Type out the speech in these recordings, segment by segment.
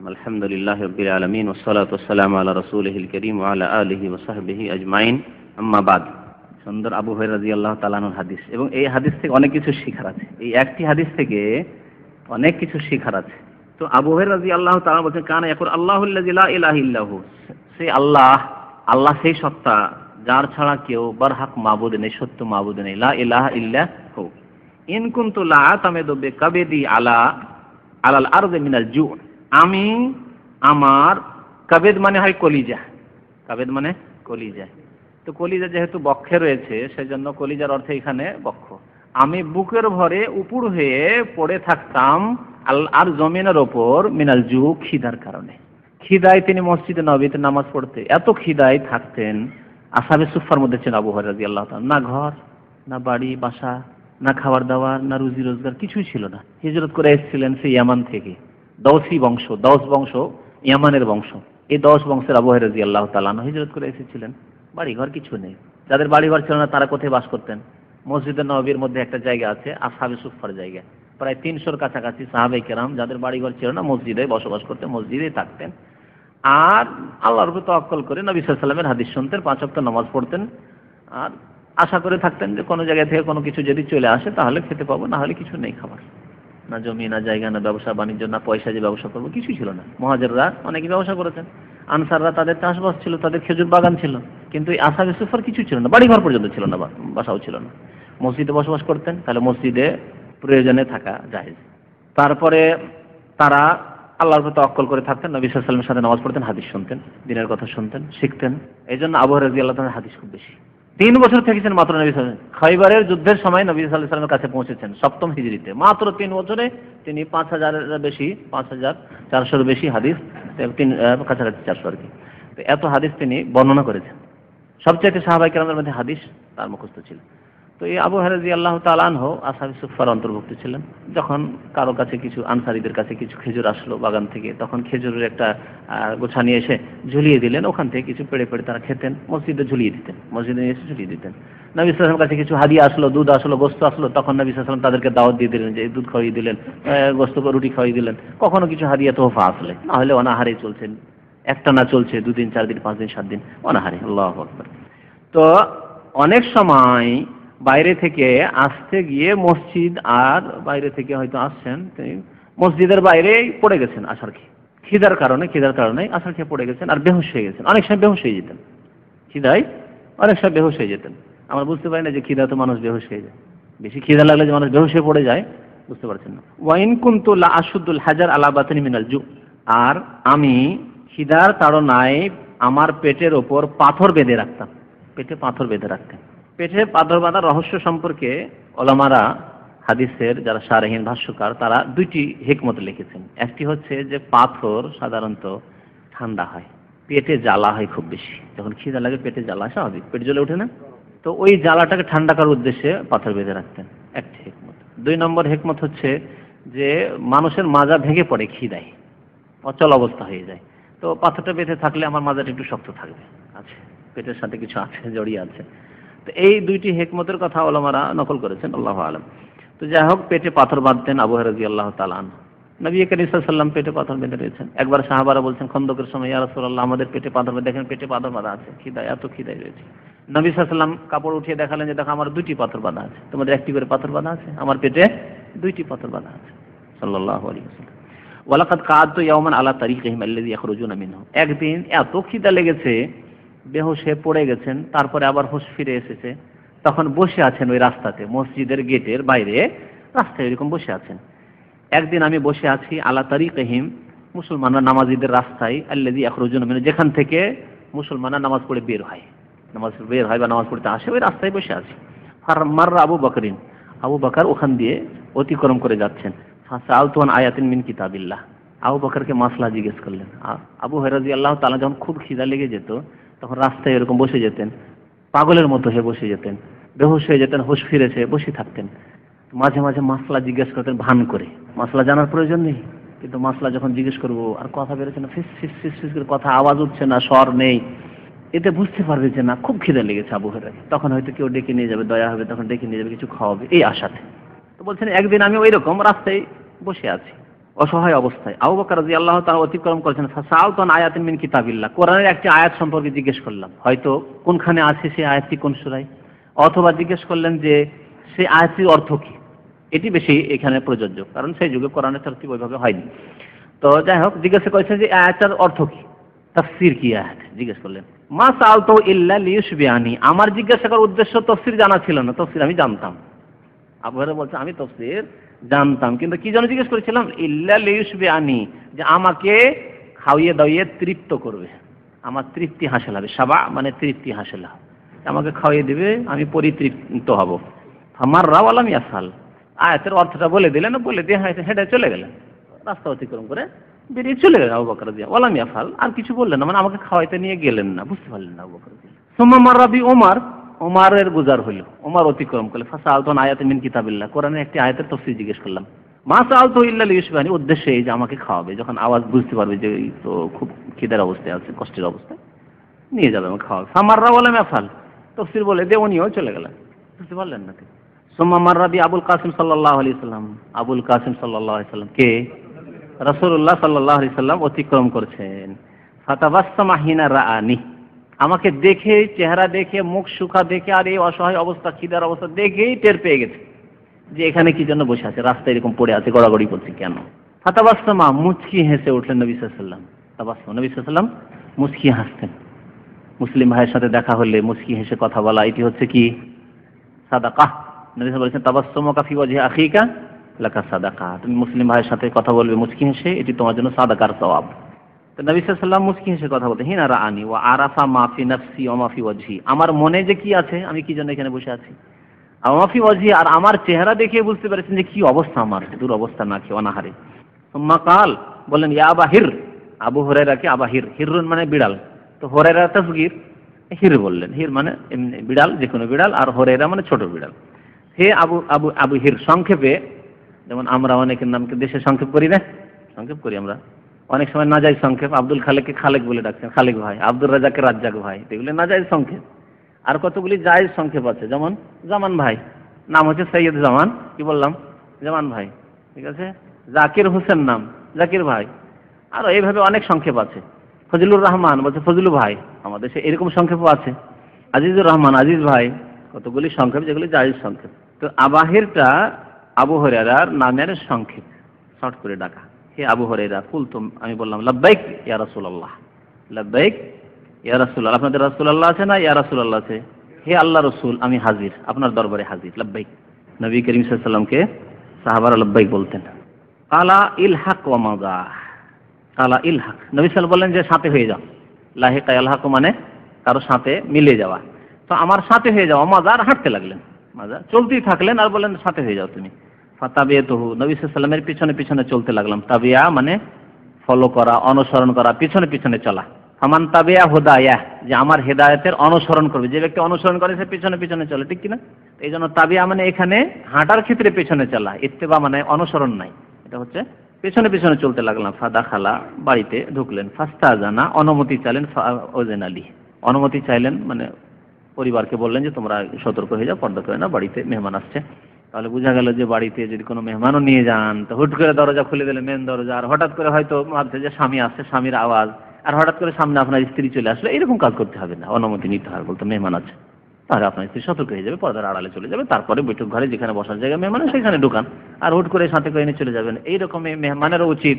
الحمد لله رب العالمين والصلاة والسلام على رسوله الكريم وعلى آله وصحبه أجمعين أما بعد সুন্দর আবু হরাই রাদিয়াল্লাহু তাআলার হাদিস এবং এই হাদিস থেকে অনেক কিছু শেখার আছে এই একটি হাদিস থেকে অনেক কিছু শেখার আছে তো আবু হরাই রাদিয়াল্লাহু তাআলা বলেন কানা ইয়াকুল আল্লাহুল্লাযী লা ইলাহা ইল্লাহু সেই আল্লাহ আল্লাহ সেই সত্তা যার ছাড়া কেউ বারহাক মাবুদ নেই সত্য মাবুদ নেই লা ইলাহা ইল্লাহু ইন কুনতু লা আতামিদু বিকাবিদি আলা আলাল আরদি মিনাল জু আমি, আমার, কাবেদ মানে হয় কলিজা। কাবেদ মানে কলিজা। তো কলিজা যেহেতু বক্ষে রয়েছে, সেজন্য কলিজার অর্থে এখানে বক্ষ। আমি বুকের ভরে উপুর হয়ে পড়ে থাকতাম আর জমিনের ওপর, মিনাল জু খিদার কারণে। খিদায় তিনি মসজিদে নবীতে নামাজ পড়তে, এত খিদায় থাকতেন আসাবে সুফার মধ্যে ছিলেন আবু হরাজি আল্লাহ না ঘর, না বাড়ি, বাসা, না খাবার দাবার না রুজি রোজগার, কিছুই ছিল না। হিজরত করে এসেছিলেন সেই ইয়ামান থেকে। দশই বংশ দশ বংশ, ইয়ামানের বংশ। এই দশ বংশের আবু হরাজি আল্লাহ তালান হিজরত করে এসেছিলেন। বাড়িঘর কিছু নেই। যাদের বাড়িঘর ছিল না, তারা কোথায় বাস করতেন? মসজিদে নবীর মধ্যে একটা জায়গা আছে আসাবে সুফার জায়গা। প্রায় তিনশোর কাছাকাছি সাহাবে কেরাম যাদের বাড়িঘর ছিল না, মসজিদে বসবাস করতেন, মসজিদেই থাকতেন। আর আল্লাহর উপর তক্কল করে নবী হাদিস শুনতেন, পাঁচ অক্ট নামাজ পড়তেন। আর আশা করে থাকতেন যে কোনো জায়গা থেকে কোনো কিছু যদি চলে আসে, তাহলে খেতে পাবো, না হলে কিছু নেই খাবার। না জমি, না জায়গা, না ব্যবসা, বাণিজ্য, না পয়সা যে ব্যবসা করব, কিছুই ছিল না। মহাজেররা অনেকে ব্যবসা করেছেন। আনসাররা তাদের চাষবাস ছিল, তাদের খেজুর বাগান ছিল, কিন্তু এই আশা সুফার কিছু ছিল না, বাড়িঘর পর্যন্ত ছিল না বাসাও ছিল না। মসজিদে বসবাস করতেন, তাহলে মসজিদে প্রয়োজনে থাকা যায় তারপরে তারা আল্লাহর প্রতি অক্কল করে থাকতেন, নবী সাল্লামের সাথে নামাজ পড়তেন, হাদিস শুনতেন, দিনের কথা শুনতেন, শিখতেন। এই জন্য আবু রাজি আল্লাহ হাদিস খুব বেশি। তিন বছর থেকেছেন মাত্র নবী সাল্লাম খাইবারের যুদ্ধের সময় নবী সাল্লাহ সাল্লামের কাছে পৌঁছেছেন, সপ্তম হিজড়িতে মাত্র তিন বছরে তিনি পাঁচ হাজারের বেশি, পাঁচ হাজার চারশোর বেশি হাদিস তিন কাছাকাছি চারশো আর কি। এত হাদিস তিনি বর্ণনা করেছেন। সবচেয়ে সাহাবাই কেরামের মধ্যে হাদিস তার মুখস্থ ছিল। তো এই আবু হারাজি আল্লাহ তালানহ আসাবি সুফার অন্তর্ভুক্ত ছিলেন। যখন কারও কাছে কিছু আনসারিদের কাছে কিছু খেজুর আসলো বাগান থেকে, তখন খেজুরের একটা গোছা নিয়ে এসে ঝুলিয়ে দিলেন। ওখান থেকে কিছু পেড়ে পেড়ে তারা খেতেন, মসজিদে ঝুলিয়ে দিতেন, মসজিদে নিয়ে এসে ঝুলিয়ে দিতেন। নবী সালামের কাছে কিছু হাদিয়া আসলো, দুধ আসলো গোস্ত আসলো, তখন নবী সালাম তাদেরকে দাওয়াত দিয়ে দিলেন যে, দুধ খাওয়িয়ে দিলেন গোস্ত রুটি খাওয়িয়ে দিলেন। কখনো কিছু হাদিয়া তোহফা আসলে, না হলে অনাহারে চলছেন। একটা না চলছে, দুদিন, চার দিন, পাঁচ দিন, সাত দিন, অনাহারে, আল্লাহ তো অনেক সময় বাইরে থেকে আসতে গিয়ে মসজিদ আর বাইরে থেকে হয়তো আসছেন মসজিদের বাইরে পড়ে গেছেন আসার খেয়ে খিদার কারণে খিদার কারণে আসার খেয়ে পড়ে গেছেন আর বেহুশ হয়ে গেছেন। অনেক সময় বেহুশ হয়ে যেতেন। খিদায় অনেক সময় বেহুশ হয়ে যেতেন। আমরা বুঝতে পারি না যে খিদা তো মানুষ বেহুশ হয়ে যায়। বেশি খিদা লাগলে যে মানুষ বেহুশ হয়ে পড়ে যায়, বুঝতে পারছেন না। ওয়াইন কুন্তু লা আশুদ্দুল হাজার আলাবাতিন মিনাল জু। আর আমি খিদার তাড়নায় আমার পেটের ওপর পাথর বেঁধে রাখতাম। পেটে পাথর বেঁধে রাখতেন। পেটে পাথর বাঁধার রহস্য সম্পর্কে ওলামারা হাদিসের যারা সারহীন ভাষ্যকার, তারা দুইটি হেকমত লিখেছেন। একটি হচ্ছে যে পাথর সাধারণত ঠান্ডা হয়, পেটে জ্বালা হয় খুব বেশি। যখন খিদা লাগে পেটে জ্বালা, স্বাভাবিক, পেট জ্বলে ওঠে না? তো ওই জ্বালাটাকে ঠান্ডা করার উদ্দেশ্যে পাথর বেঁধে রাখতেন। একটি হেকমত। দুই নম্বর হেকমত হচ্ছে যে মানুষের মাজা ভেঙে পড়ে খিদায়, অচল অবস্থা হয়ে যায়। তো পাথরটা বেঁধে থাকলে আমার মাজাটা একটু শক্ত থাকবে। আছে, পেটের সাথে কিছু আছে, জড়িয়ে আছে। এই দুইটি হেকমতের কথা ওলামারা নকল করেছেন, আল্লাহ আলম। তো যাই হোক, পেটে পাথর বাঁধতেন আবু রাজি আল্লাহ তালান নবী করিম পেটে পাথর বেঁধে রয়েছেন। একবার সাহাবারা বলছেন, খন্দকের সময়, ইয়া রাসূলুল্লাহ, আমাদের পেটে পাথর দেখেন পেটে পাথর বাঁধা আছে। খিদায়, এত খিদায় রয়েছে। নবী সাল্লাম কাপড় উঠিয়ে দেখালেন যে, দেখো, আমার দুইটি পাথর বাঁধা আছে। তোমাদের একটি করে পাথর বাঁধা আছে, আমার পেটে দুইটি পাথর বাঁধা আছে। সাল্লাল্লাহু আলাইহি ওয়াসাল্লাম। ওয়ালাকাদ কাআদতু ইয়াওমান আলা তারিকিহিম আল্লাযী ইয়াখরুজুনা মিনহু। একদিন এত খিদা লেগেছে বেহুশ পড়ে গেছেন, তারপরে আবার হুশ ফিরে এসেছে। তখন বসে আছেন ওই রাস্তাতে, মসজিদের গেটের বাইরে রাস্তায় এরকম বসে আছেন। একদিন আমি বসে আছি আলা তারিকহিম, মুসলমানরা নামাজিদের রাস্তায় আল্লাদি আখরুজন মানে যেখান থেকে মুসলমানরা নামাজ পড়ে বের হয়। নামাজ বের হয় বা নামাজ পড়তে আসে, ওই রাস্তায় বসে আছি। আর মাররা আবু বকরিন, আবু বকর ওখান দিয়ে অতিক্রম করে যাচ্ছেন। আলতুয়ান আয়াতিন মিন কিতাবিল্লাহ। আবু বকরকে মাসলা জিজ্ঞেস করলেন আবু হেরাজি আল্লাহ তালা যখন খুব খিদা লেগে যেত তখন রাস্তায় এরকম বসে যেতেন, পাগলের মতো হয়ে বসে যেতেন, বেহুশ হয়ে যেতেন, হুশ ফিরেছে বসে থাকতেন। মাঝে মাঝে মাসলা জিজ্ঞেস করতেন ভান করে। মাসলা জানার প্রয়োজন নেই, কিন্তু মাসলা যখন জিজ্ঞেস করব, আর কথা বেরোচ্ছে না? ফিস ফিস ফিস ফিস করে কথা, আওয়াজ উঠছে না, স্বর নেই। এতে বুঝতে পারবে যে না, খুব খিদে লেগেছে আবু হেরাজ তখন হয়তো কেউ ডেকে নিয়ে যাবে, দয়া হবে, তখন ডেকে নিয়ে যাবে, কিছু খাওয়াবে, এই আশাতে। তো বলছেন, একদিন আমি ওই রকম রাস্তায় বসে আছি। অসহায় অবস্থায়। আবু বকর রাজি আল্লাহ তারা অতিক্রম করেছেন সালতন আয়াতিন মিন কিতাবিল্লাহ। কোরআনের একটি আয়াত সম্পর্কে জিজ্ঞেস করলাম। হয়তো কোনখানে আছে সেই আয়াতটি কোন সুরাই অথবা জিজ্ঞেস করলেন যে সেই আয়াতটির অর্থ কি? এটি বেশি এখানে প্রযোজ্য, কারণ সেই যুগে কোরআনের তরতিব ওইভাবে হয়নি। তো যাই হোক, জিজ্ঞাসা করেছেন যে আয়াতটার অর্থ কি? তফসির কি আয়াত? জিজ্ঞেস করলেন। মা সালতো ইল্লা লিউসবিয়ানি আমার জিজ্ঞাসা করার উদ্দেশ্য তফসির জানা ছিল না। তফসির আমি জানতাম। আবু বলছে, আমি তফসির জানতাম। কিন্তু কি জন্য জিজ্ঞেস করেছিলাম? ইল্লা লিউসবিয়ানি যে আমাকে খাওয়িয়ে দাওয়িয়ে তৃপ্ত করবে। আমার তৃপ্তি হাসিল হবে। সাবা মানে তৃপ্তি হাসিল। হবে আমাকে খাওয়িয়ে দিবে, আমি পরিতৃপ্ত হব। আমার রাও আলাম ইয়াসাল আয়াতের অর্থটা বলে দিলেন, বলে দিয়ে হেঁটে চলে গেলেন। রাস্তা অতিক্রম করে বেরিয়ে চলে গেলেন আবু বকর দিয়া ওলাম ইয়াফাল আর কিছু বললেন না মানে আমাকে খাওয়াইতে নিয়ে গেলেন না, বুঝতে পারলেন না আবু বকর মার রাবি ওমার ওমারের গুজার হইল। ওমার অতিক্রম করলে ফাঁসা আলতন আয়াত মিন কিতাবিল্লাহ। কোরআনের একটি আয়াতের তফসির জিজ্ঞেস করলাম। মা আলতো ইল্লা ইউসবানি উদ্দেশ্যে এই যে আমাকে খাওয়াবে, যখন আওয়াজ বুঝতে পারবে যে তো খুব খিদের অবস্থায় আছে, কষ্টের অবস্থায়, নিয়ে যাবে আমাকে খাওয়াবে। সামাররা বলে মেফাল তফসির বলে দে উনিও চলে গেলেন বুঝতে পারলেন না সোম্মা মার্রাবি আবুল কাসিম সাল্লাহ আলি সাল্লাম। আবুল কাসিম সাল্লাহ আলি সাল্লাম কে? রসুল্লাহ সাল্লাহ আলি সাল্লাম অতিক্রম করছেন। ফাতাবাস্তামাহিনা রাআনি। আমাকে দেখে, চেহারা দেখে, মুখ সুখা দেখে, আর এই অসহায় অবস্থা, খিদার অবস্থা দেখেই টের পেয়ে গেছে যে এখানে কি জন্য বসে আছে, রাস্তায় এরকম পড়ে আছে, গড়াগড়ি করছে কেন? ফাতাবাস্তামা, মুচকি হেসে উঠলেন নবী সাল্লাম তাবাস্তমা, নবী সাল্লাম মুচকি হাসতেন। মুসলিম ভাইয়ের সাথে দেখা হলে মুচকি হেসে কথা বলা, এটি হচ্ছে কি? সাদাকাহ নবী বলেছেন তাবাস্তম কাফি ওয়াজহি আখিকা, লাকা সাদাকা। তুমি মুসলিম ভাইয়ের সাথে কথা বলবে মুচকি হেসে, এটি তোমার জন্য সাদাকার সওয়াব। তো নবী সাল্লাম মুচকি হেসে কথা বলতে হিনা রাআনি, ওয়া আরাফা মাফি নাফসি ওয়া মাফি ওয়াজহি। আমার মনে যে কি আছে, আমি কি জন্য এখানে বসে আছি? মাফি ওয়াজহি, আর আমার চেহারা দেখে বুঝতে পেরেছেন যে কি অবস্থা আমার দূর অবস্থা না কি অনাহারে। সুম্মা কাল, বললেন, ইয়া আবাহির আবু হুরায়রাকে আবাহির হিরুন মানে বিড়াল। তো হুরায়রা তাসগীর হির বললেন, হির মানে এমনি বিড়াল, যে কোনো বিড়াল, আর হরেরা মানে ছোট বিড়াল। হে আবু আবু আবু হির, সংক্ষেপে, যেমন আমরা অনেকের নামকে দেশে সংক্ষেপ করি না, সংক্ষেপ করি আমরা। অনেক সময় নাজাইজ সংক্ষেপ, আব্দুল খালেককে খালেক বলে ডাকছেন, খালেক ভাই আব্দুল রাজাকে রাজ্জাক ভাই, এগুলো নাজাইজ সংক্ষেপ। আর কতগুলি জায়েজ সংক্ষেপ আছে? যেমন জামান ভাই, নাম হচ্ছে সৈয়দ জামান, কি বললাম? জামান ভাই, ঠিক আছে? জাকির হোসেন নাম, জাকির ভাই। আরও এইভাবে অনেক সংক্ষেপ আছে। ফজলুর রহমান বলছে, ফজলু ভাই, আমাদের সে এরকম সংক্ষেপও আছে। আজিজুর রহমান, আজিজ ভাই, কতগুলি সংক্ষেপ, যেগুলি জায়েজ সংক্ষেপ। তো আবাহিরটা আবু হরেরার নামের সংক্ষেপ। শর্ট করে ডাকা। হে আবু হরেরা কুলতুম, আমি বললাম, লাব্বাইক ইয়া রাসূলুল্লাহ, লাব্বাইক ইয়া রাসূলুল্লাহ, আপনাদের রাসূলুল্লাহ আছে না ইয়া রাসূলুল্লাহ আছে? হে আল্লাহ রসুল, আমি হাজির, আপনার দরবারে হাজির, লাব্বাইক। নবী করিম সাল্লামকে সাহাবারা লাব্বাইক বলতেন, কালা ইলহাক ওয়া মাজা কালা ইলহাক নবী সাল বললেন যে, সাথে হয়ে যাও। লাহিকা ইলহাক মানে কারও সাথে মিলে যাওয়া। তো আমার সাথে হয়ে যাওয়া মাজার হাঁটতে লাগলেন মাজার চলতেই থাকলেন আর বললেন, সাথে হয়ে যাও তুমি। ফাতাবিয়া নবী সাল্লামের পিছনে পিছনে চলতে লাগলাম। তাবিয়া মানে ফলো করা, অনুসরণ করা, পিছনে পিছনে চলা। ফামান তাবিয়া হুদায়া, যে আমার হেদায়েতের অনুসরণ করবে। যে ব্যক্তি অনুসরণ করে, সে পিছনে পিছনে চলে, ঠিক কিনা? এই জন্য তাবিয়া মানে এখানে হাঁটার ক্ষেত্রে পেছনে চলা, ইত্তেবা মানে অনুসরণ নাই। এটা হচ্ছে পেছনে পেছনে চলতে লাগলাম। ফাদা খালা বাড়িতে ঢুকলেন। ফাস্তা জানা অনুমতি চাইলেন ওজেন আলী। অনুমতি চাইলেন মানে পরিবারকে বললেন যে তোমরা সতর্ক হয়ে যাও পর্দা করে না বাড়িতে মেহমান আসছে। তাহলে বোঝা গেল যে বাড়িতে যদি কোনো মেহমানও নিয়ে যান, তো হুট করে দরজা খুলে দিলে মেন দরজা। আর হঠাৎ করে হয়তো ভাবছে যে স্বামী আসছে স্বামীর আওয়াজ। আর হঠাৎ করে সামনে আপনার স্ত্রী চলে আসলে, এরকম কাজ করতে হবে না, অনুমতি নিতে হবে বলতো মেহমান আছে। তাহলে আপনার স্ত্রী সতর্ক হয়ে যাবে, পর্দার আড়ালে চলে যাবে, তারপরে বৈঠক ঘরে যেখানে বসার জায়গা মেহমান সেখানে ঢুকান। আর হুট করে সাথে করে এনে চলে যাবেন। এইরকম মেহমানেরও উচিত।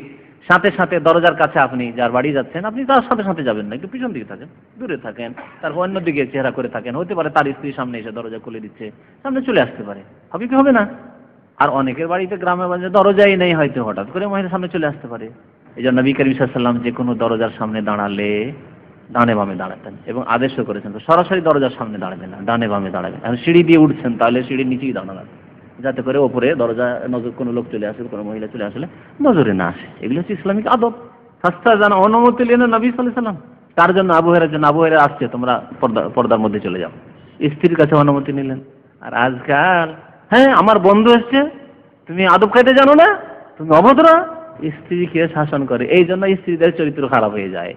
সাথে সাথে দরজার কাছে আপনি যার বাড়ি যাচ্ছেন, আপনি তার সাথে সাথে যাবেন না, একটু পিছন দিকে থাকেন, দূরে থাকেন, তারপর অন্য দিকে চেহারা করে থাকেন, হতে পারে তার স্ত্রী সামনে এসে দরজা খুলে দিচ্ছে, সামনে চলে আসতে পারে। হবে কি হবে না? আর অনেকের বাড়িতে গ্রামে বাজে দরজাই নেই হয়তো, হঠাৎ করে মহিলা সামনে চলে আসতে পারে। এই জন্য নবী করিম সাল্লাম যে কোনো দরজার সামনে দাঁড়ালে ডানে বামে দাঁড়াতেন এবং আদেশও করেছেন তো সরাসরি দরজার সামনে দাঁড়াবেন না, ডানে বামে দাঁড়াবেন আর সিঁড়ি দিয়ে উঠছেন, তাহলে সিঁড়ির নিচেই দাঁড়াবেন যাতে করে ওপরে দরজা, নজর, কোনো লোক চলে আসে, কোনো মহিলা চলে আসলে নজরে না আসে। এগুলো হচ্ছে ইসলামিক আদব। সাস্তা জানা অনুমতি নিলেন নবী সাল্লাহ সাল্লাম। তার জন্য আবু হেরার জন্য আবু হেরা আসছে, তোমরা পর্দা, পর্দার মধ্যে চলে যাও। স্ত্রীর কাছে অনুমতি নিলেন। আর আজকাল হ্যাঁ আমার বন্ধু এসছে। তুমি আদব খাইতে জানো না? তুমি অভদ্র? স্ত্রীকে শাসন করে। এই জন্য স্ত্রীদের চরিত্র খারাপ হয়ে যায়।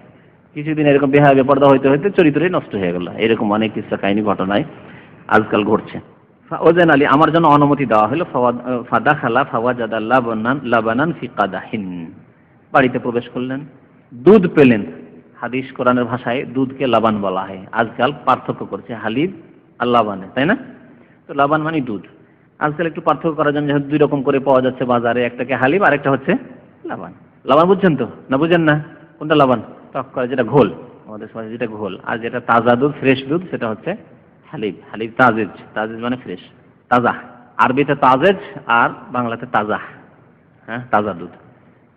কিছুদিন এরকম বেহাবে পর্দা হইতে হইতে চরিত্রই নষ্ট হয়ে গেল। এরকম অনেক কিছু কাহিনী ঘটনায় আজকাল ঘটছে। ওজেন আলী আমার জন্য অনুমতি দেওয়া হলো ফাদা খালা ফাওয়াজাদা লাবানান লাবানান ফি কাদাহিন। বাড়িতে প্রবেশ করলেন, দুধ পেলেন। হাদিস কোরআনের ভাষায় দুধকে লাবান বলা হয়। আজকাল পার্থক্য করছে হালিব আর লাবানে, তাই না? তো লাবান মানে দুধ। আজকাল একটু পার্থক্য করার জন্য দুই রকম করে পাওয়া যাচ্ছে বাজারে, একটাকে হালিব আর একটা হচ্ছে লাবান। লাবান বুঝছেন তো? না বুঝেন না? কোনটা লাবান? টক করে, যেটা ঘোল। আমাদের সমাজে যেটা ঘোল, আর যেটা তাজা দুধ, ফ্রেশ দুধ, সেটা হচ্ছে হালিব হালিব তাজেজ তাজেজ মানে ফ্রেশ তাজা আরবিতে তাজেজ আর বাংলাতে তাজা হ্যাঁ তাজা দুধ।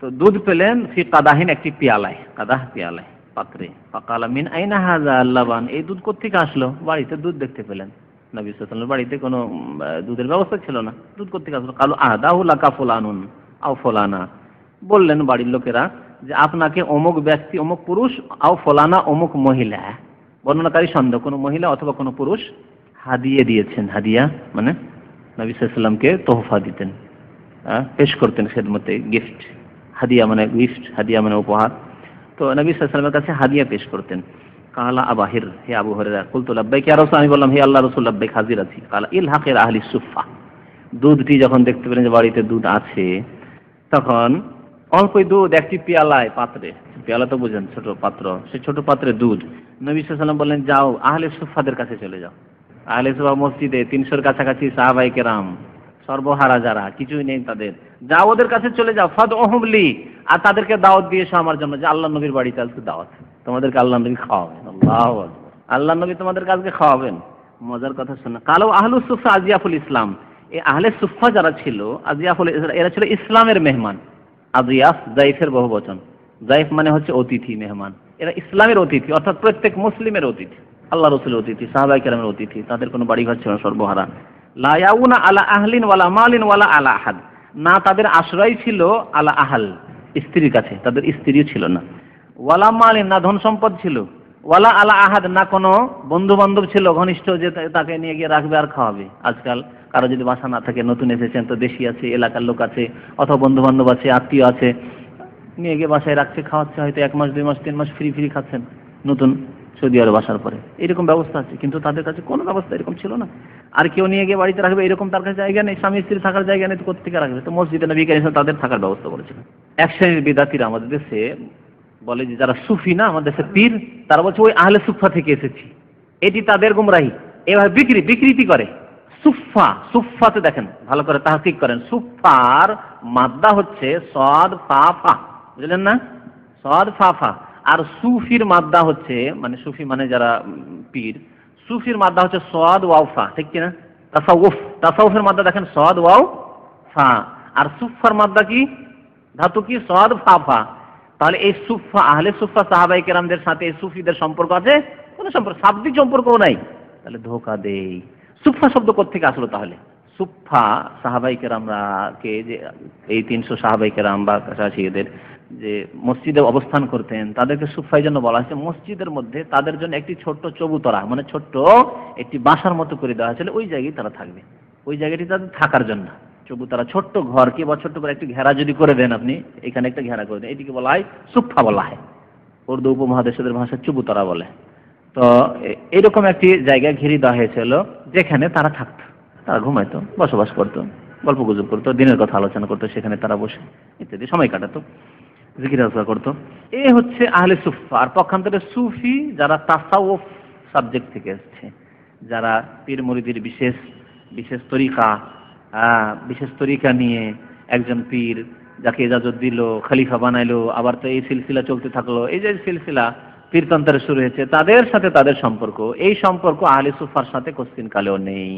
তো দুধ পেলেন ফি কাদাহিন একটি পিয়ালায়, কাদাহ পিয়ালায়, পাত্রে। ফাকালা মিন আইনা হাজা লাবান এই দুধ কোত্থেকে আসলো? বাড়িতে দুধ দেখতে পেলেন। নবী সাল্লাল্লাহু বাড়িতে কোনো দুধের ব্যবস্থা ছিল না। দুধ কোত্থেকে আসলো? কালো আদাহু লাকা ফুলানুন, আও ফলানা। বললেন বাড়ির লোকেরা যে, আপনাকে অমুক ব্যক্তি, অমুক পুরুষ, আও ফলানা অমুক মহিলা। বর্ণনাকারী সন্দেহ কোনো মহিলা অথবা কোনো পুরুষ হাদিয়ে দিয়েছেন, হাদিয়া মানে নবী সাল্লামকে তোহফা দিতেন পেশ করতেন খেদমতে, গিফট, হাদিয়া মানে গিফট, হাদিয়া মানে উপহার। তো নবী সাল্লামের কাছে হাদিয়া পেশ করতেন, কালা আবাহির, হে আবু হরেরা কুলতু লাব্বাইক ইয়া রাসূল আমি বললাম, হে আল্লাহ রাসূল, লাব্বাইক, হাজির আছি। কালা, ইল হাকের আহলি সুফা দুধটি যখন দেখতে পেলেন যে বাড়িতে দুধ আছে, তখন অল্পই দুধ, একটি পেয়ালায় পাত্রে পেয়ালা তো বুঝেন ছোট পাত্র সেই ছোট পাত্রে দুধ। নবী সাল্লাম বললেন, যাও, আহলে সুফাদের কাছে চলে যাও। আহলে সুফা মসজিদে তিনশোর কাছাকাছি সাহাবাই কেরাম, সর্বহারা যারা, কিছুই নেই তাদের। যাও, ওদের কাছে চলে যাও। ফাদ ওহমলি আর তাদেরকে দাওয়াত দিয়ে এসো আমার জন্য। যে আল্লাহ নবীর বাড়িতে আজকে দাওয়াত। তোমাদেরকে আল্লাহ নবী খাওয়াবেন। আল্লাহ আল্লাহ নবী তোমাদেরকে আজকে খাওয়াবেন। মজার কথা শোনা, কালো আহলু সুফা আজিয়াফুল ইসলাম, এই আহলে সুফা যারা ছিল, আজিয়াফুল, এরা ছিল ইসলামের মেহমান। আজিয়াফ জাইফের বহু বচন জাইফ মানে হচ্ছে অতিথি, মেহমান। এরা ইসলামের অতিথি, অর্থাৎ প্রত্যেক মুসলিমের অতিথি, আল্লাহ রসুলের অতিথি, সাহাবাই কেরামের অতিথি, তাদের কোনো বাড়ি ঘর ছিল না, সর্বহারা। লায়াউনা আলা আহলিন ওয়ালা মালিন ওয়ালা আলা আহাদ। না, তাদের আশ্রয় ছিল আলা আহাল, স্ত্রীর কাছে, তাদের স্ত্রীও ছিল না। ওয়ালা মালিন, না ধন সম্পদ ছিল। ওয়ালা আলা আহাদ, না কোনো বন্ধু বান্ধব ছিল, ঘনিষ্ঠ যে তাকে নিয়ে গিয়ে রাখবে আর খাওয়াবে। আজকাল কারও যদি বাসা না থাকে, নতুন এসেছেন, তো দেশি আছে, এলাকার লোক আছে, অথবা বন্ধু বান্ধব আছে, আত্মীয় আছে নিয়ে গিয়ে বাসায় রাখছে, খাওয়াচ্ছে, হয়তো এক মাস, দুই মাস, তিন মাস ফ্রি ফ্রি খাচ্ছেন নতুন সৌদি আরব আসার পরে। এরকম ব্যবস্থা আছে, কিন্তু তাদের কাছে কোনো ব্যবস্থা এরকম ছিল না। আর কেউ নিয়ে গিয়ে বাড়িতে রাখবে, এরকম তার কাছে জায়গা নেই, স্বামী, স্ত্রী থাকার জায়গা নেই কোথেকে রাখবে? তো মসজিদে নবী সাল্লাল্লাহু তাদের থাকার ব্যবস্থা করেছিল। এক শ্রেণির বিদাতিরা আমাদের দেশে বলে যে, যারা সুফি না, আমাদের দেশে পীর, তারা বলছে, ওই আহলে সুফা থেকে এসেছি। এটি তাদের গুমরাহি। এভাবে বিক্রি, বিকৃতি করে। সুফা সুফাতে দেখেন, ভালো করে তাহকিক করেন। সুফার মাদ্দা হচ্ছে সদ ফা ফা বুঝলেন না? সদ ফা ফা। আর সুফির মাদ্দা হচ্ছে মানে সুফি মানে যারা পীর, সুফির মাদ্দা হচ্ছে সদ, ওয়াও, ফা। ঠিক কিনা? তাসাউফ। তাসাউফের মাদ্দা দেখেন, সদ, ওয়াও, ফা। আর সুফার মাদ্দা কি? ধাতু কি? সদ, ফা ফা। তাহলে এই সুফা আহলে সুফা সাহাবাই কেরামদের সাথে এই সুফিদের সম্পর্ক আছে? কোনো সম্পর্ক, শাব্দিক সম্পর্কও নাই। তাহলে ধোকা দেই। সুফা শব্দ কোথেকে আসলো তাহলে? সুফা সাহাবাই কেরামরা কে যে, এই তিনশো সাহাবাই কেরাম বা এদের যে মসজিদে অবস্থান করতেন, তাদেরকে সুফাই জন্য বলা হয়েছে, মসজিদের মধ্যে তাদের জন্য একটি ছোট্ট চবুতরা মানে ছোট্ট একটি বাসার মতো করে দেওয়া হয়েছিল, ওই জায়গায় তারা থাকবে। ওই জায়গাটি তাদের থাকার জন্য। চবুতরা, ছোট্ট ঘরকে বা ছোট্ট করে একটি ঘেরা যদি করে দেন আপনি, এখানে একটা ঘেরা করে দেন। এটিকে বলা হয় সুফা বলা হয়। উর্দু উপমহাদেশের ভাষা চুবুতরা বলে। তো এরকম একটি জায়গায় ঘিরে দেওয়া হয়েছিল, যেখানে তারা থাকতো। তারা ঘুমাইতো, বসবাস করতো গল্প গুজব করতো, দিনের কথা আলোচনা করতো, সেখানে তারা বসে, ইত্যাদি সময় কাটাতো। জিকির আজকার করতো? এ হচ্ছে আহলে সুফা আর পক্ষান্তরে সুফি যারা তাসাউফ সাবজেক্ট থেকে এসছে, যারা পীর মুরিদির বিশেষ বিশেষ তরিকা বিশেষ তরিকা নিয়ে একজন পীর যাকে ইজাজত দিল, খলিফা বানাইলো, আবার তো এই সিলসিলা চলতে থাকল, এই যে সিলসিলা পীরতন্ত্রে শুরু হয়েছে, তাদের সাথে তাদের সম্পর্ক। এই সম্পর্ক আহলে সুফার সাথে কোশ্চিন কালেও নেই।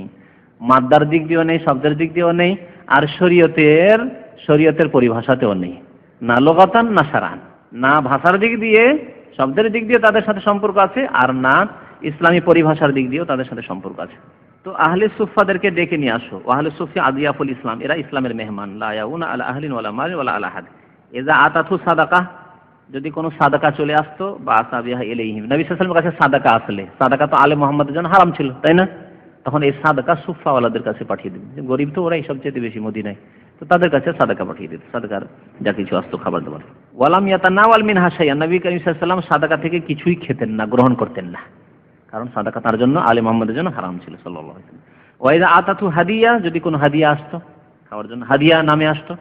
মাদ্দার দিক দিয়েও নেই, শব্দের দিক দিয়েও নেই, আর শরীয়তের শরীয়তের পরিভাষাতেও নেই। না লোগাতান, না সারান। না ভাষার দিক দিয়ে, শব্দের দিক দিয়ে তাদের সাথে সম্পর্ক আছে, আর না ইসলামী পরিভাষার দিক দিয়েও তাদের সাথে সম্পর্ক আছে। তো আহলে সুফাদেরকে ডেকে নিয়ে আসো। আহলে সুফি আদিয়াফুল ইসলাম, এরা ইসলামের মেহমান। লায়াউনা আলা আহলিন ওয়ালা মাল ওয়ালা আলা হাদ। এজা আতাথু সাদাকা, যদি কোনো সাদাকা চলে আসতো, বা আসাবিহা ইলাইহিম। নবী সাল্লাল্লাহু কাছে সাদাকা আসলে। সাদাকা তো আলে মোহাম্মদের জন্য হারাম ছিল, তাই না? তখন এই সাদাকা সুফাওয়ালাদের কাছে পাঠিয়ে যে গরিব তো ওরাই সবচেয়ে বেশি মদিনায়। তো তাদের কাছে সাদাকা পাঠিয়ে দিত, সাদাকার যা কিছু আসতো খাবার দাবার। ওয়ালাম ইয়াতানাওয়াল মিন হাসাইয়া নবী করিম সাল্লাল্লাহু আলাইহি সাদাকা থেকে কিছুই খেতেন না, গ্রহণ করতেন না। কারণ সাদাকা তার জন্য, আলে মোহাম্মদের জন্য হারাম ছিল, সাল্লাল্লাহু আলাইহি ওয়াইদা আতাতু হাদিয়া, যদি কোনো হাদিয়া আসতো, খাওয়ার জন্য হাদিয়া নামে আসতো,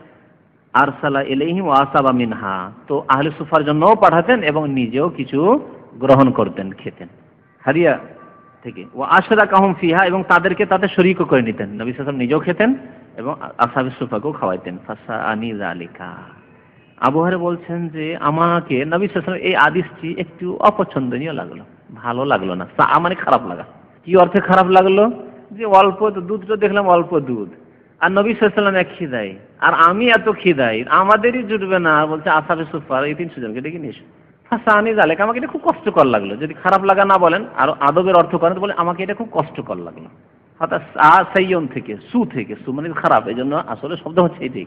আরসালা এলেহিম ওয়াসাবা মিনহা, তো আহলে সুফার জন্যও পাঠাতেন এবং নিজেও কিছু গ্রহণ করতেন, খেতেন। হাদিয়া থেকে। ও আশরা কাহম ফিহা, এবং তাদেরকে তাতে শরিকও করে নিতেন। নবী সাল্লাম নিজেও খেতেন এবং আসাবি সুফাকেও খাওয়াইতেন। ফাসা আনি জালিকা আবহারে বলছেন যে, আমাকে নবী সাল্লাম এই আদিশটি একটু অপছন্দনীয় লাগল। ভালো লাগল না। সা মানে খারাপ লাগা। কি অর্থে খারাপ লাগল? যে অল্প দুধটা দেখলাম অল্প দুধ। আর নবী সাল্লাম এক খিদাই। আর আমি এত খিদাই। আমাদেরই জুটবে না, বলছে আসাবে সুফার, এই তিনশো জনকে ডেকে নিয়ে এসো। ফাঁসানি জালেক আমাকে এটা খুব কষ্টকর লাগল। যদি খারাপ লাগা না বলেন, আর আদবের অর্থ করেন বলে আমাকে এটা খুব কষ্টকর লাগল। আ সাইয়ন থেকে, সু থেকে, সু মানে খারাপ এই জন্য আসলে শব্দ হচ্ছে এটাই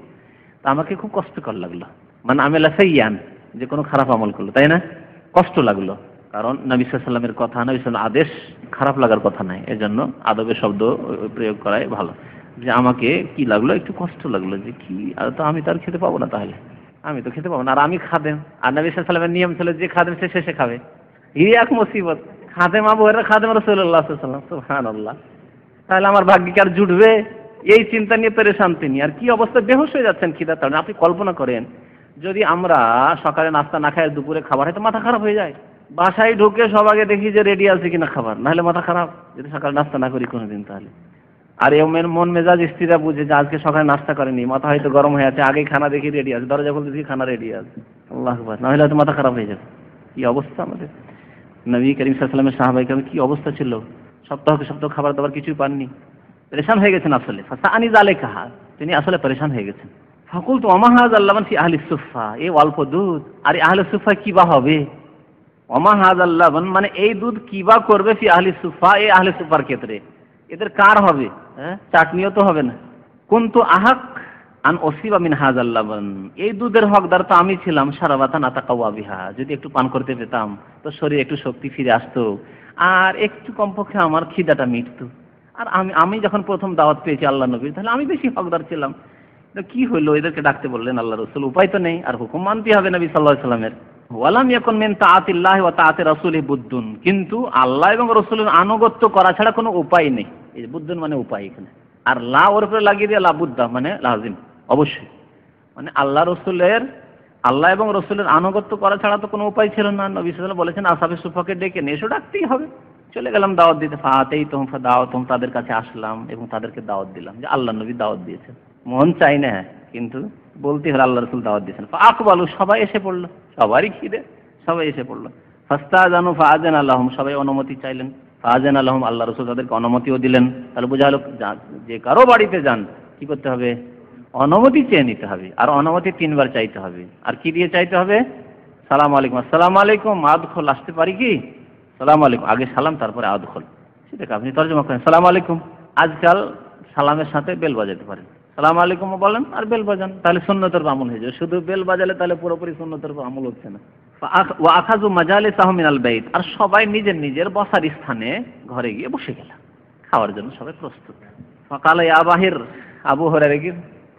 তা আমাকে খুব কষ্টকর লাগল। মানে আমেলা সাইয়ান, যে কোনো খারাপ আমল করল, তাই না? কষ্ট লাগল। কারণ নবী সাল্লামের কথা, নবী সাল্লাম আদেশ খারাপ লাগার কথা নাই। এজন্য আদবের শব্দ প্রয়োগ করাই ভালো। যে আমাকে কি লাগল? একটু কষ্ট লাগল যে কি? আর তো আমি তো আর খেতে পাবো না তাহলে। আমি তো খেতে পাবো না। আর আমি খাদেম। আর নবী সাল্লামের নিয়ম ছিল যে খাদেম সে শেষে খাবে। এই এক মুসিবত। খাদেম আবু খাদেম রসুল্লাহ সাল্লাম সুহান আল্লাহ তাহলে আমার ভাগ্যে কি আর জুটবে? এই চিন্তা নিয়ে পেরেশান তিনি। আর কি অবস্থা? বেহুশ হয়ে যাচ্ছেন খিদার কারণে আপনি কল্পনা করেন, যদি আমরা সকালে নাস্তা না খাই দুপুরে খাবার, হয়তো মাথা খারাপ হয়ে যায়। বাসায় ঢুকে সব আগে দেখি যে রেডি আছে কিনা খাবার। নাহলে মাথা খারাপ। যদি সকালে নাস্তা না করি কোনোদিন তাহলে। আর এ মন মেজাজ স্ত্রীরা বুঝে যে আজকে সকালে নাস্তা করেনি, মাথা হয়তো গরম হয়ে আছে আগেই খানা দেখি রেডি আছে, দরজা খুলতে দেখি খানা রেডি আছে। আল্লাহ না হলে হয়তো মাথা খারাপ হয়ে যাবে। কি অবস্থা আমাদের? নবী করিম সাল্লামের সাহাবাই কি অবস্থা ছিল? সপ্তাহকে সপ্তাহ খাবার দাবার কিছুই পাননি। পরেশান হয়ে গেছেন আসলে। ফাসা আনি জালে কাহা তিনি আসলে পরেশান হয়ে গেছেন। ফাকুল তো অমাহাজ আল্লাহ ফি আহলি সুফা এই অল্প দুধ। আর আহলে সুফা কি বা হবে? অমাহাজ আল্লাহ মানে এই দুধ কি বা করবে ফি আহলি সুফা এই আহলে সুফার ক্ষেত্রে। এদের কার হবে? হ্যাঁ? চাটনিও তো হবে না। কোন তো আহাক আন ওসিবা মিন হাজ আল্লাবন এই দুধের হকদার তো আমি ছিলাম সারাবাতা নাতা কাওয়া বিহা। যদি একটু পান করতে পেতাম, তো শরীরে একটু শক্তি ফিরে আসতো। আর একটু কমপক্ষে আমার খিদাটা মিটতো। আর আমি আমি যখন প্রথম দাওয়াত পেয়েছি আল্লাহ নবীর, তাহলে আমি বেশি হকদার ছিলাম। কি হইল? এদেরকে ডাকতে বললেন আল্লাহ রসুল, উপায় তো নেই, আর হুকুম মানতে হবে নবী সাল্লাহ সাল্লামের। ওয়ালাম ইয়াকুন মিন তাআতিল্লাহ ওয়া তাআতি রাসূলি বুদ্দুন, কিন্তু আল্লাহ এবং রসুলের আনুগত্য করা ছাড়া কোনো উপায় নেই। এই বুদ্দুন মানে উপায় এখানে। আর লা ওর উপরে লাগিয়ে দিয়ে লাবুদ্দা মানে লাজিম, অবশ্যই। মানে আল্লাহ রসুলের আল্লাহ এবং রসুলের আনুগত্য করা ছাড়া তো কোনো উপায় ছিল না। নবী বলেছেন আসাফে সুফাকে ডেকে নিয়ে ডাকতেই হবে। চলে গেলাম দাওয়াত দিতে। ফাতেই তোম দাওয়াত তাদের কাছে আসলাম এবং তাদেরকে দাওয়াত দিলাম যে আল্লাহ নবী দাওয়াত দিয়েছেন। মন চাই না, কিন্তু বলতে হলে আল্লাহ রসুল দাওয়াত দিয়েছেন। আকবালু সবাই এসে পড়ল, সবারই খিদে, সবাই এসে পড়ল। ফাস্তা জানু ফাজেন আল্লাহম সবাই অনুমতি চাইলেন। ফাজেন আল্লাহম আল্লাহ রসুল তাদেরকে অনুমতিও দিলেন। তাহলে বোঝা হলো যে কারও বাড়িতে যান, কি করতে হবে? অনুমতি চেয়ে নিতে হবে। আর অনুমতি তিনবার চাইতে হবে। আর কি দিয়ে চাইতে হবে? সালাম আলাইকুম। আসসালাম আলাইকুম। আদখল আসতে পারি কি? সালাম আলাইকুম। আগে সালাম, তারপরে আদখল। সেটাকে আপনি তর্জমা করেন। সালাম আলাইকুম। আজকাল সালামের সাথে বেল বাজাতে পারেন। সালাম আলাইকুম বলেন আর বেল বাজান। তাহলে সুন্নতের আমল হয়ে যাবে। শুধু বেল বাজালে তাহলে পুরোপুরি সুন্নতের আমল হচ্ছে না। ও আখাজু মাজালে সাহমিনাল বেইত। আর সবাই নিজের নিজের বসার স্থানে ঘরে গিয়ে বসে গেল। খাওয়ার জন্য সবাই প্রস্তুত। সকালে আবাহের আবু হরে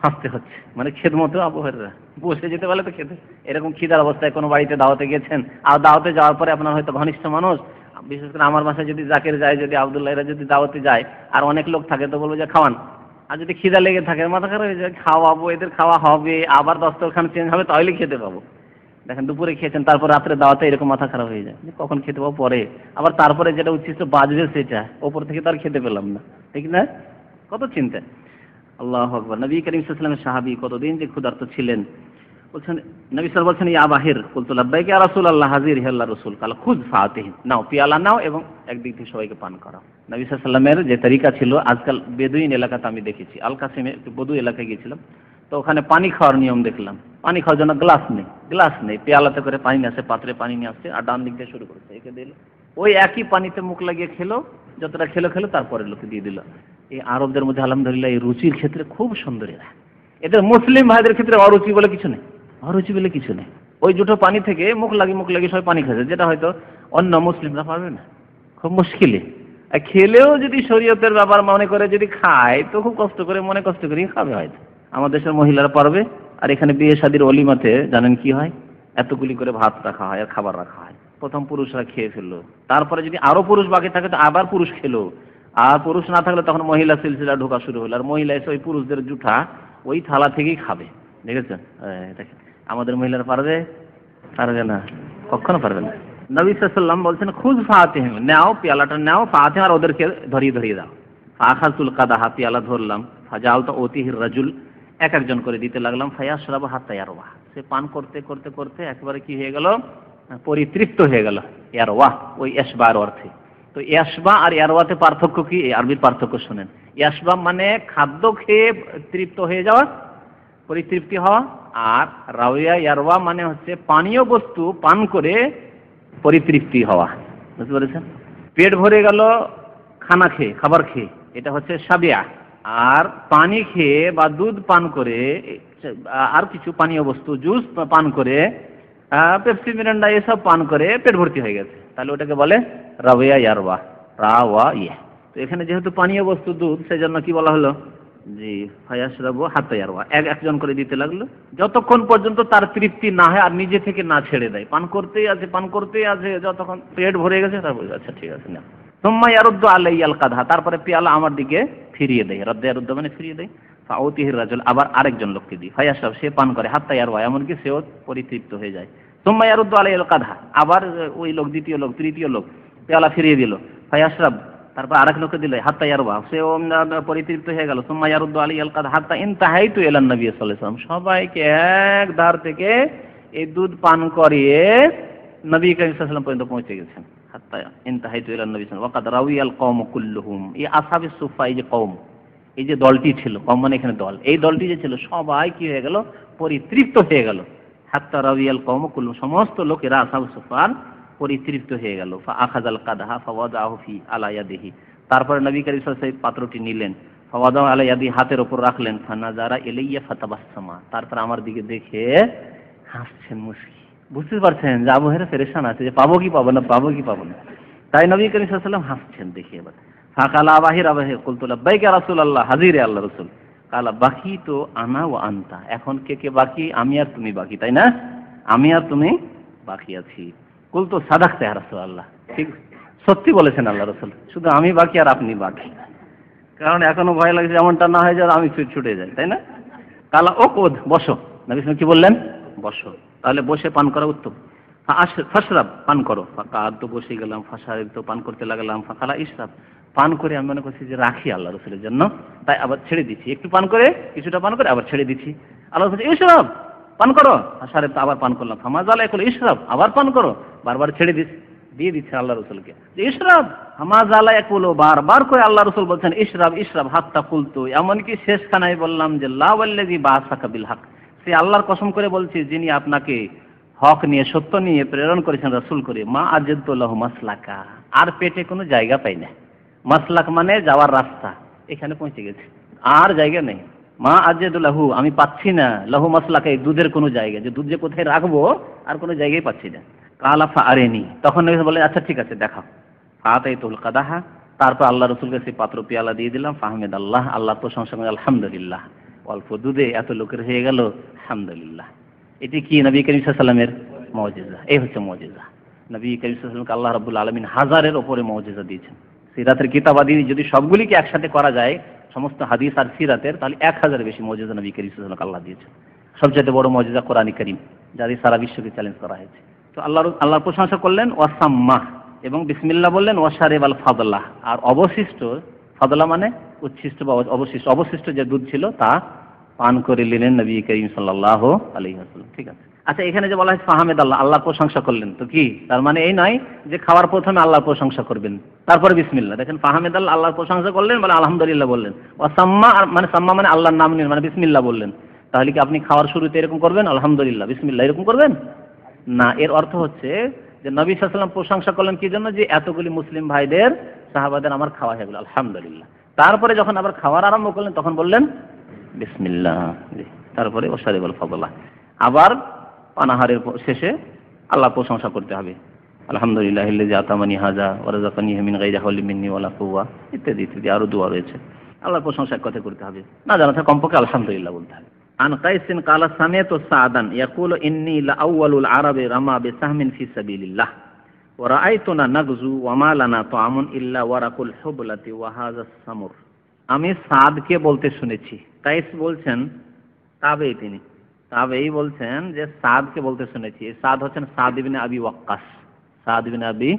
হাসতে হচ্ছে। মানে খেদমতো মতো হরেরা বসে যেতে পারলে তো খেতে এরকম খিদার অবস্থায় কোনো বাড়িতে দাওয়াতে গেছেন আর দাওয়াতে যাওয়ার পরে আপনার হয়তো ঘনিষ্ঠ মানুষ, বিশেষ করে আমার বাসায় যদি জাকের যায়, যদি আবদুল্লাহ এরা যদি দাওয়াতে যায় আর অনেক লোক থাকে তো বলব যে খাওয়ান। আর যদি খিদা লেগে থাকে, মাথা খারাপ হয়ে যায়, খাওয়াবো, এদের খাওয়া হবে, আবার দস্তরখান চেঞ্জ হবে, তাহলে খেতে পাবো। দেখেন, দুপুরে খেয়েছেন, তারপর রাত্রে দাওয়াতে এরকম মাথা খারাপ হয়ে যায়। কখন খেতে পাবো পরে। আবার তারপরে যেটা উচ্ছিষ্ট বাজবে সেটা, ওপর থেকে তো আর খেতে পেলাম না। ঠিক না? কত চিন্তা? আল্লাহ আকবর। নবী করিম সাল্লামের সাহাবি কতদিন যে ক্ষুধার্ত ছিলেন? বলছেন, নবী সাল বলছেন, ইয়া বাহির। কুলতু লাব্বাইকে রাসূল আল্লাহ হাজির হে আল্লাহ রাসূল। কাল খুদ ফাতিহিন। নাও, পিয়ালা নাও এবং একদিক থেকে সবাইকে পান করাও। নবী সাল্লামের যে তরিকা ছিল, আজকাল বেদুইন এলাকাতে আমি দেখেছি। আল কাসিমে একটু বদু এলাকায় গিয়েছিলাম, তো ওখানে পানি খাওয়ার নিয়ম দেখলাম। পানি খাওয়ার জন্য গ্লাস নেই গ্লাস নেই। পেয়ালাতে করে পানি নিয়ে আসে, পাত্রে পানি নিয়ে আসছে আর ডান দিক দিয়ে শুরু করেছে। একে দিল ওই একই পানিতে মুখ লাগিয়ে খেলো, যতটা খেলো খেলো তারপরে লোকে দিয়ে দিল। এই আরবদের মধ্যে আলহামদুলিল্লাহ এই রুচির ক্ষেত্রে খুব সুন্দর এরা। এদের মুসলিম ভাইদের ক্ষেত্রে অরুচি বলে কিছু নেই। অরুচি বলে কিছু নেই। ওই দুটো পানি থেকে মুখ লাগিয়ে মুখ লাগিয়ে সবাই পানি খাচ্ছে, যেটা হয়তো অন্য মুসলিমরা পারবে না। খুব মুশকিলে। আর খেলেও যদি শরীয়তের ব্যাপার মনে করে যদি খায়, তো খুব কষ্ট করে, মনে কষ্ট করেই খাবে হয়তো। আমাদের দেশের মহিলারা পারবে। আর এখানে বিয়ে শাদির অলিমাতে জানেন কি হয়? এতগুলি করে ভাত রাখা হয় আর খাবার রাখা হয়। প্রথম পুরুষরা খেয়ে ফেলল। তারপরে যদি আরও পুরুষ বাকি থাকে, তো আবার পুরুষ খেলো। আর পুরুষ না থাকলে তখন মহিলা সিলসিলা ঢোকা শুরু হলো। আর মহিলা এসে ওই পুরুষদের জুঠা ওই থালা থেকেই খাবে। এই দেখেন। আমাদের মহিলারা পারবে? পারবে না। কখনো পারবে না। নবী সাল্লাম বলছেন খুদ ফাতে নাও পেয়ালাটা নাও ফাতে আর ওদেরকে ধরিয়ে ধরিয়ে দাও। ফাখাজুল কাদাহা, পেয়ালা ধরলাম। ফাজাল তো অতিহির রাজুল, এক একজন করে দিতে লাগলাম। ফায়াসরাব হাত্তা ইয়ারওয়া সে পান করতে করতে করতে একেবারে কি হয়ে গেল? পরিতৃপ্ত হয়ে গেল, ইয়ারওয়া, ওই এসবার অর্থে তো ইয়াসবা আর ইয়ারওয়াতে পার্থক্য কি? আরবির পার্থক্য শুনেন। ইয়াসবা মানে খাদ্য খেয়ে তৃপ্ত হয়ে যাওয়া, পরিতৃপ্তি হওয়া, আর রাওয়া, ইয়ারওয়া মানে হচ্ছে পানীয় বস্তু পান করে পরিতৃপ্তি হওয়া। বুঝতে পেরেছেন? পেট ভরে গেল খানা খেয়ে, খাবার খেয়ে। এটা হচ্ছে সাবিয়া। আর পানি খেয়ে বা দুধ পান করে, আর কিছু পানীয় বস্তু, জুস পান করে পেপসি মিরান্ডা এসব পান করে পেট ভর্তি হয়ে গেছে। তাহলে ওটাকে বলে রাওয়া ইয়ারবা রা ওয়া ইয়ে। তো এখানে যেহেতু পানীয় বস্তু দুধ সেই জন্য কি বলা হলো? জি ফায়াসরাবু হাতে ইয়ারওয়া। এক একজন করে দিতে লাগল। যতক্ষণ পর্যন্ত তার তৃপ্তি না হয় আর নিজে থেকে না ছেড়ে দেয়। পান করতেই আছে, পান করতেই আছে, যতক্ষণ পেট ভরে গেছে, তারপর আচ্ছা ঠিক আছে না ইয়ারুদ্দ আলাই আল কাধা তারপরে পেয়ালা আমার দিকে ফিরিয়ে দেয়। রদ্দ ইয়ারুদ্দ মানে ফিরিয়ে দেয়। ফাউতিহির রাজুল, আবার আরেকজন লোককে দিই। ফায়াসাব সে পান করে হাত্তা ইয়ারওয়া এমনকি সেও পরিতৃপ্ত হয়ে যায়। তোমা ইয়ারুদ্দ আলাই আল কাধা আবার ওই লোক, দ্বিতীয় লোক, তৃতীয় লোক, পেয়ালা ফিরিয়ে দিল। ফায়াসরাব তারপর আরেক লোকে দিল হাত্তা ইয়ারবা সেও পরিতৃপ্ত হয়ে গেল। সুম্মা ইয়ারুদ্দ আলী আল কাদ হাত্তা ইনতাহাইতু এলান নবী সাল্লাল্লাহু সবাইকে এক ধার থেকে এই দুধ পান করিয়ে নবী করিম সাল্লাল্লাহু পর্যন্ত পৌঁছে গেছেন। হাত্তা ইনতাহাইতু এলান নবী সাল্লাল্লাহু ওয়াকাদ রাউয়াল কওম কুল্লুহুম। এই আসহাবে সুফা যে কওম এই যে দলটি ছিল, কম মানে এখানে দল, এই দলটি যে ছিল, সবাই কি হয়ে গেল? পরিতৃপ্ত হয়ে গেল। হাত্তা রাউয়াল কওম কুল্লুহুম সমস্ত লোকেরা আসহাবে সুফার পরিতৃপ্ত হয়ে গেল। আখাজাল কাদাহা ফাওয়াদাহু ফি আলায়াদিহি তারপরে নবী করিম সাল্লাল্লাহু পাত্রটি নিলেন। ফাওয়াদাহু আলায়াদি হাতের উপর রাখলেন। ফানা ফানাজারা ইলাইয়া ফাতাবাসসামা। তারপর আমার দিকে দেখে হাসছেন মুস্কি বুঝতে পারছেন? যে আবু হেরা আছে, যে পাবো কি পাবো না, পাবো কি পাবো না। তাই নবী করিম সাল্লাল্লাহু হাসছেন দেখে এবার। ফাকালা বাহির আবাহে কুলতু লাব্বাইকা রাসূলুল্লাহ হাজিরে আল্লাহ রাসূল কালা বাকি তো আনা ও আনতা এখন কে কে বাকি? আমি আর তুমি বাকি, তাই না? আমি আর তুমি বাকি আছি। কুল তো সাদাকতে আল্লাহ ঠিক সত্যি বলেছেন আল্লাহ রসুল। শুধু আমি বাকি আর আপনি বাকি। কারণ এখনও ভয় লাগছে এমনটা না হয়ে যায় আমি ছুটে যাই, তাই না? কালা ও কোদ বসো। নবী কি বললেন? বসো। তাহলে বসে পান করা উত্তম। ফাসরাব পান করো। ফাঁকা তো বসে গেলাম ফাঁসারে তো পান করতে লাগলাম। ফাঁকালা ইসরাব পান করে আমি মনে করছি যে রাখি আল্লাহ রসুলের জন্য। তাই আবার ছেড়ে দিচ্ছি। একটু পান করে, কিছুটা পান করে আবার ছেড়ে দিচ্ছি। আল্লাহ রসুল ইসরাব পান করো। ফাঁসারে তো আবার পান করলাম। ফামাজ আলাই করল ইসরাব আবার পান করো। বারবার ছেড়ে দিস। দিয়ে দিচ্ছে আল্লাহ রসুলকে। যে ইশরাব হামাজ আলা একুলো বারবার করে আল্লাহ রসুল বলছেন, ইশরাব ইশরাব, হাতটা কুলতু এমনকি শেষখানায় বললাম যে লাওয়াল্লাজি বাসাকা বিল হক সে আল্লাহর কসম করে বলছি, যিনি আপনাকে হক নিয়ে, সত্য নিয়ে প্রেরণ করেছেন, রসুল করে, মা আজেদুল্লাহ মাসলাকা। আর পেটে কোনো জায়গা পাই না। মাসলাক মানে যাওয়ার রাস্তা। এখানে পৌঁছে গেছে। আর জায়গা নেই। মা আজেদুল্লাহু আমি পাচ্ছি না। লাহু মাসলাকা এই দুধের কোনো জায়গা। যে দুধ যে কোথায় রাখব, আর কোনো জায়গায় পাচ্ছি না। কালাফা আরেনি। তখন বলে আচ্ছা ঠিক আছে, দেখাও। ফাতাই তুল কাদাহা। তারপর আল্লাহ রসুলকে সেই পাত্র পেয়ালা দিয়ে দিলাম। ফাহমেদ আল্লাহ আল্লাহ প্রশংসা করে, আলহামদুলিল্লাহ। অল্প দুধে এত লোকের হয়ে গেল। আলহামদুলিল্লাহ। এটি কি নবী করিম সাল্লামের এই হচ্ছে মৌজেজা। নবী করিম সাল্লামকে আল্লাহ রবুল আলমিন হাজারের ওপরে মৌজেজা দিয়েছেন। সিরাতের কিতাবাদি যদি সবগুলিকে একসাথে করা যায়, সমস্ত হাদিস আর সিরাতের, তাহলে এক হাজার বেশি মৌজেজা নবী করিম সাল্লামকে আল্লাহ দিয়েছেন। সবচেয়ে বড় মৌজেজা কোরআনী করিম যাদের সারা বিশ্বকে চ্যালেঞ্জ করা হয়েছে। তো আল্লাহ আল্লাহর প্রশংসা করলেন, ওয়াসাম্মা, এবং বিসমিল্লা বললেন ওয়াসারেব আল ফাদল্লাহ আর অবশিষ্ট, ফাদলা মানে উচ্ছিষ্ট বা অবশিষ্ট অবশিষ্ট যে দুধ ছিল তা পান করে নিলেন নবী করিম সাল্লাহ আলী হাসলাম ঠিক আছে? আচ্ছা এখানে যে বলা হয়েছে ফাহামেদ আল্লাহ, আল্লাহর প্রশংসা করলেন, তো কি? তার মানে এই নয় যে খাওয়ার প্রথমে আল্লাহর প্রশংসা করবেন, তারপরে বিসমিল্লা দেখেন, ফাহামেদ আল্লাহ আল্লাহর প্রশংসা করলেন বলে আলহামদুলিল্লাহ বললেন। ও সাম্মা মানে সাম্মা মানে আল্লাহর নাম নিন মানে বিসমিল্লা বললেন। তাহলে কি আপনি খাওয়ার শুরুতে এরকম করবেন? আলহামদুলিল্লাহ। বিসমিল্লা এরকম করবেন? না, এর অর্থ হচ্ছে যে নবী সাল্লাম প্রশংসা করলেন কি জন্য? যে এতগুলি মুসলিম ভাইদের সাহাবাদের আমার খাওয়া হয়ে গেল, আলহামদুলিল্লাহ। তারপরে যখন আবার খাওয়ার আরম্ভ করলেন, তখন বললেন, বিসমিল্লাহ। তারপরে ওসারি বল ফবল্লাহ আবার অনাহারের শেষে আল্লাহ প্রশংসা করতে হবে। আলহামদুলিল্লাহ আতামানি হাজা ওরাজাকানি হেমিন গাইজা হলিমিনী ওলা কুয়া ইত্যাদি ইত্যাদি, আরও দোয়া রয়েছে। আল্লাহর প্রশংসা কথা করতে হবে। না জানা থাকে, কমপক্ষে আলহামদুলিল্লাহ বলতে হবে। আন কাইসিন কালা সামিয়াতু সাদান, ইয়াকুলু ইন্নী লাআউয়ালুল আরাবি রামা বিসাহমিন ফি সাবিলিল্লাহ। ওয়া রাআইতুনা নাগজু ওয়া মা লানা তাআমুন ইল্লা ওয়ারাকুল হুবলাতি ওয়া হাযা সামুর। আমি সাদকে বলতে শুনেছি। কাইস বলছেন তাবে তিনি। তাবেই বলছেন যে সাদকে বলতে শুনেছি। সাদ হচ্ছেন সাদ ইবনে আবি ওয়াক্কাস। সাদ ইবনে আবি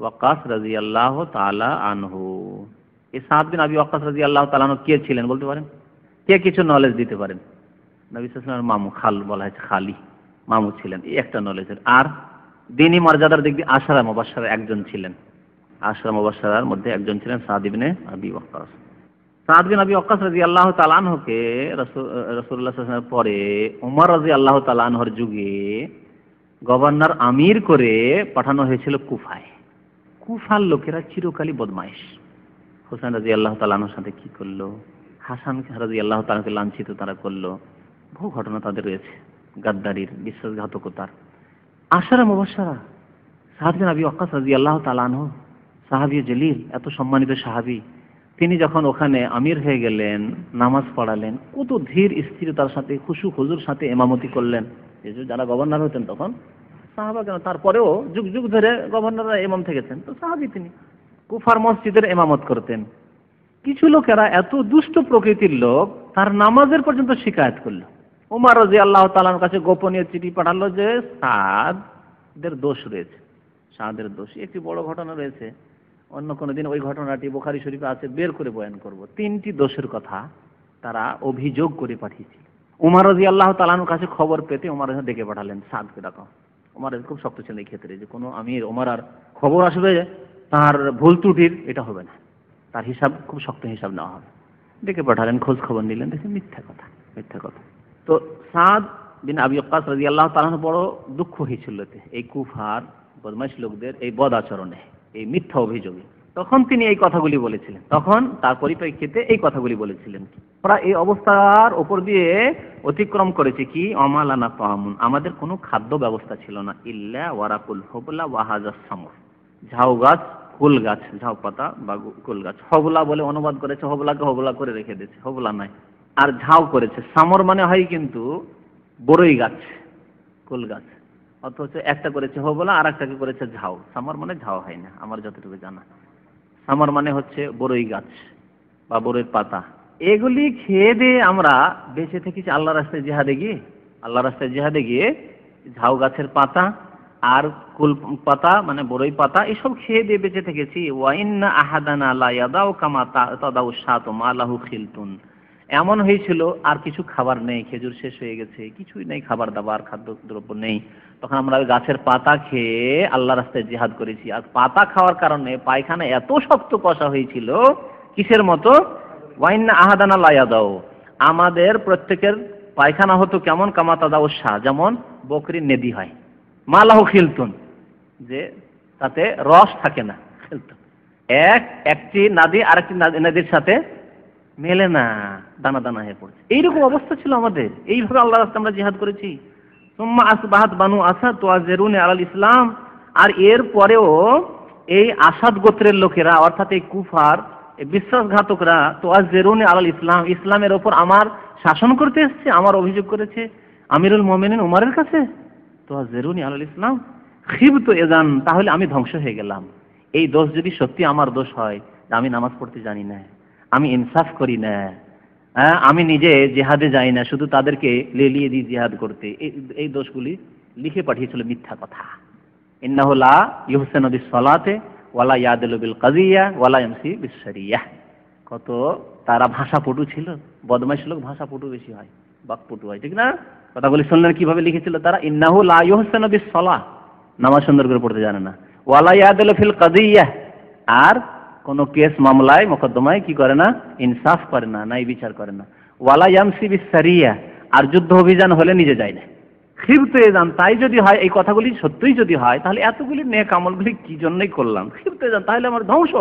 ওয়াক্কাস রাদিয়াল্লাহু তাআলা আনহু। এই সাদ বিন আবি ওয়াক্কাস রাদিয়াল্লাহু তাআলা আনহু কে ছিলেন বলতে পারেন? কে কিছু নলেজ দিতে পারেন? নবী সাল্লাল্লাহু মামু খাল বলা হয়েছে, খালি মামু ছিলেন। এই একটা নলেজের আর দিনী মর্যাদার দিক দিয়ে আশারা মুবাশশারা একজন ছিলেন। আশারা মুবাশশারার মধ্যে একজন ছিলেন সাদ ইবনে আবি ওয়াক্কাস। সাদ বিন আবি ওয়াক্কাস রাদিয়াল্লাহু তাআলা আনহুকে রাসূলুল্লাহ সাল্লাল্লাহু পরে ওমর রাদিয়াল্লাহু তাআলা আনহর যুগে গভর্নর আমির করে পাঠানো হয়েছিল কুফায়। কুফার লোকেরা চিরকালই বদমাইশ হোসেন রাজি আল্লাহ তালানোর সাথে কি করল? হাসান রাজি আল্লাহ তালাকে লাঞ্ছিত তারা করল। বহু ঘটনা তাদের রয়েছে, গাদ্দারির বিশ্বাসঘাতকতার। আশারা মুবাসারা সাহাবিন আবি ওয়াক্কাস রাজি আল্লাহ তালানহ সাহাবি জলিল, এত সম্মানিত সাহাবি তিনি যখন ওখানে আমির হয়ে গেলেন, নামাজ পড়ালেন, কত ধীর স্থিরতার সাথে, খুশু খুজুর সাথে এমামতি করলেন। যারা গভর্নর হতেন তখন সাহাবা কেন, তারপরেও যুগ যুগ ধরে গভর্নররা এমাম থেকেছেন। তো সাহাবি তিনি কুফার মসজিদের এমামত করতেন। কিছু লোকেরা এত দুষ্ট প্রকৃতির লোক, তার নামাজের পর্যন্ত শিকায়ত করল। উমার রাজি আল্লাহ তালার কাছে গোপনীয় চিঠি পাঠালো যে সাদের দোষ রয়েছে। সাদের দোষ, একটি বড় ঘটনা রয়েছে। অন্য কোনো দিন ওই ঘটনাটি বোখারি শরীফে আছে, বের করে বয়ান করব। তিনটি দোষের কথা তারা অভিযোগ করে পাঠিয়েছিল। উমার রাজি আল্লাহ তালানোর কাছে খবর পেতে উমার ডেকে পাঠালেন সাদকে ডাকা। উমার খুব শক্ত ছিল এই ক্ষেত্রে যে কোনো আমির ওমার আর খবর আসবে তার ভুল ত্রুটির, এটা হবে না। তার হিসাব, খুব শক্ত হিসাব নেওয়া হবে। ডেকে পাঠালেন, খোঁজ খবর নিলেন দেখেন মিথ্যা কথা মিথ্যা কথা। তো সাদ বিন আবি আক্কাস রাজি আল্লাহ তালান বড় দুঃখ হয়েছিল এই কুফার, বদমাইশ লোকদের এই বদ আচরণে। এই মিথ্যা অভিযোগে। তখন তিনি এই কথাগুলি বলেছিলেন। তখন তার পরিপ্রেক্ষিতে এই কথাগুলি বলেছিলেন ওরা এই অবস্থার ওপর দিয়ে অতিক্রম করেছে কি? অমালানা তামুন। আমাদের কোনো খাদ্য ব্যবস্থা ছিল না। ইল্লা ওয়ারাকুল হবলা ওয়াহাজা সামর। ঝাউ গাছ, কুল গাছ, ঝাউ পাতা বা কুল গাছ। হবলা বলে অনুবাদ করেছে, হবলাকে হবলা করে রেখে দিয়েছে। হবলা নাই। আর ঝাউ করেছে। সামর মানে হয় কিন্তু বড়ই গাছ, কুল গাছ। অথচ একটা করেছে হবলা আর একটাকে করেছে ঝাউ। সামার মানে ঝাউ হয় না, আমার যতটুকু জানা। সামার মানে হচ্ছে বড়ই গাছ বা বড়ইয়ের পাতা। এগুলি খেয়ে দিয়ে আমরা বেঁচে থেকেছি আল্লাহ রাস্তায় জেহাদে গিয়ে। আল্লাহ রাস্তায় জেহাদে গিয়ে ঝাউ গাছের পাতা আর কুল পাতা মানে বড়ই পাতা, এসব খেয়ে দিয়ে বেঁচে থেকেছি। ওয়াইন্না আহাদানা লা ইয়াদাউ কামা তাদাউ শাতু মালাহু খিলতুন। এমন হয়েছিল, আর কিছু খাবার নেই, খেজুর শেষ হয়ে গেছে, কিছুই নেই, খাবার দাবার, খাদ্য দ্রব্য নেই। তখন আমরা গাছের পাতা খেয়ে আল্লাহ রাস্তায় জিহাদ করেছি। আর পাতা খাওয়ার কারণে পায়খানা এত শক্ত কষা হয়েছিল, কিসের মতো? ওয়াইন্না আহাদানা লাইয়া দাও আমাদের প্রত্যেকের পায়খানা হতো কেমন? কামাতা দাও শাহ, যেমন বকরির নেদি হয়। মালাহ খিলতুন, যে তাতে রস থাকে না এক, একটি নাদি, আরেকটি নদীর সাথে মেলে না, দানা দানা হয়ে পড়ছে। এইরকম অবস্থা ছিল আমাদের। এইভাবে আল্লাহ রাস্তা আমরা জিহাদ করেছি। সুম্মা আসবাহাত বানু আসাদ তোয়াজেরুন আলাল ইসলাম। আর এর পরেও এই আসাদ গোত্রের লোকেরা, অর্থাৎ এই কুফার বিশ্বাসঘাতকরা, তো তোয়াজেরুন আলাল ইসলাম, ইসলামের ওপর আমার শাসন করতে এসছে, আমার অভিযোগ করেছে। আমিরুল মোমেনিন উমারের কাছে, তো তোয়াজেরুন আলাল ইসলাম খিব তো এজান, তাহলে আমি ধ্বংস হয়ে গেলাম। এই দোষ যদি সত্যি আমার দোষ হয়, আমি নামাজ পড়তে জানি না। আমি ইনসাফ করি না। হ্যাঁ আমি নিজে জেহাদে যাই না, শুধু তাদেরকে লেলিয়ে দিই জিহাদ করতে। এই দোষগুলি লিখে পাঠিয়েছিল মিথ্যা কথা। ইন্নাহুলা ইহসেন বিস সলাতে ওয়ালা ইয়াদুল বিল কাজিয়া ওয়ালা এমসি বিশ্বরিয়া কত তারা ভাষা পটু ছিল, বদমাইশ লোক ভাষা পটু বেশি হয়, বাকপটু হয়, ঠিক না? কথাগুলি শুনলেন কীভাবে লিখেছিল তারা? ইন্নাহু লা ইহসেন বিস সলা নামাজ সুন্দর করে পড়তে জানে না। ওয়ালা ইয়াদুল ফিল কাজিয়া আর কোনো কেস মামলায় মোকদ্দমায় কি করে না? ইনসাফ করে না নাই বিচার করে না। ওয়ালা ইয়ামসি বিসারিয়া আর যুদ্ধ অভিযান হলে নিজে যায় না। ক্ষিপ্ত যান, তাই যদি হয়, এই কথাগুলি সত্যিই যদি হয়, তাহলে এতগুলি নেক আমলগুলি কি জন্যই করলাম? ক্ষিপ্ত যান, তাহলে আমার ধ্বংস।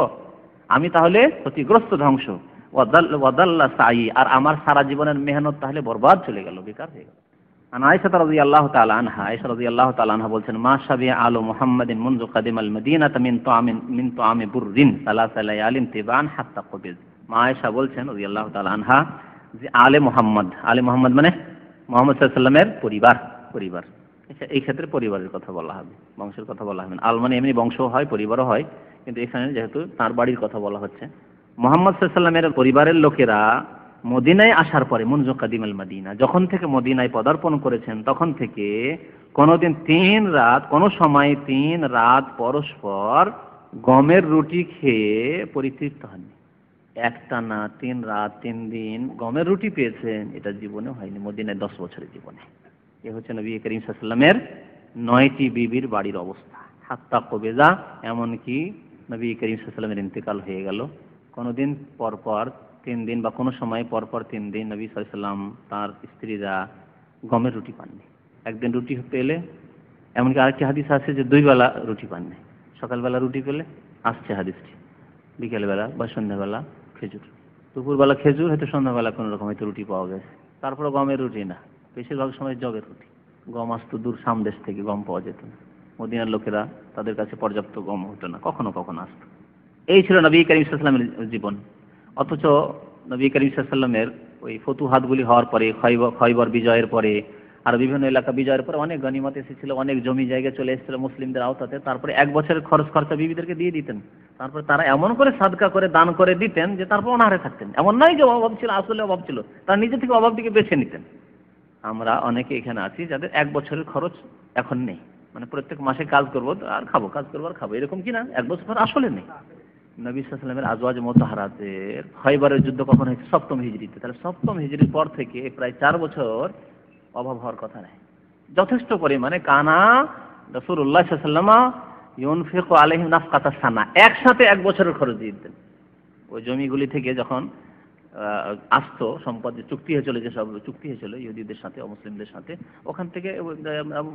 আমি তাহলে ক্ষতিগ্রস্ত ধ্বংস। ওয়াদাল্লা সাই আর আমার সারা জীবনের মেহনত তাহলে বরবাদ চলে গেল, বেকার হয়ে গেল। আন আয়েশা রাদিয়াল্লাহু তাআলা আনহা আয়েশা রাদিয়াল্লাহু তাআলা আনহা বলছেন মা শাবি আলু মুহাম্মাদিন মুনযু কাদিমাল মদিনাতা মিন তুআমিন মিন তুআমি বুররিন সালাসা লায়ালিন তিবান হাত্তা কবিজ মা আয়েশা বলছেন রাদিয়াল্লাহু তাআলা আনহা যে আলে মুহাম্মদ আলে মুহাম্মদ মানে মুহাম্মদ সাল্লাল্লাহু আলাইহি পরিবার পরিবার। আচ্ছা, এই ক্ষেত্রে পরিবারের কথা বলা হবে বংশের কথা বলা হবে আল মানে এমনি বংশ হয় পরিবারও হয় কিন্তু এখানে যেহেতু তার বাড়ির কথা বলা হচ্ছে। মোহাম্মদ সাল্লামের পরিবারের লোকেরা মদিনায় আসার পরে মনজু কাদিম আল মদিনা, যখন থেকে মদিনায় পদার্পণ করেছেন, তখন থেকে কোনোদিন তিন রাত, কোনো সময় তিন রাত পরস্পর গমের রুটি খেয়ে পরিতৃপ্ত হননি। একটানা তিন রাত, তিন দিন গমের রুটি পেয়েছেন, এটা জীবনে হয়নি, মদিনায় দশ বছরের জীবনে। এ হচ্ছে নবী করিম সাল্লামের নয়টি বিবির বাড়ির অবস্থা। হাত্তা কবেজা, এমনকি নবী করিম সাল্লামের ইন্তেকাল হয়ে গেল। কোনোদিন পরপর তিন দিন বা কোনো সময় পরপর তিন দিন নবী সাল্লাম তার স্ত্রীরা গমের রুটি পাননি। একদিন রুটি পেলে, এমনকি আরেকটি হাদিস আছে যে দুই বেলা রুটি পাননি। সকালবেলা রুটি পেলে, আসছে হাদিসটি। বিকেলবেলা বা সন্ধ্যাবেলা খেজুর। দুপুরবেলা খেজুর, হয়তো সন্ধ্যাবেলা কোনো রকম হয়তো রুটি পাওয়া গেছে। তারপরে গমের রুটি না। বেশিরভাগ সময় জগের রুটি। গম আসতো দূর সামদেশ থেকে গম পাওয়া যেত না। মদিনার লোকেরা তাদের কাছে পর্যাপ্ত গম হতো না। কখনো কখনো আসতো। এই ছিল নবী করিম সাল্লামের জীবন। অথচ নবী করিম সাল্লামের ওই ফতুহাতগুলি হওয়ার পরে খয়বর বিজয়ের পরে, আর বিভিন্ন এলাকা বিজয়ের পরে অনেক গনিমত এসেছিল, অনেক জমি জায়গা চলে এসেছিল মুসলিমদের আওতাতে। তারপরে এক বছরের খরচ খরচা বিবিদেরকে দিয়ে দিতেন। তারপরে তারা এমন করে সাদকা করে দান করে দিতেন যে তারপর অনাহারে থাকতেন। এমন নয় যে অভাব ছিল আসলে অভাব ছিল। তারা নিজে থেকে অভাব অভাবটিকে বেছে নিতেন। আমরা অনেকে এখানে আছি যাদের এক বছরের খরচ এখন নেই। মানে প্রত্যেক মাসে কাজ করব, আর খাব, কাজ করব, আর খাব। এরকম কি না? এক বছর আসলে নেই। নবী সাল্লামের আজওয়াজ মোতাহারাতের খয়বারের যুদ্ধ কখন হয়েছে? সপ্তম হিজড়িতে। তাহলে সপ্তম হিজড়ির পর থেকে প্রায় চার বছর অভাব হওয়ার কথা নেই। যথেষ্ট পরিমাণে কানা রসুল্লাহ সাল্লামা ইউনফিক আলহিম নাফকাতা সানা, একসাথে এক বছরের খরচ দিয়ে দিতেন। ওই জমিগুলি থেকে যখন আসতো, সম্পদ চুক্তি হয়েছিল যেসব চুক্তি হয়েছিল ইহুদিদের সাথে অমুসলিমদের সাথে, ওখান থেকে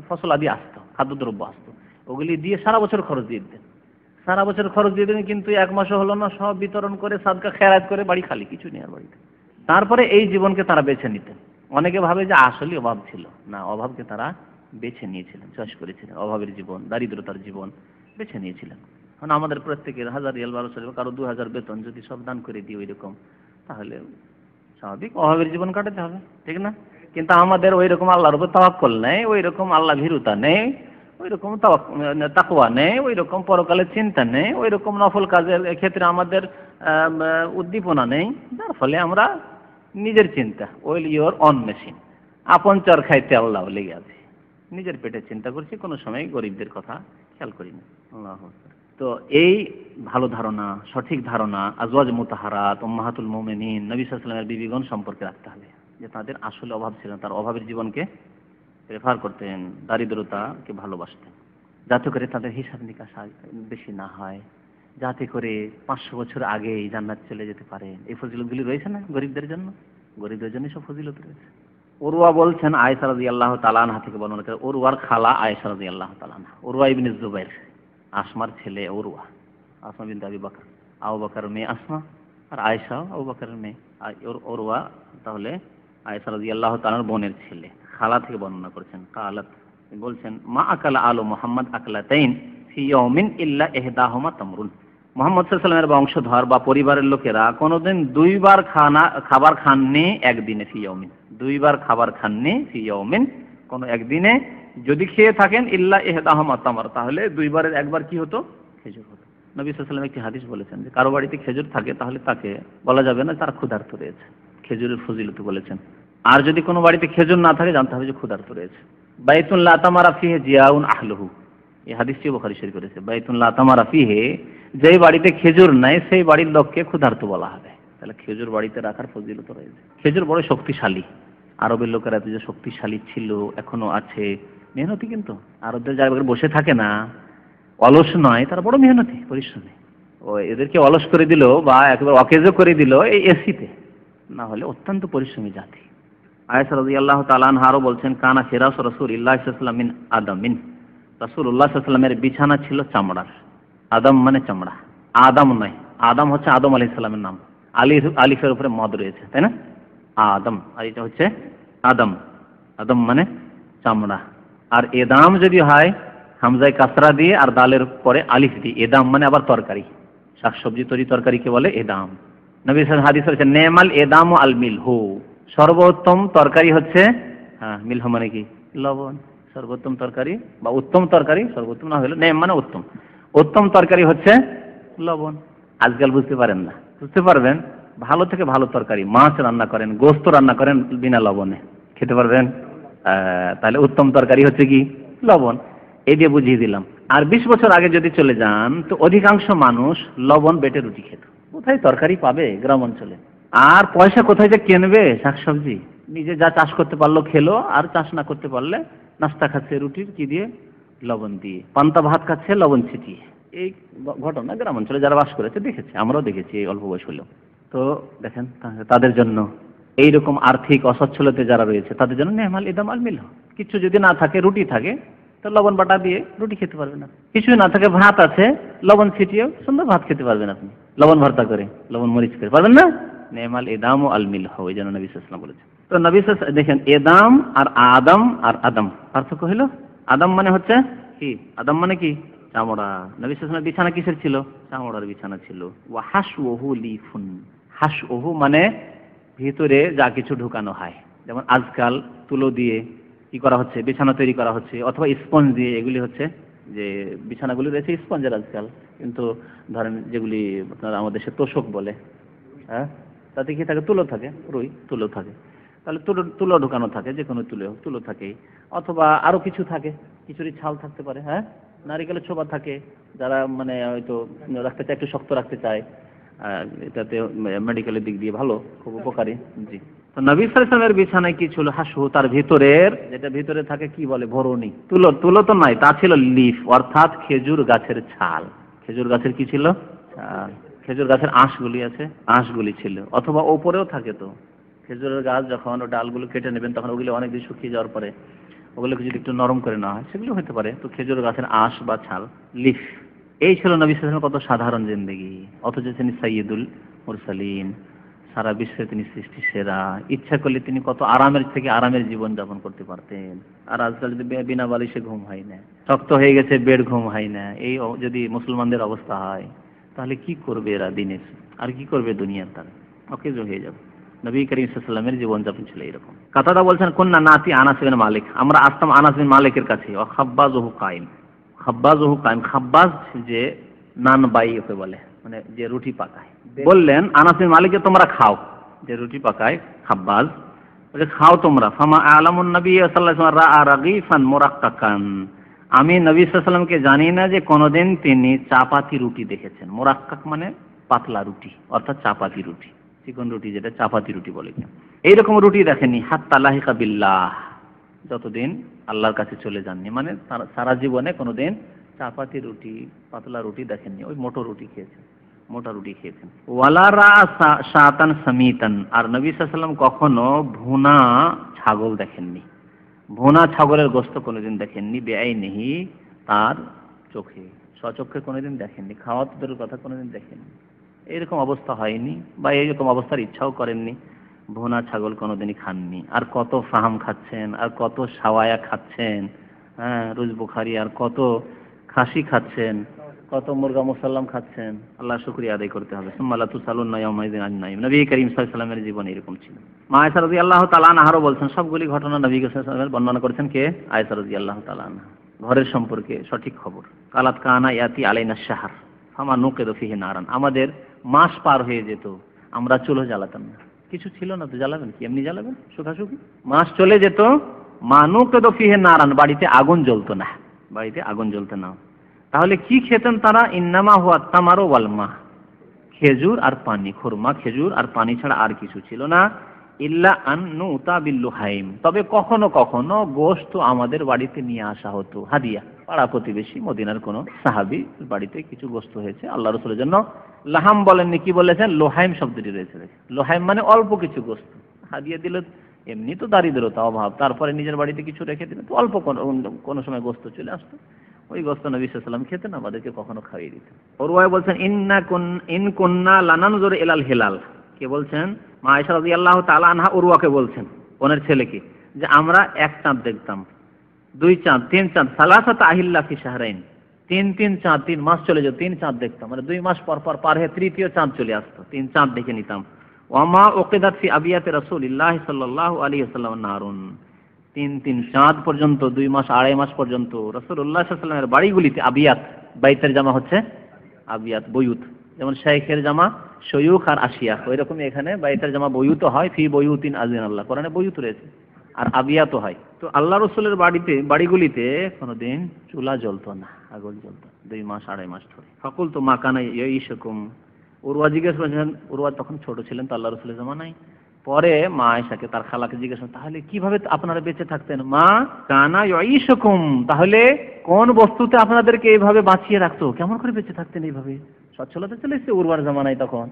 ফসল আদি আসতো, খাদ্যদ্রব্য আসতো। ওগুলি দিয়ে সারা বছর খরচ দিয়ে দিতেন। সারা বছর খরচ দিয়ে দিলেন কিন্তু এক মাসও হলো না, সব বিতরণ করে সাদকা খেরাত করে বাড়ি খালি, কিছু নেই আর বাড়িতে। তারপরে এই জীবনকে তারা বেছে নিতেন। অনেকে ভাবে যে আসলে অভাব ছিল। না, অভাবকে তারা বেছে নিয়েছিলেন, চয়েস করেছিলেন। অভাবের জীবন, দারিদ্রতার জীবন বেছে নিয়েছিলেন। কারণ আমাদের প্রত্যেকের হাজার রিয়াল বারোশো কারও দু হাজার বেতন যদি সব দান করে দিই ওই রকম তাহলে স্বাভাবিক অভাবের জীবন কাটাতে হবে, ঠিক না? কিন্তু আমাদের ওই রকম আল্লাহর উপর তাওয়াক্কল নেই ওই রকম আল্লাহ ভীরুতা নেই। ওই রকম তাকুয়া নেই ওই রকম চিন্তা নেই ওই রকম নফল কাজের ক্ষেত্রে আমাদের উদ্দীপনা নেই। যার ফলে আমরা নিজের চিন্তা ওয়েল ইয়োর অন মেশিন। আপন চর খাইতে আল্লাহ লেগে আছে। নিজের পেটে চিন্তা করছি, কোনো সময় গরিবদের কথা খেয়াল করি না। আল্লাহ তো এই ভালো ধারণা, সঠিক ধারণা, আজওয়াজ মুতাহারাত, উম্মাহাতুল মোমেনিন, নবী সাল্লামের বিবিগণ সম্পর্কে রাখতে হবে। যে তাদের আসলে অভাব ছিল তার অভাবের জীবনকে প্রেফার করতেন দারিদ্রতাকে ভালোবাসতেন। যাতে করে তাদের হিসাব নিকাশ বেশি না হয়। যাতে করে পাঁচশো বছর আগেই জান্নাত চলে যেতে পারে। এই ফজিলতগুলি রয়েছে না গরিবদের জন্য? গরিবদের জন্য সব ফজিলত রয়েছে। ওরুয়া বলছেন আয়েশা আল্লাহ তালানহা থেকে বর্ণনা করে ওরুয়ার খালা আয়েশা আল্লাহ তালানহা ওরুয়া ইবিন জুবাইর, আসমার ছেলে ওরুয়া আসমা বিন আবি বাকর। আবু বাকর মেয়ে আসমা আর আয়েশা আবু বাকরের মেয়ে। ওরুয়া তাহলে আয়েশা আল্লাহ তালার বোনের ছেলে। খালা থেকে বর্ণনা করেছেন, কালাত। বলছেন, মা আকালা আলো মোহাম্মদ আকলাতাইন ফি ইয়াউমিন ইল্লা ইহদাহুমা তামরুন। মোহাম্মদ সাল্লামের বংশধর বা পরিবারের লোকেরা কোনোদিন দুইবার খানা, খাবার খাননি একদিনে ফি ইয়াউমিন। দুইবার খাবার খাননি ফি ইয়াউমিন। কোনো একদিনে যদি খেয়ে থাকেন ইল্লা ইহদাহুমা তামর, তাহলে দুইবারের একবার কি হতো? খেজুর হতো। নবী সাল্লাম একটি হাদিস বলেছেন যে, কারও বাড়িতে খেজুর থাকে তাহলে তাকে বলা যাবে না তার ক্ষুধার্ত রয়েছে। খেজুরের ফজিলত বলেছেন। আর যদি কোনো বাড়িতে খেজুর না থাকে, জানতে হবে যে ক্ষুধার্ত রয়েছে। বাইতুল্লাহ তামারা ফিহে জিয়াউন আহলহু। এই হাদিসটি বোখারি শরীফ করেছে বাইতুল্লাহ তামারা ফিহে, যেই বাড়িতে খেজুর নাই, সেই বাড়ির লোককে ক্ষুধার্ত বলা হবে। তাহলে খেজুর বাড়িতে রাখার ফজিলত রয়েছে। খেজুর বড় শক্তিশালী। আরবের লোকেরা যে শক্তিশালী ছিল, এখনও আছে। মেহনতি কিন্তু। আরবদের যারা বসে থাকে না, অলস নয়, তারা বড় মেহনতি, পরিশ্রমী। ও এদেরকে অলস করে দিল বা একেবারে অকেজও করে দিল এই এসিতে না হলে অত্যন্ত পরিশ্রমী জাতি। আয়েসা রাজি আল্লাহ তালানহারও বলছেন, কানা ফেরাস রসুল ইল্লাহাম মিন আদম। মিন রসুল উল্লাহ সাল্লামের বিছানা ছিল চামড়ার। আদম মানে চামড়া। আদম নয়, আদম হচ্ছে আদম আলি সাল্লামের নাম। আলি আলিফের উপরে মদ রয়েছে, তাই না? আদম, আর এটা হচ্ছে আদম। আদম মানে চামড়া। আর এদাম যদি হয়, হামজায় কাসরা দিয়ে আর দালের পরে আলিফ দিয়ে। এদাম মানে আবার তরকারি। শাকসবজি তরি তরকারিকে বলে এদাম। নবী হাদিস হচ্ছে নেমাল এদাম আল মিল হু সর্বোত্তম তরকারি হচ্ছে হ্যাঁ মিলহ মানে কি লবণ। সর্বোত্তম তরকারি বা উত্তম তরকারি সর্বোত্তম না হলে নেম মানে উত্তম। উত্তম তরকারি হচ্ছে লবণ। আজকাল বুঝতে পারেন না। বুঝতে পারবেন? ভালো থেকে ভালো তরকারি মাছ রান্না করেন গোস্ত রান্না করেন বিনা লবণে। খেতে পারবেন? তাহলে উত্তম তরকারি হচ্ছে কি? লবণ। এই দিয়ে বুঝিয়ে দিলাম। আর বিশ বছর আগে যদি চলে যান তো অধিকাংশ মানুষ লবণ বেটে রুটি খেত। কোথায় তরকারি পাবে গ্রাম অঞ্চলে? আর পয়সা কোথায় যে কিনবে শাকসবজি? নিজে যা চাষ করতে পারল খেলো, আর চাষ না করতে পারলে নাস্তা খাচ্ছে রুটির, কি দিয়ে? লবণ দিয়ে। পান্তা ভাত খাচ্ছে, লবণ ছিটিয়ে। এই ঘটনা গ্রাম অঞ্চলে যারা বাস করেছে দেখেছে, আমরাও দেখেছি এই অল্প বয়স হলেও। তো দেখেন তাদের জন্য এই রকম আর্থিক অসচ্ছলতে যারা রয়েছে, তাদের জন্য নেহমাল ইদাম, আল মিল কিছু যদি না থাকে, রুটি থাকে, তো লবণ বাটা দিয়ে রুটি খেতে পারবেন না কিছুই না থাকে, ভাত আছে, লবণ ছিটিয়েও সুন্দর ভাত খেতে পারবেন আপনি। লবণ ভর্তা করে, লবণ মরিচ করে, পারবেন না? নেমাল এদাম ও আল মিল ওই জন্য নবী ইসলাম বলেছে তো নবী দেখেন, এদাম আর আদম আর আদম, পার্থক্য হইল? আদম মানে হচ্ছে কি? আদম মানে কি? চামড়া। নবী সাল্লাল্লাহু বিছানা কিসের ছিল? চামড়ার বিছানা ছিল। ওয়া হাস ওহু লিফুন হাস ওহু মানে ভিতরে যা কিছু ঢুকানো হয়। যেমন আজকাল তুলো দিয়ে কি করা হচ্ছে? বিছানা তৈরি করা হচ্ছে, অথবা স্পঞ্জ দিয়ে, এগুলি হচ্ছে যে বিছানাগুলি রয়েছে স্পঞ্জের আজকাল। কিন্তু ধরেন যেগুলি আপনার আমাদের দেশে তোষক বলে হ্যাঁ? তাতে কি থাকে তুলো থাকে, রুই তুলো থাকে। তাহলে তুলো তুলো ঢুকানো থাকে, যে কোনো তুলো তুলো থাকে অথবা আরও কিছু থাকে কিছুরই ছাল থাকতে পারে হ্যাঁ? নারিকেলের ছোবা থাকে, যারা মানে হয়তো রাখতে চায়, একটু শক্ত রাখতে চায় এটাতে মেডিকেলের দিক দিয়ে ভালো, খুব উপকারী। জি। তো নবী সালামের বিছানায় কি ছিল? হাসু, তার ভিতরের, যেটা ভিতরে থাকে, কি বলে? ভরণী। তুলো তুলো তো নাই, তা ছিল লিফ, অর্থাৎ খেজুর গাছের ছাল। খেজুর গাছের কি ছিল? ছাল। খেজুর গাছের আঁশগুলি আছে, আঁশগুলি ছিল, অথবা ওপরেও থাকে তো। খেজুরের গাছ যখন ও ডালগুলো কেটে নেবেন, তখন ওগুলো অনেক দিন শুকিয়ে যাওয়ার পরে ওগুলোকে যদি একটু নরম করে নেওয়া হয়, সেগুলো হতে পারে। তো খেজুর গাছের আঁশ বা ছাল, লিফ, এই ছিল নবী সাল্লামের কত সাধারণ জিন্দগি। অথচ তিনি সাইয়দুল মুরসালিন, সারা বিশ্বে তিনি সৃষ্টি সেরা ইচ্ছা করলে তিনি কত আরামের থেকে আরামের জীবন যাপন করতে পারতেন। আর আজকাল যদি বিনা বালিশে ঘুম হয় না, শক্ত হয়ে গেছে, বেড ঘুম হয় না, এই যদি মুসলমানদের অবস্থা হয় তাহলে কি করবে এরা দিনের? আর কি করবে দুনিয়ার তারা? অকেজ হয়ে যাবে। নবী করিম সাল্লামের জীবনযাপন ছিল এরকম। কথাটা বলছেন কন্যা নাতি আনাস বিন মালিক। আমরা আসতাম আনাস বিন মালিকের কাছে। ও খাব্বাজ ওহু কাইম। খাব্বাজ ওহু কাইম। খাব্বাজ যে নান বাই ওকে বলে মানে যে রুটি পাকায়। বললেন, আনাস বিন মালিককে তোমরা খাও। যে রুটি পাকায়, খাব্বাজ বলে, খাও তোমরা। ফামা আলামুন নবী সাল্লাল্লাহু আলাইহি রা রাগিফান মুরাক্কাকান। আমি নবী সাল্লামকে জানি না যে কোনোদিন তিনি চাপাতি রুটি দেখেছেন। মোরাক্কাক মানে পাতলা রুটি, অর্থাৎ চাপাতি রুটি। চিকন রুটি যেটা, চাপাতি রুটি বলে এইরকম রুটি দেখেনি হাত্তা লাহিকা বিল্লাহ। যতদিন আল্লাহর কাছে চলে যাননি মানে সারা জীবনে কোনোদিন চাপাতি রুটি, পাতলা রুটি দেখেননি। ওই মোটো রুটি খেয়েছেন, মোটা রুটি খেয়েছেন। ওয়ালারা শাতান সামিতান। আর নবী সাল্লাম কখনো ভুনা ছাগল দেখেননি। ভুনা ছাগলের গোস্ত কোনোদিন দেখেননি বেআই নেহি তার চোখে। স্বচক্ষে কোনোদিন দেখেননি, খাওয়া তোদের কথা, কোনোদিন দেখেননি। এরকম অবস্থা হয়নি বা এইরকম অবস্থার ইচ্ছাও করেননি, ভোনা ছাগল কোনোদিনই খাননি। আর কত ফাহাম খাচ্ছেন, আর কত সাওয়ায়া খাচ্ছেন হ্যাঁ রোজ বুখারি আর কত খাসি খাচ্ছেন কত মুরগা মুসাল্লাম খাচ্ছেন? আল্লাহ শুক্রিয়া আদায় করতে হবে। সুম্মাল্লা তুসালুন নাইমাইদিন আন নাইম নবী করিম সাল্লামের জীবন এরকম ছিল। মা আয়েশা রাদিয়াল্লাহু তাআলা আনহারও বলছেন, সবগুলি ঘটনা নবী সাল্লামের বর্ণনা করেছেন কে? আয়েশা রাদিয়াল্লাহু তাআলা আনহা। ঘরের সম্পর্কে সঠিক খবর। কালাত কানা ইয়াতি আলাইনা শাহর, ফামা নুকেদ ফিহি নারান। আমাদের মাস পার হয়ে যেত, আমরা চুলো জ্বালাতাম না। কিছু ছিল না তো, জ্বালাবেন কি? এমনি জ্বালাবেন? সুখাসুখি? মাস চলে যেত মানুকেদ ফিহে নারান, বাড়িতে আগুন জ্বলতো না। বাড়িতে আগুন জ্বলতো না। তাহলে কি খেতেন তারা? ইন্নামা হুয়া তামারো ওয়ালমা খেজুর আর পানি, খুরমা, খেজুর আর পানি ছাড়া আর কিছু ছিল না। ইল্লা আন্নু বিল্লু হাইম। তবে কখনো কখনো গোশত আমাদের বাড়িতে নিয়ে আসা হতো, হাদিয়া। পাড়া প্রতিবেশী, মদিনার কোনো সাহাবি বাড়িতে কিছু গোস্ত হয়েছে আল্লাহ রসুলের জন্য। লাহাম বলেননি, কি বলেছেন? লোহাইম শব্দটি রয়েছে লোহাইম মানে অল্প কিছু গোস্ত হাদিয়া দিল এমনি তো দারিদ্রতা অভাব, তারপরে নিজের বাড়িতে কিছু রেখে দিলেন তো অল্প কোনো সময় গোস্ত চলে আসতো। ওই গোস্ত নবী সাল্লাম খেতেন, আমাদেরকে কখনো খাইয়ে দিতেন। ওরওয়ায় বলছেন, ইন্না কুন, ইন কুন্না লানানজুর ইলাল হিলাল। কে বলছেন? মা আয়েশা রাদিয়াল্লাহু তাআলা আনহা উরওয়াকে বলছেন, ওনার ছেলেকে, যে আমরা এক চাঁদ দেখতাম, দুই চাঁদ, তিন চাঁদ, সালাসাত আহিল্লা ফি শাহরাইন। তিন তিন চাঁদ, তিন মাস চলে যেত, তিন চাঁদ দেখতাম। মানে দুই মাস পর পর পার হয়ে তৃতীয় চাঁদ চলে আসতো, তিন চাঁদ দেখে নিতাম। ওয়ামা ওকেদাত ফি আবিয়াতে রাসূলিল্লাহ সাল্লাল্লাহু আলাইহি ওয়াসাল্লাম নারুন। তিন তিন চাঁদ পর্যন্ত, দুই মাস, আড়াই মাস পর্যন্ত রসুল্লাহ সাল্লামের বাড়িগুলিতে আবিয়াত, বাইতের জামা হচ্ছে আবিয়াত, বয়ুত। যেমন শেখের জামা, সৈয়ুখ আর আসিয়া ওই রকমই এখানে বাইতের জামা বয়ুত হয়, ফি বয়ুতিন আজিন আল্লাহ। কোরআনে বয়ুত রয়েছে, আর আবিয়াত হয়। তো আল্লাহ রসুলের বাড়িতে, বাড়িগুলিতে কোনোদিন চুলা জ্বলতো না আগুন জ্বলতো। দুই মাস, আড়াই মাস ধরে। সকল তো মাকানা ইসকুম উরওয়া জিজ্ঞেস করেছেন উরওয়া তখন ছোট ছিলেন তো আল্লাহ রসুলের জামানায় পরে মা আয়েশাকে, তার খালাকে জিজ্ঞেস তাহলে কীভাবে আপনারা বেঁচে থাকতেন? মা কানা ইসকুম তাহলে কোন বস্তুতে আপনাদেরকে এইভাবে বাঁচিয়ে রাখতো? কেমন করে বেঁচে থাকতেন এইভাবে? সচ্ছলতা চলে এসেছে উর্বার জামানায় তখন।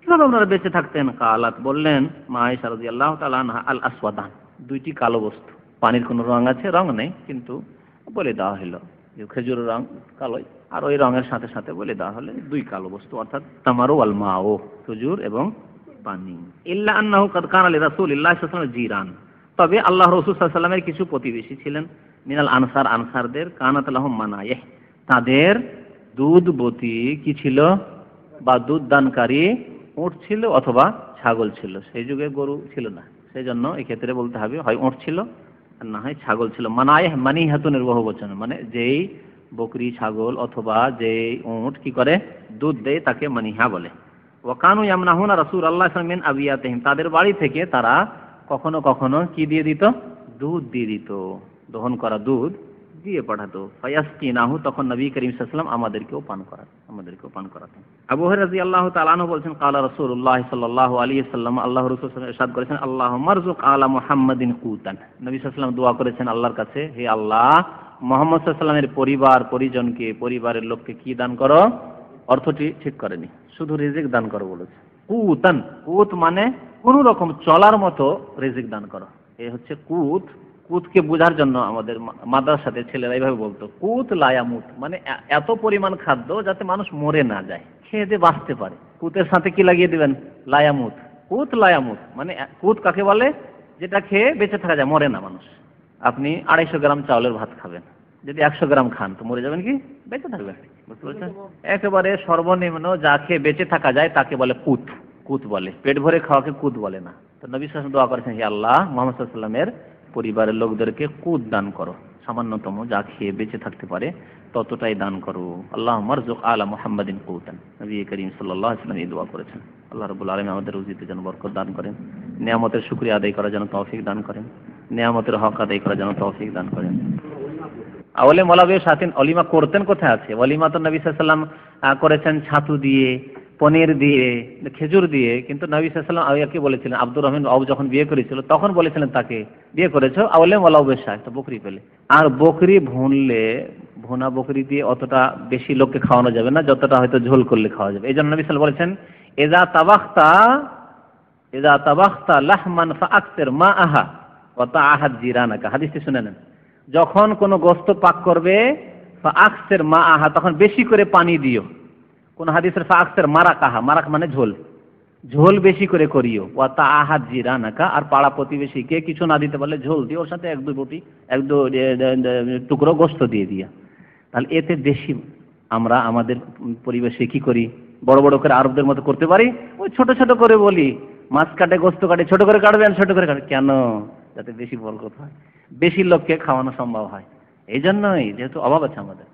কীভাবে আপনারা বেঁচে থাকতেন? কালাত বললেন, মা আয়েশা রাদিয়াল্লাহু তাআলা আল আসওয়াদান দুইটি কালো বস্তু। পানির কোনো রং আছে? রং নেই, কিন্তু বলে দেওয়া হলো খেজুর রং কালোই আর ওই রঙের সাথে সাথে বলে দেওয়া হলে দুই কালো বস্তু, অর্থাৎ তামারু মাও খেজুর এবং পানি ইল্লা আন্নাহু কাদ কানা লি রাসূলিল্লাহ সাল্লাল্লাহু আলাইহি জিরান। তবে আল্লাহ রাসূল সাল্লাল্লাহু কিছু প্রতিবেশী ছিলেন, মিনাল আনসার আনসারদের, কানাত লাহুম মানায়েহ। তাদের দুধবতী কি ছিল? বা দুধ দানকারী উট ছিল অথবা ছাগল ছিল? সেই যুগে গরু ছিল না। সেই জন্য এই ক্ষেত্রে বলতে হবে, হয় উট ছিল আর না হয় ছাগল ছিল। মানায় মানি হাতুনের বহু বচন। মানে যেই বকরি, ছাগল অথবা যেই উট কি করে? দুধ দেয় তাকে মানিহা বলে। ওয়াকানু ইয়ামনাহুনা রাসূল আল্লাহ মিন আবিয়াতিহিম। তাদের বাড়ি থেকে তারা কখনো কখনো কি দিয়ে দিত? দুধ দিয়ে দিত। দহন করা দুধ দিয়ে পাঠাতো। ফায়াসকি নাহু তখন নবী করিম সাল্লাম আমাদেরকেও পান করাত আমাদেরকেও পান করাতেন। আবু হরাইরা রাদিয়াল্লাহু তাআলা আনহু বলছেন, কালা রাসূলুল্লাহ সাল্লাল্লাহু আলাইহি সাল্লাম আল্লাহ রাসূল ইরশাদ করেছেন, আল্লাহুম্মা রযুক আলা মুহাম্মাদিন কুতান। নবী সাল্লাল্লাহু দোয়া করেছেন আল্লাহর কাছে, হে আল্লাহ, মুহাম্মদ সাল্লাল্লাহু পরিবার, পরিজনকে, পরিবারের লোককে কি দান করো? অর্থটি ঠিক করেনি। শুধু রিজিক দান করো বলেছে। কুতান, কুত মানে কোন রকম চলার মতো রিজিক দান করো। এ হচ্ছে কুত। কুতকে বোঝার জন্য আমাদের মাদ্রাসাতে ছেলেরা এইভাবে বলতো, কুত লায়ামুত মানে এত পরিমাণ খাদ্য যাতে মানুষ মরে না যায়, খেয়ে দিয়ে বাঁচতে পারে। কুতের সাথে কি লাগিয়ে দিবেন? লায়ামুত কুত লায়ামুত মানে কুত কাকে বলে? যেটা খেয়ে বেঁচে থাকা যায়, মরে না মানুষ। আপনি আড়াইশো গ্রাম চাউলের ভাত খাবেন। যদি একশো গ্রাম খান, তো মরে যাবেন কি? বেঁচে থাকবেন। বুঝতে একেবারে সর্বনিম্ন যা খেয়ে বেঁচে থাকা যায় তাকে বলে কুত কুত বলে। পেট ভরে খাওয়াকে কুত বলে না। তো নবী সাল্লাম দোয়া করেছেন, হে আল্লাহ, মোহাম্মদ সাল্লামের পরিবারের লোকদেরকে কুত দান করো। সামান্যতম যা খেয়ে বেঁচে থাকতে পারে ততটাই দান করো। আল্লাহ মারজুক আলা মুহাম্মাদিন কুতান। নবী করিম সাল্লাল্লাহু আলাইহি ওয়াসাল্লাম এই দোয়া করেছেন। আল্লাহ রাব্বুল আলামিন আমাদের রুজিতে যেন বরকত দান করেন। নিয়ামতের শুকরিয়া আদায় করার যেন তৌফিক দান করেন। নিয়ামতের হক আদায় করার যেন তৌফিক দান করেন। আওলে মলাবের সাথে অলিমা করতেন কোথায় আছে? অলিমা তো নবী সাল্লাম করেছেন ছাতু দিয়ে, পনির দিয়ে, খেজুর দিয়ে, কিন্তু নবী সাল্লাম আয়াকে বলেছিলেন, আব্দুর রহমান আউ যখন বিয়ে করেছিল, তখন বলেছিলেন তাকে, বিয়ে করেছ? আওলে মলাবের শাহ একটা বকরি পেলে। আর বকরি ভুনলে, ভুনা বকরি দিয়ে অতটা বেশি লোককে খাওয়ানো যাবে না, যতটা হয়তো ঝোল করলে খাওয়া যাবে। এই জন্য নবী সাল্লাম বলেছেন, এজা তাবাখতা এজা তাবাখতা লাহমান ফাআকসির মা আহা ওয়া তাআহাদ জিরানাকা। হাদিসটি শুনে নেন। যখন কোনো গোস্ত পাক করবে আকসের মা আহা তখন বেশি করে পানি দিও। কোন হাদিসের আকসের মারাক আহা, মারাক মানে ঝোল। ঝোল বেশি করে করিও। ওয়া তা আহা জিরা নাকা আর পাড়া প্রতিবেশীকে কিছু না দিতে পারলে ঝোল দিয়ে ওর সাথে এক দুই রুটি, এক দু টুকরো গোস্ত দিয়ে দিয়া। তাহলে এতে বেশি আমরা আমাদের পরিবেশে কি করি? বড় বড় করে আরবদের মতো করতে পারি? ওই ছোট ছোট করে বলি, মাছ কাটে, গোস্ত কাটে, ছোট করে কাটবেন, ছোট করে কাটবে কেন? যাতে বেশি বরকত হয়। বেশি লোককে খাওয়ানো সম্ভব হয়। এই জন্যই যেহেতু অভাব আছে আমাদের।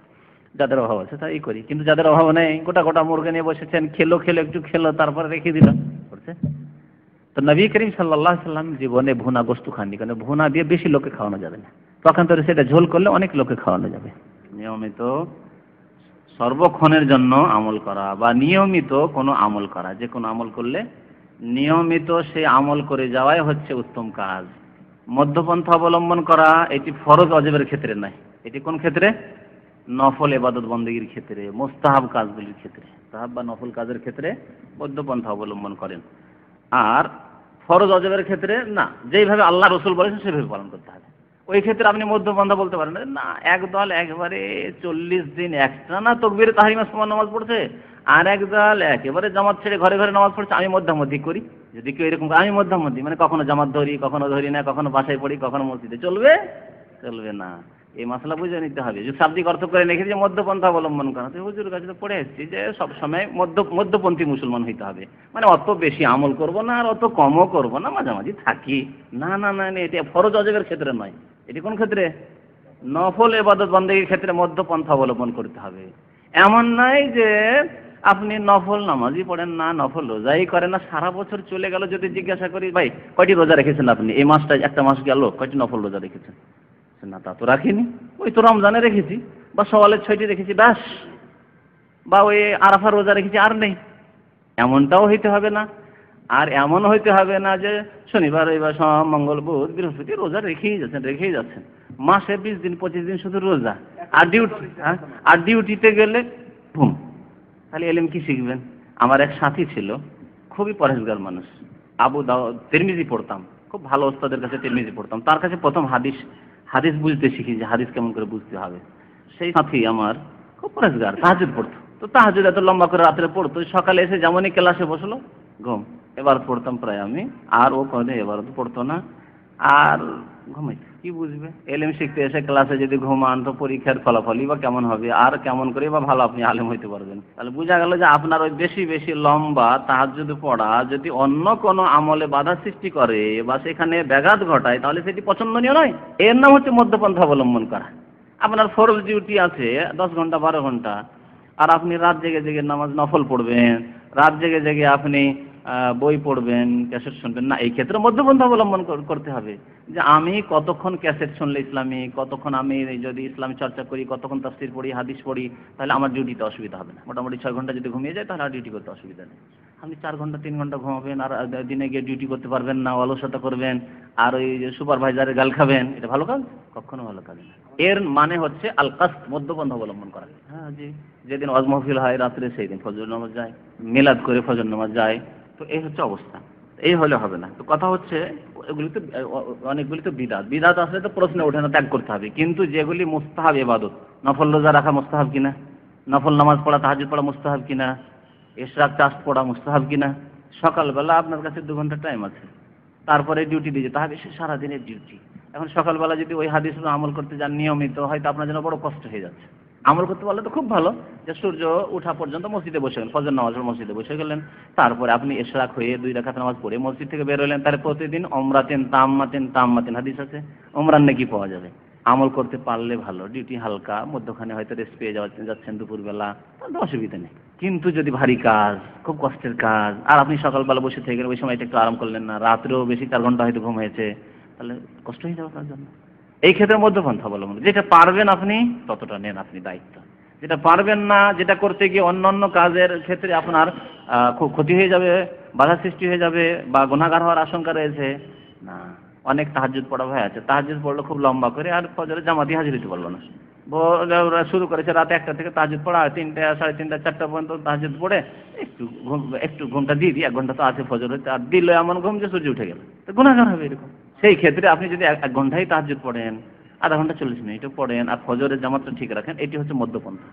যাদের অভাব আছে তাই করি। কিন্তু যাদের অভাব নেই, গোটা গোটা মুরগি নিয়ে বসেছেন, খেলো খেলো, একটু খেলো, তারপরে রেখে দিল। করছে? তো নবী করিম সাল্লাহ সাল্লাম জীবনে ভুনা গোস্তু খাননি। কারণ ভুনা দিয়ে বেশি লোককে খাওয়ানো যাবে না। তখন তো সেটা ঝোল করলে অনেক লোককে খাওয়ানো যাবে। নিয়মিত সর্বক্ষণের জন্য আমল করা বা নিয়মিত কোনো আমল করা। যে কোনো আমল করলে নিয়মিত সেই আমল করে যাওয়াই হচ্ছে উত্তম কাজ। মধ্যপন্থা অবলম্বন করা এটি ফরজ অজেবের ক্ষেত্রে নয় এটি কোন ক্ষেত্রে? নফল এবাদত বন্দীর ক্ষেত্রে, মোস্তাহাব কাজগুলির ক্ষেত্রে। তাহাব বা নফল কাজের ক্ষেত্রে মধ্যপন্থা অবলম্বন করেন। আর ফরজ অজেবের ক্ষেত্রে না, যেইভাবে আল্লাহ রসুল বলেছেন সেভাবে পালন করতে হবে। ওই ক্ষেত্রে আপনি মধ্যপন্থা বলতে পারেন, না একদল একবারে চল্লিশ দিন একটা না তকবির তাহারিমা সমান নামাজ পড়ছে, আর একদল একেবারে জামাত ছেড়ে ঘরে ঘরে নামাজ পড়ছে, আমি মধ্যামধ্যি করি। যদি কেউ এরকম আমি মধ্যামধ্যি মানে কখনো জামাত ধরি কখনো ধরি না কখনো বাসায় পড়ি কখনো মসজিদে। চলবে? চলবে না। এই মশলা বুঝে নিতে হবে। যে শাব্দিক অর্থ করে রেখে যে মধ্যপন্থা অবলম্বন করা। তো হুজুর কাছে তো পড়ে এসেছি যে সব সময় মধ্য মধ্যপন্থী মুসলমান হইতে হবে। মানে অত বেশি আমল করব না আর অত কমও করব না মাঝামাঝি থাকি। না না না না, এটা ফরজ অজবের ক্ষেত্রে নয়। এটি কোন ক্ষেত্রে? নফল এবাদত বন্দেগীর ক্ষেত্রে মধ্যপন্থা অবলম্বন করতে হবে। এমন নয় যে আপনি নফল নামাজই পড়েন, না নফল রোজাই করেন না, সারা বছর চলে গেল যদি জিজ্ঞাসা করি, ভাই, কয়টি রোজা রেখেছেন আপনি? এই মাসটা, একটা মাস গেল, কয়টি নফল রোজা রেখেছেন? না, তা তো রাখিনি। ওই তো রমজানে রেখেছি, বা সওয়ালের ছয়টি রেখেছি, ব্যাস। বা ওই আরাফা রোজা রেখেছি, আর নেই। এমনটাও হইতে হবে না। আর এমন হইতে হবে না যে শনিবার, রবিবার, সোম, মঙ্গল, বুধ, বৃহস্পতি রোজা রেখেই যাচ্ছেন রেখেই যাচ্ছেন। মাসে বিশ দিন, পঁচিশ দিন শুধু রোজা। আর ডিউটি হ্যাঁ? আর ডিউটিতে গেলে তাহলে এলেম কি শিখবেন? আমার এক সাথী ছিল, খুবই পরেশগার মানুষ। আবু দাও তিরমিজি পড়তাম, খুব ভালো ওস্তাদের কাছে তিরমিজি পড়তাম। তার কাছে প্রথম হাদিস হাদিস বুঝতে শিখি যে হাদিস কেমন করে বুঝতে হবে। সেই সাথী আমার খুব পরেশগার তাহাজুদ পড়তো। তো তাহাজুদ এত লম্বা করে রাত্রে পড়তো, সকালে এসে যেমনই ক্লাসে বসল, ঘুম। এবার পড়তাম প্রায় আমি, আর ও কোনোদিন এবার তো পড়তো না, আর ঘুমাইতো। কি বুঝবে? এলেম শিখতে এসে ক্লাসে যদি ঘুমান তো পরীক্ষার ফলাফলই বা কেমন হবে? আর কেমন করে বা ভালো আপনি আলেম হইতে পারবেন? তাহলে বোঝা গেল যে আপনার ওই বেশি বেশি লম্বা তাহাজ্জুদ পড়া যদি অন্য কোনো আমলে বাধা সৃষ্টি করে বা সেখানে ব্যাঘাত ঘটায়, তাহলে সেটি পছন্দনীয় নয়। এর নাম হচ্ছে মধ্যপন্থা অবলম্বন করা। আপনার ফরজ ডিউটি আছে, দশ ঘণ্টা, বারো ঘণ্টা। আর আপনি রাত জেগে জেগে নামাজ নফল পড়বেন। রাত জেগে জেগে আপনি বই পড়বেন, ক্যাসেট শুনবেন। না, এই ক্ষেত্রে মধ্যপন্থা অবলম্বন করতে হবে। যে আমি কতক্ষণ ক্যাসেট শুনলে ইসলামী, কতক্ষণ আমি যদি ইসলামী চর্চা করি, কতক্ষণ তাফসির পড়ি, হাদিস পড়ি, তাহলে আমার ডিউটিতে অসুবিধা হবে না। মোটামুটি ছয় ঘণ্টা যদি ঘুমিয়ে যায়, তাহলে আর ডিউটি করতে অসুবিধা নেই। আপনি চার ঘণ্টা, তিন ঘণ্টা ঘুমাবেন আর দিনে গিয়ে ডিউটি করতে পারবেন না, অলসতা করবেন, আর ওই যে সুপারভাইজারের গাল খাবেন, এটা ভালো কাজ? কখনো ভালো কাজ না। এর মানে হচ্ছে আলকাস মধ্যপন্থা অবলম্বন করা। হ্যাঁ জি। যেদিন ওয়াজ মাহফিল হয়, রাত্রে সেই দিন ফজর নামাজ যায়, মিলাদ করে ফজর নামাজ যায়। তো এই হচ্ছে অবস্থা। এই হলে হবে না। তো কথা হচ্ছে এগুলি তো অনেকগুলি তো বিদাত। বিদাত আসলে তো প্রশ্ন ওঠে না, ত্যাগ করতে হবে। কিন্তু যেগুলি মুস্তাহাব এবাদত নফল রোজা রাখা মুস্তাহাব কিনা? নফল নামাজ পড়া তাহাজুদ পড়া মুস্তাহাব কিনা? এশরাক চাষ পড়া মুস্তাহাব কিনা? সকালবেলা আপনার কাছে দু ঘণ্টা টাইম আছে। তারপরে ডিউটি দিয়ে যেতে হবে। সে সারাদিনের ডিউটি এখন সকালবেলা যদি ওই হাদিস আমল করতে যান, নিয়মিত, হয়তো আপনার জন্য বড় কষ্ট হয়ে যাচ্ছে। আমল করতে পারলে তো খুব ভালো যে সূর্য ওঠা পর্যন্ত মসজিদে বসে গেলেন, ফজর নামাজ মসজিদে বসে গেলেন। তারপরে আপনি এশরাক হয়ে দুই রাখাত নামাজ পড়ে মসজিদ থেকে বের হলেন তার প্রতিদিন অমরাতেন তাম্মাতেন তাম্মাতেন, হাদিস আছে? অমরান নাকি পাওয়া যাবে। আমল করতে পারলে ভালো ডিউটি হালকা, মধ্যখানে হয়তো রেস্ট পেয়ে যাচ্ছেন দুপুরবেলা, তাহলে অসুবিধা নেই। কিন্তু যদি ভারী কাজ, খুব কষ্টের কাজ, আর আপনি সকালবেলা বসে থেকে ওই সময়টা একটু আরাম করলেন না, রাত্রেও বেশি চার ঘণ্টা হয়তো ঘুম হয়েছে, তাহলে কষ্ট হয়ে যাবে তার জন্য। এই ক্ষেত্রে মধ্যপন্থা অবলম্বন। যেটা পারবেন আপনি, ততটা নেন আপনি দায়িত্ব। যেটা পারবেন না, যেটা করতে গিয়ে অন্য অন্য কাজের ক্ষেত্রে আপনার খুব ক্ষতি হয়ে যাবে, বাধা সৃষ্টি হয়ে যাবে বা গুণাগার হওয়ার আশঙ্কা রয়েছে, না। অনেক তাহাজুদ পড়া হয়ে আছে তাহাজুদ পড়ল খুব লম্বা করে আর ফজরে জামাতি হাজির হতে পারল না। শুরু করেছে রাত একটা থেকে তাহাজুদ পড়া, তিনটা, সাড়ে তিনটা, চারটা পর্যন্ত তাহাজুদ পড়ে, একটু ঘুম, একটু ঘুমটা দিয়ে দিই, এক ঘণ্টা তো আছে ফজর আর দিল এমন ঘুম যে সূর্য উঠে গেল। তো গুণাগার হবে এরকম। সেই ক্ষেত্রে আপনি যদি এক ঘন্টাই তাহাজুদ পড়েন, আধা ঘণ্টা চল্লিশ মিনিটও পড়েন আর ফজরের জামাতটা ঠিক রাখেন, এটি হচ্ছে মধ্যপন্থা।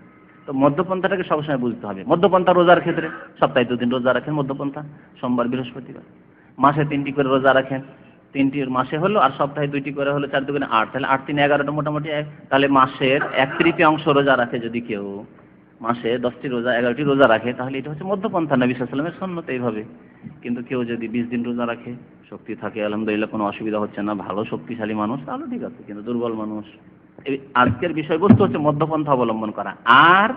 তো মধ্যপন্থাটাকে সবসময় বুঝতে হবে। মধ্যপন্থা রোজার ক্ষেত্রে সপ্তাহে দুদিন রোজা রাখেন মধ্যপন্থা, সোমবার, বৃহস্পতিবার। মাসে তিনটি করে রোজা রাখেন। তিনটি মাসে হলো আর সপ্তাহে দুইটি করে হলো চার দুগুণে আট। তাহলে আট, তিন, এগারোটা মোটামুটি তাহলে মাসের এক তৃতীয় অংশ রোজা রাখে যদি কেউ। মাসে দশটি রোজা, এগারোটি রোজা রাখে, তাহলে এটা হচ্ছে মধ্যপন্থা। নবী সাল্লামের সন্ন্যত এইভাবে। কিন্তু কেউ যদি বিশ দিন রোজা রাখে, শক্তি থাকে, আলহামদুলিল্লাহ কোনো অসুবিধা হচ্ছে না, ভালো শক্তিশালী মানুষ, তাহলে ঠিক আছে, কিন্তু দুর্বল মানুষ। আজকের বিষয়বস্তু হচ্ছে মধ্যপন্থা অবলম্বন করা। আর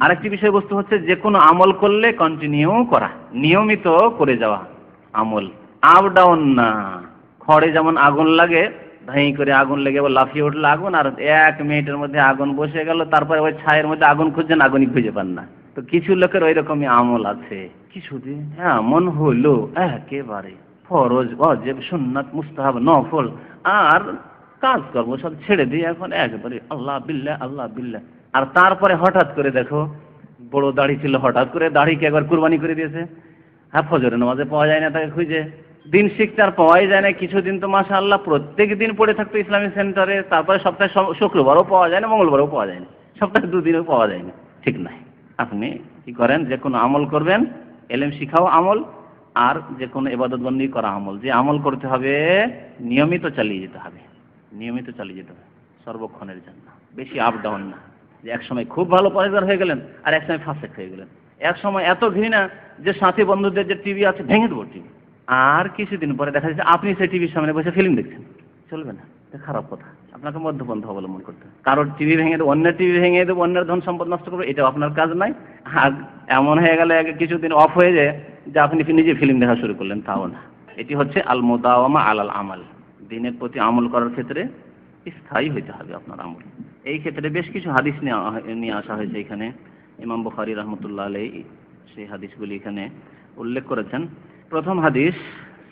আরেকটি বিষয়বস্তু হচ্ছে যে কোনো আমল করলে কন্টিনিউ করা, নিয়মিত করে যাওয়া আমল। আপ ডাউন না। খড়ে যেমন আগুন লাগে ধাই করে আগুন লেগে লাফিয়ে উঠল আগুন, আর এক মিনিটের মধ্যে আগুন বসে গেল, তারপরে ওই ছায়ের মধ্যে আগুন খুঁজছেন, আগুনই খুঁজে পান না। তো কিছু লোকের ওই রকমই আমল আছে। কিছুদিন হ্যাঁ মন হলো একেবারে। ফরজ, অজেব, সুন্নাত, মুস্তাহাব, নফল, আর কাজ কাজকর্ম সব ছেড়ে দিয়ে এখন একবারে আল্লাহ বিল্লাহ আল্লাহ বিল্লাহ। আর তারপরে হঠাৎ করে দেখো, বড় দাড়ি ছিল, হঠাৎ করে দাড়িকে একবার কুরবানি করে দিয়েছে। হ্যাঁ ফজরের নামাজে পাওয়া যায় না তাকে খুঁজে। দিন শিখতে আর পাওয়াই যায় না, কিছুদিন তো মাসা আল্লাহ প্রত্যেক দিন পড়ে থাকতো ইসলামিক সেন্টারে, তারপরে সপ্তাহে শুক্রবারও পাওয়া যায় না, মঙ্গলবারও পাওয়া যায় না, সপ্তাহে দুদিনও পাওয়া যায় না, ঠিক নাই। আপনি কি করেন, যে কোনো আমল করবেন, এলেম শিখাও আমল, আর যে কোনো এবাদত বন্দি করা আমল। যে আমল করতে হবে, নিয়মিত চালিয়ে যেতে হবে, নিয়মিত চালিয়ে যেতে হবে, সর্বক্ষণের জন্য, বেশি আপ ডাউন না। যে এক সময় খুব ভালো পরেজগার হয়ে গেলেন, আর এক সময় ফাঁসেক হয়ে গেলেন। এক সময় এত ঘৃণা যে সাথী বন্ধুদের যে টিভি আছে, ভেঙে দেবো টিভি আর কিছুদিন পরে দেখা যাচ্ছে আপনি সেই টিভির সামনে বসে ফিল্ম দেখছেন। চলবে না, এটা খারাপ কথা। আপনাকে মধ্যপন্থা অবলম্বন করতে হবে। কারোর টিভি ভেঙে দেবো, অন্যের টিভি ভেঙে দেবো, অন্যের ধন সম্পদ নষ্ট করব, এটাও আপনার কাজ নাই আর এমন হয়ে গেলে কিছুদিন অফ হয়ে যায় যে আপনি নিজে ফিল্ম দেখা শুরু করলেন, তাও না। এটি হচ্ছে আল মোদাওয়ামা আলাল আমাল। দিনের প্রতি আমল করার ক্ষেত্রে স্থায়ী হইতে হবে আপনার আমল। এই ক্ষেত্রে বেশ কিছু হাদিস নিয়ে আসা হয়েছে এখানে। ইমাম বুখারি রহমতুল্লাহ আলাই সেই হাদিসগুলি এখানে উল্লেখ করেছেন। প্রথম হাদিস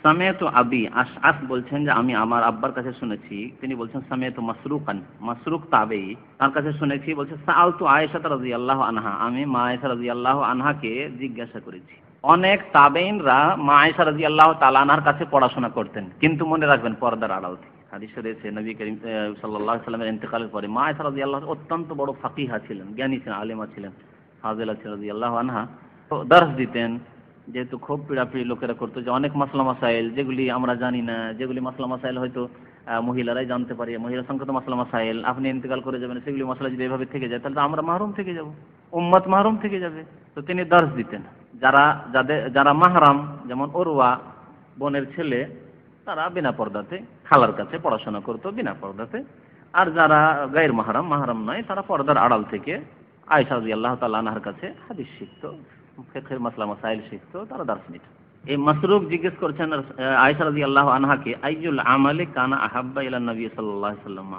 সামেত আবি আস বলছেন যে আমি আমার আব্বার কাছে শুনেছি। তিনি বলছেন সামেত মাসরুকান, মাসরুক তাবেই। তার কাছে শুনেছি, বলছে সাল তো আয়েশা আল্লাহ আনহা। আমি মা আয়েশা আল্লাহ আনহাকে জিজ্ঞাসা করেছি। অনেক তাবেইনরা মা আয়েশা রাজি আল্লাহ তালানার কাছে পড়াশোনা করতেন। কিন্তু মনে রাখবেন, পর্দার আড়াল থেকে। হাদিসে রয়েছে, নবী করিম সাল্লাহ সাল্লামের ইন্তেকালের পরে মা আয়েশা অত্যন্ত বড় ফাকিহা ছিলেন, জ্ঞানী ছিলেন, আলেমা ছিলেন হাজেলা ছিল রাজি আল্লাহ আনহা দর্শ দিতেন যেহেতু খুব পীড়াপিড়ি লোকেরা করতো যে অনেক মাসলা মাসাইল, যেগুলি আমরা জানি না, যেগুলি মাসলা মাসাইল হয়তো মহিলারাই জানতে পারে মহিলা সংখ্যত মাসলা মাসাইল, আপনি ইন্তেকাল করে যাবেন, সেগুলি মশলা যদি এভাবে থেকে যায়, তাহলে তো আমরা মাহরুম থেকে যাব, উম্মত মাহরুম থেকে যাবে। তো তিনি দর্শ দিতেন। যারা, যাদের, যারা মাহরাম, যেমন ওরওয়া, বোনের ছেলে, তারা বিনা পর্দাতে, খালার কাছে পড়াশোনা করতো বিনা পর্দাতে। আর যারা গায়ের মাহারাম মাহারাম নয়, তারা পর্দার আড়াল থেকে আয়সা আল্লাহ তাল্লাহার কাছে হাদিস শিখতো। ফেকের মাসলা মাসাইল শিখতো তারা দার্শনিক এই মাসরুক জিজ্ঞেস করছেন আয়সা রাজি আল্লাহ আনহাকে আইজুল আমালে কানা আহাব্বা ইলা নবী সাল্লাহ সাল্লাম?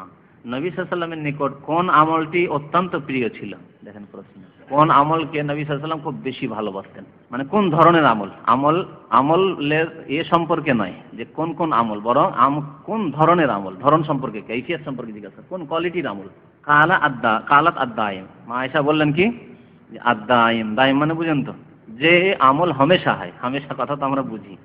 নবী সাল্লামের নিকট কোন আমলটি অত্যন্ত প্রিয় ছিল? দেখেন প্রশ্ন। কোন আমলকে নবী সাল্লাম খুব বেশি ভালোবাসতেন? মানে কোন ধরনের আমল? আমল, আমলের এ সম্পর্কে নয় যে কোন কোন আমল, বরং কোন ধরনের আমল? ধরন সম্পর্কে কৈফিয়ত সম্পর্কে জিজ্ঞাসা কোন কোয়ালিটির আমল। কালা আদ্দা কালাত আদ্দায়ম। মা আয়সা বললেন কি? আদাইম দাইম মানে বুঝেন তো? যে আমল হামেশা হয়, হামেশা কথা তো আমরা বুঝি।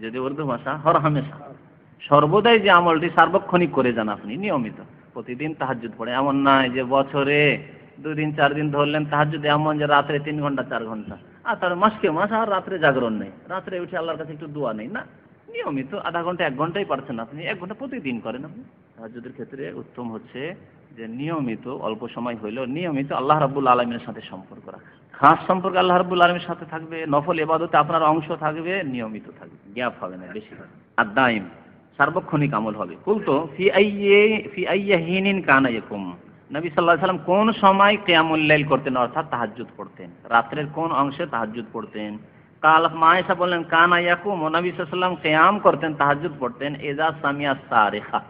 যদি উর্দু ভাষা, হর হামেশা। সর্বদাই যে আমলটি সার্বক্ষণিক করে যান আপনি, নিয়মিত। প্রতিদিন তাহাজুদ পড়ে। এমন নয় যে বছরে দুদিন চার দিন ধরলেন তাহাজুদ এমন যে রাত্রে তিন ঘণ্টা, চার ঘণ্টা। আর তার মাসকে মাস আর রাত্রে জাগরণ নেই। রাত্রে উঠে আল্লাহর কাছে একটু দোয়া নেই, না? নিয়মিত আধা ঘণ্টা, এক ঘন্টাই পারছেন আপনি, এক ঘণ্টা প্রতিদিন করেন আপনি। তাহাজুদের ক্ষেত্রে উত্তম হচ্ছে যে নিয়মিত, অল্প সময় হইলেও নিয়মিত আল্লাহ রাবুল আলমীর সাথে সম্পর্ক রাখা। খাস সম্পর্ক আল্লাহ রাবুল আলমীর সাথে থাকবে, নফল এবাদতে আপনার অংশ থাকবে, নিয়মিত থাকবে, গ্যাপ হবে না, বেশি আর দাইম, সার্বক্ষণিক আমল হবে। কুলতো, ফি নবী সাল্লাহ সাল্লাম কোন সময় কেয়ামুল্লাইল করতেন, অর্থাৎ তাহাজ্জুদ পড়তেন? রাত্রের কোন অংশে তাহাজ্জুদ পড়তেন? কাল মায়েশা বললেন কানা ইয়াকুম নবী সাল্লাম কেয়াম করতেন তাহাজ্জুদ পড়তেন এজা সামিয়া সারেখা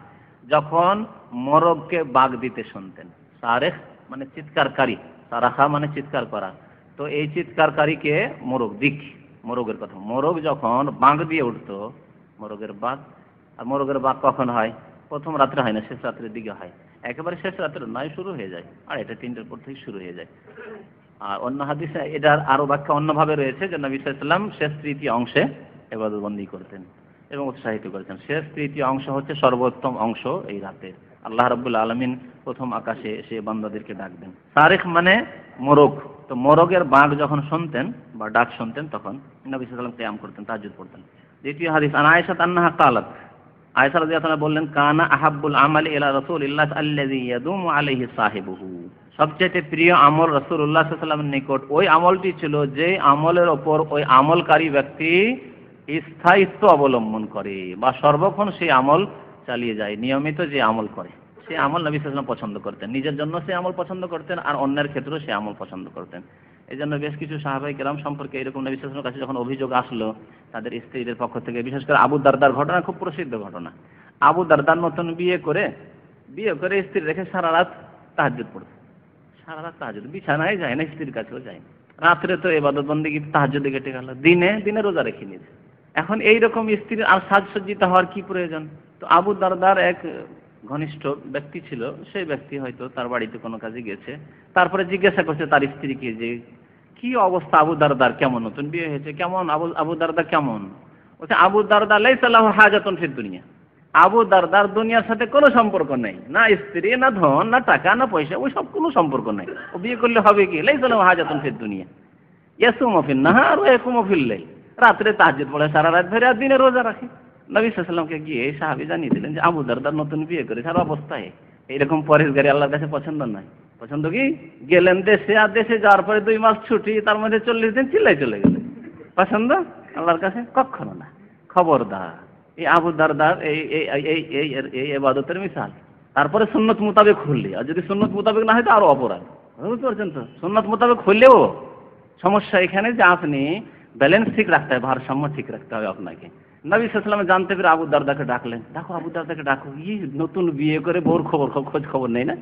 যখন মরগকে বাঘ দিতে শুনতেন। সারেখ মানে চিৎকারকারী। সারাখা মানে চিৎকার করা তো এই চিৎকারকারীকে মোরগ দিক মোরগের কথা। মোরগ যখন বাঘ দিয়ে উঠতো মোরগের বাঘ। আর মোরগের বাঘ কখন হয়? প্রথম রাত্রে হয় না, শেষ রাত্রের দিকে হয়। একেবারে শেষ রাত্রে নয়, শুরু হয়ে যায়। আর এটা তিনটের পর থেকে শুরু হয়ে যায়। আর অন্য হাদিসে এটার আরও ব্যাখ্যা অন্যভাবে রয়েছে যে নবী সাল্লাম শেষ তৃতীয় অংশে এবাদতবন্দি করতেন এবং উৎসাহিত করেছেন। শেষ তৃতীয় অংশ হচ্ছে সর্বোত্তম অংশ এই রাতের আল্লাহ রাবুল আলমিন প্রথম আকাশে এসে বান্দাদেরকে ডাকবেন। তারেক মানে মোরগ। তো মোরগের বাঘ যখন শুনতেন বা ডাক শুনতেন, তখন নবী সাল্লাম কেয়াম করতেন তাজুদ পড়তেন। দ্বিতীয় হাদিস, আন আয়েশা তান্নাহা কালাত আয়েশা রাদিয়াল্লাহু বললেন, কানা আহাব্বুল আমালি ইলা রাসূলিল্লাহ আল্লাযী ইয়াদুমু আলাইহি সাহিবুহু। সবচেয়ে প্রিয় আমল রাসূলুল্লাহ সাল্লাল্লাহু আলাইহি নিকট, ওই আমলটি ছিল যে আমলের ওপর ওই আমলকারী ব্যক্তি স্থায়িত্ব অবলম্বন করে বা সর্বক্ষণ সেই আমল চালিয়ে যায়, নিয়মিত যে আমল করে। সে আমল নবী সাল্লাম পছন্দ করতেন। নিজের জন্য সে আমল পছন্দ করতেন আর অন্যের ক্ষেত্রেও সে আমল পছন্দ করতেন। এই জন্য বেশ কিছু সাহাবাই কেরাম সম্পর্কে এরকম নবী সাল্লামের কাছে যখন অভিযোগ আসলো, তাদের স্ত্রীদের পক্ষ থেকে, বিশেষ করে আবু দারদার ঘটনা খুব প্রসিদ্ধ ঘটনা। আবু দারদার নতুন বিয়ে করে বিয়ে করে স্ত্রী রেখে সারা রাত তাহাজুদ পড়তো। সারা রাত তাহাজুদ বিছানায় যায় না, স্ত্রীর কাছেও যায় না। রাত্রে তো এবাদত বন্দি তাহাজুদে কেটে গেল। দিনে দিনে রোজা রেখে নিয়েছে। এখন এই রকম স্ত্রীর আর সাজসজ্জিত হওয়ার কি প্রয়োজন? তো আবু দারদার এক ঘনিষ্ঠ ব্যক্তি ছিল, সেই ব্যক্তি হয়তো তার বাড়িতে কোনো কাজে গেছে। তারপরে জিজ্ঞাসা করছে তার স্ত্রীকে যে, কি অবস্থা আবু দারদার? কেমন? নতুন বিয়ে হয়েছে? কেমন? আবু আবু দারদা কেমন? বলছে, আবু দারদা লাইসাল্লাহ হাজাতন ফির দুনিয়া। আবু দারদার দুনিয়ার সাথে কোনো সম্পর্ক নেই। না স্ত্রী, না ধন, না টাকা, না পয়সা, ওই সব কোনো সম্পর্ক নেই। ও বিয়ে করলে হবে কি? লাইসাল্লাহ হাজাতন ফির দুনিয়া। ইয়াসু মফিল নাহার ও একু মফিল লাই রাত্রে তাহাজ্জুদ পড়ে, সারা রাত ধরে আর দিনে রোজা রাখে। নবী সাল্লামকে গিয়ে সাহাবি জানিয়ে দিলেন যে, আবু দারদার নতুন বিয়ে করে সারা অবস্থায় এইরকম পরেশগারি আল্লাহর কাছে পছন্দ নয়। পছন্দ কি? গেলেন দেশে, আর দেশে যাওয়ার পরে দুই মাস ছুটি, তার মধ্যে চল্লিশ দিন চিল্লাই চলে গেলেন। পছন্দ? আল্লাহর কাছে? কখনো না। খবরদার। এই আবু দারদার এই এই এই এই এবাদতের মিসাল তারপরে সুন্নত মোতাবেক খুললি। আর যদি সুন্নত মোতাবেক না হয় তো আরও অপরাধ। বুঝতে পারছেন তো? সুন্নত মোতাবেক খুললেও সমস্যা এখানে যে আপনি ব্যালেন্স ঠিক রাখতে হবে, ভারসাম্য ঠিক রাখতে হবে আপনাকে। নবী সাল্লামে জানতে পেরে আবু দারদাকে ডাকলেন। ডাকো আবু দারদাকে ডাকো। ই নতুন বিয়ে করে বোর খবর খোঁজ খবর নেই না?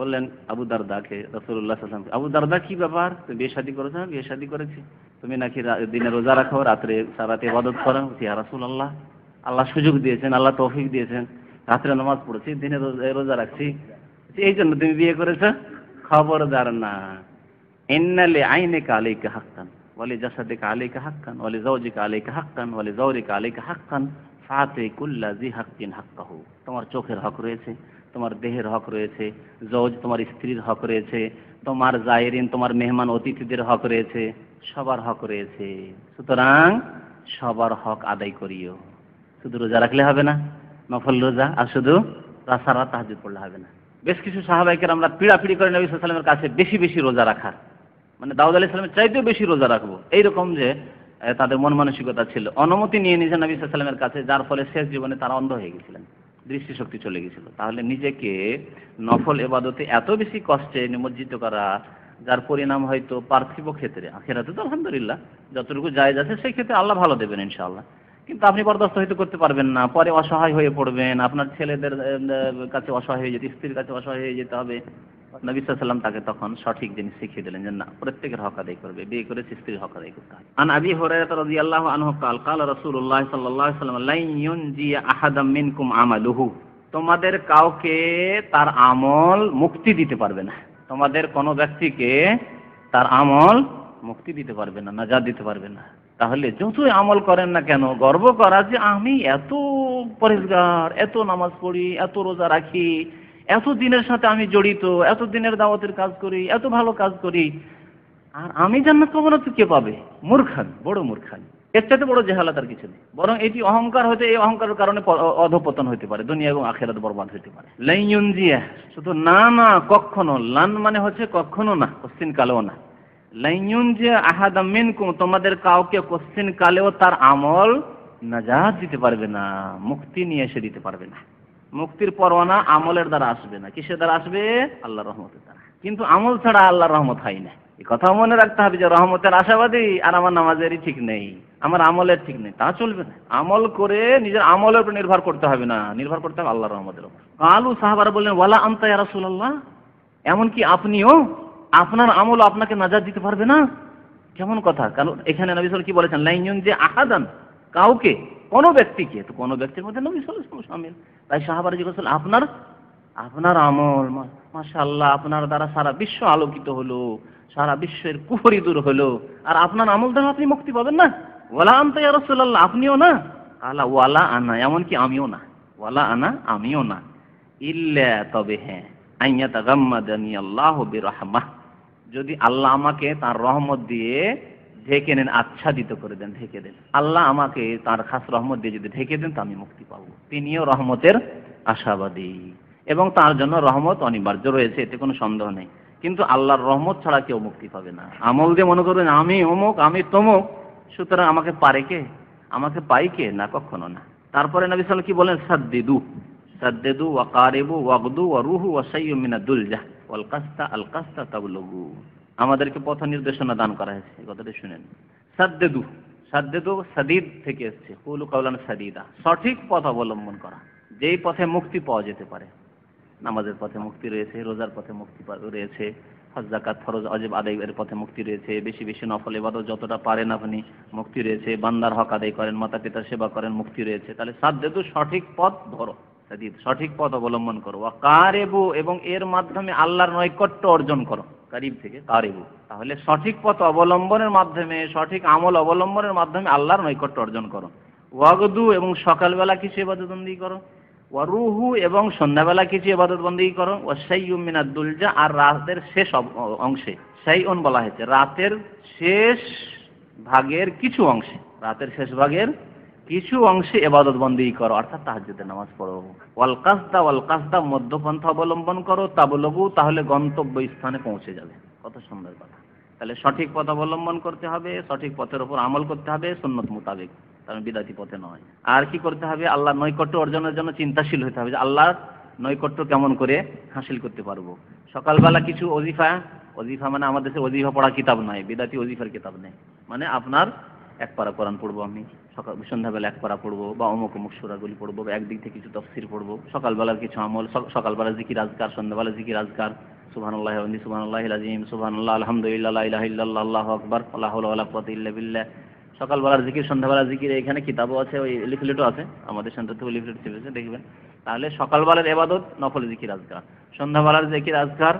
বললেন, আবু দারদাকে রসুল্লাহ সাল্লাম আবু দারদা কি ব্যাপার? তুমি বিয়ে শাদী করেছ হ্যাঁ বিয়ে শাদী করেছি। তুমি নাকি দিনে রোজা রাখো, রাত্রে সারাতে ইবাদত করো? ইয়া রাসুল আল্লাহ সুযোগ দিয়েছেন, আল্লাহ তৌফিক দিয়েছেন। রাত্রে নামাজ পড়েছি, দিনে রোজা রাখছি। এই জন্য তুমি বিয়ে করেছ? খবরদার না। ইন্নালে আইনে আলাইকা হাক্কান ওয়ালি জাসাদিকা আলাইকা হাক্কান ওয়ালি জাওজিকা আলাইকা হাক্কান ওয়ালি জাওরিকা আলাইকা হাক্কান, ফাতে কুল্লা জি হাক্কিন হাক্কাহু। তোমার চোখের হক রয়েছে, তোমার দেহের হক রয়েছে জজ তোমার স্ত্রীর হক রয়েছে, তোমার জায়রিন, তোমার মেহমান অতিথিদের হক রয়েছে, সবার হক রয়েছে। সুতরাং সবার হক আদায় করিও। শুধু রোজা রাখলে হবে না, নফল রোজা আর শুধু রাসারা তাহাজুদ পড়লে হবে না। বেশ কিছু সাহাবাইকের আমরা পিড়াপিড়ি করে নবী সাল্লামের কাছে বেশি বেশি রোজা রাখা। মানে দাউদ আলি সাল্লামের চাইতেও বেশি রোজা রাখব। এইরকম যে তাদের মন মানসিকতা ছিল। অনুমতি নিয়ে নিজে নবী সাল্লামের কাছে যার ফলে শেষ জীবনে তারা অন্ধ হয়ে গেছিলেন, দৃষ্টিশক্তি চলে গেছিল। তাহলে নিজেকে নফল এবাদতে এত বেশি কষ্টে নিমজ্জিত করা, যার পরিণাম হয়তো পার্থিব ক্ষেত্রে, আখেরাতে তো আলহামদুলিল্লাহ, যতটুকু জায়জ আছে সেই ক্ষেত্রে আল্লাহ ভালো দেবেন ইনশাআল্লাহ। কিন্তু আপনি বরদাস্ত হয়তো করতে পারবেন না। পরে অসহায় হয়ে পড়বেন। আপনার ছেলেদের কাছে অসহায় হয়ে যেতে, স্ত্রীর কাছে অসহায় হয়ে যেতে হবে। নবী সাল্লাম তাকে তখন সঠিক জিনিস শিখিয়ে দিলেন যে, না, প্রত্যেকের হক আদায় করবে। বিয়ে করে স্ত্রীর হক আদায় করতে হয় আন আবি হুরায়রা রাদিয়াল্লাহু আনহ কাল কাল রাসূলুল্লাহ সাল্লাল্লাহু আলাইহি ওয়াসাল্লাম, লাইন ইউনজি আহাদাম মিনকুম আমালুহু। তোমাদের কাউকে তার আমল মুক্তি দিতে পারবে না। তোমাদের কোনো ব্যক্তিকে তার আমল মুক্তি দিতে পারবে না, নাজাত দিতে পারবে না। তাহলে যতই আমল করেন না কেন, গর্ব করা যে আমি এত পরেশগার এত নামাজ পড়ি, এত রোজা রাখি, এত দিনের সাথে আমি জড়িত, এত দিনের দাওয়াতের কাজ করি, এত ভালো কাজ করি, আর আমি জান্নাত পাবো না তো কে পাবে? মূর্খান বড় মূর্খান এর চাইতে বড় জেহালাত আর কিছু নেই। বরং এটি অহংকার হয়তো এই অহংকারের কারণে অধপতন হতে পারে, দুনিয়া এবং আখেরাত বরবাদ হতে পারে। লাইয়ুনজিয়া, শুধু না না, কখনো, লান মানে হচ্ছে কখনো না কোশ্চিন কালেও না। লাইয়ুন যে আহাদা মিনকুম, তোমাদের কাউকে কোশ্চিন কালেও তার আমল নাজাত দিতে পারবে না, মুক্তি নিয়ে এসে দিতে পারবে না। মুক্তির পরোয়ানা আমলের দ্বারা আসবে না। কিসের দ্বারা আসবে? আল্লাহ রহমতের দ্বারা। কিন্তু আমল ছাড়া আল্লাহ রহমত হয় না। এই কথা মনে রাখতে হবে যে রহমতের আশাবাদী আর আমার নামাজেরই ঠিক নেই, আমার আমলের ঠিক নেই, তা চলবে না। আমল করে নিজের আমলের উপর নির্ভর করতে হবে না, নির্ভর করতে হবে আল্লাহ রহমতের উপর। কালু সাহাবারা বললেন, ওয়ালা ইয়া রাসূলুল্লাহ? এমনকি আপনিও আপনার আমল আপনাকে নাজাত দিতে পারবে না? কেমন কথা? কারণ এখানে নবী সাল কি বলেছেন? লাইন যে আহাদান, কাউকে, কোনো ব্যক্তিকে, তো কোনো ব্যক্তির মধ্যে নবী সাল সামিল। তাই সাহাবার জিজ্ঞেস আপনার আপনার আমল মাশাআল্লাহ, আপনার দ্বারা সারা বিশ্ব আলোকিত হলো, সারা বিশ্বের কুফরি দূর হলো, আর আপনার আমল দ্বারা আপনি মুক্তি পাবেন না? ওয়ালা আনতা ইয়া আপনিও না? আলা, ওয়ালা আনা, এমনকি আমিও না। ওয়ালা আনা, আমিও না। ইল্লা, তবে হ্যাঁ। যদি আল্লাহ আমাকে তার রহমত দিয়ে ঢেকে নেন, আচ্ছাদিত করে দেন, ঢেকে দেন। আল্লাহ আমাকে তার খাস রহমত দিয়ে যদি ঢেকে দেন, তো আমি মুক্তি পাবো। তিনিও রহমতের আশাবাদী। এবং তার জন্য রহমত অনিবার্য রয়েছে, এতে কোনো সন্দেহ নেই। কিন্তু আল্লাহর রহমত ছাড়া কেউ মুক্তি পাবে না। আমল দিয়ে মনে করবেন আমি অমুক, আমি তমুক, সুতরাং আমাকে পারে কে? আমাকে পাই কে? না, কখনো না। তারপরে নবী সাল কি বলেন? সাদ্দিদু। সাদ্দেদু ওয়া কারেবু ওয়াগদু ওয়া রুহু ওয়া সাইয়্যু মিনা দুলজাহ ওয়াল কাস্তা, আল কাস্তা তাবলুগু। আমাদেরকে পথ নির্দেশনা দান করা হয়েছে, এই কথাটা শুনেন। সাদ্দেদু সাদ্দেদু সাদিদ থেকে এসেছে। কুলু কাউলান সাদিদা। সঠিক পথ অবলম্বন করা। যেই পথে মুক্তি পাওয়া যেতে পারে। নামাজের পথে মুক্তি রয়েছে, রোজার পথে মুক্তি রয়েছে, হজ জাকাত ফরজ, অজেব, আদায়ের পথে মুক্তি রয়েছে, বেশি বেশি নফল এবাদত যতটা পারেন আপনি মুক্তি রয়েছে, বান্দার হক আদায় করেন মাতা পিতার সেবা করেন, মুক্তি রয়েছে। তাহলে সাদ্দেদু সঠিক পথ ধরো। সঠিক পথ অবলম্বন করো। কারেবু এবং এর মাধ্যমে আল্লাহর নৈকট্য অর্জন করো। কারিব থেকে কারেবু। তাহলে সঠিক পথ অবলম্বনের মাধ্যমে, সঠিক আমল অবলম্বনের মাধ্যমে আল্লাহর নৈকট্য অর্জন করো। ওয়াগদু এবং সকালবেলা কিছু এবাদতবন্দি করো। ওয়ারুহু এবং সন্ধ্যাবেলা কিছু এবাদতবন্দি করো। ও সাইয়ুম মিনাদুলজা আর রাতের শেষ অংশে। সাইউন বলা হয়েছে, রাতের শেষ ভাগের কিছু অংশে। রাতের শেষ ভাগের কিছু অংশে এবাদত বন্দি করো, অর্থাৎ তাহাজ্জুদের নামাজ পড়ো। ওয়াল কাসদা ওয়াল কাসদা মধ্যপন্থা অবলম্বন করো, তাবলগু, তাহলে গন্তব্য স্থানে পৌঁছে যাবে। কত সুন্দর কথা। তাহলে সঠিক পথ অবলম্বন করতে হবে, সঠিক পথের উপর আমল করতে হবে, সুন্নত মোতাবেক। কারণ বিদাতি পথে নয়। আর কি করতে হবে? আল্লাহ নৈকট্য অর্জনের জন্য চিন্তাশীল হতে হবে যে আল্লাহর নৈকট্য কেমন করে হাসিল করতে পারব। সকালবেলা কিছু অজিফা অজিফা মানে আমাদের দেশে অজিফা পড়া কিতাব নয়, বিদাতি অজিফার কিতাব নেই। মানে আপনার এক পারা কোরআন পড়ব আমি, সকাল, সন্ধ্যাবেলা এক পারা পড়ব, বা অমুক অমুক সুরাগুলি পড়ব, বা একদিক থেকে কিছু তফসির পড়ব। সকালবেলার কিছু আমল, সক- সকালবেলা জিকির আজকার, সন্ধ্যাবেলা জিকির আজকার, সুবহানাল্লাহ ওয়া সুবহানাল্লাহিল আযীম, সুবহানাল্লাহ, আলহামদুলিল্লাহ, লা ইলাহা ইল্লাল্লাহ, আল্লাহু আকবার, লা হাওলা ওয়ালা কুওয়াতা ইল্লা বিল্লাহ। সকালবেলার জিকির, সন্ধ্যাবেলার জিকির, এখানে কিতাবও আছে, ওই লিফলেটও আছে, আমাদের সেন্টার থেকে লিফলেট দেখবেন। তাহলে সকালবেলার এবাদত, নফল জিকির আজকার। সন্ধ্যাবেলার জিকির আজকার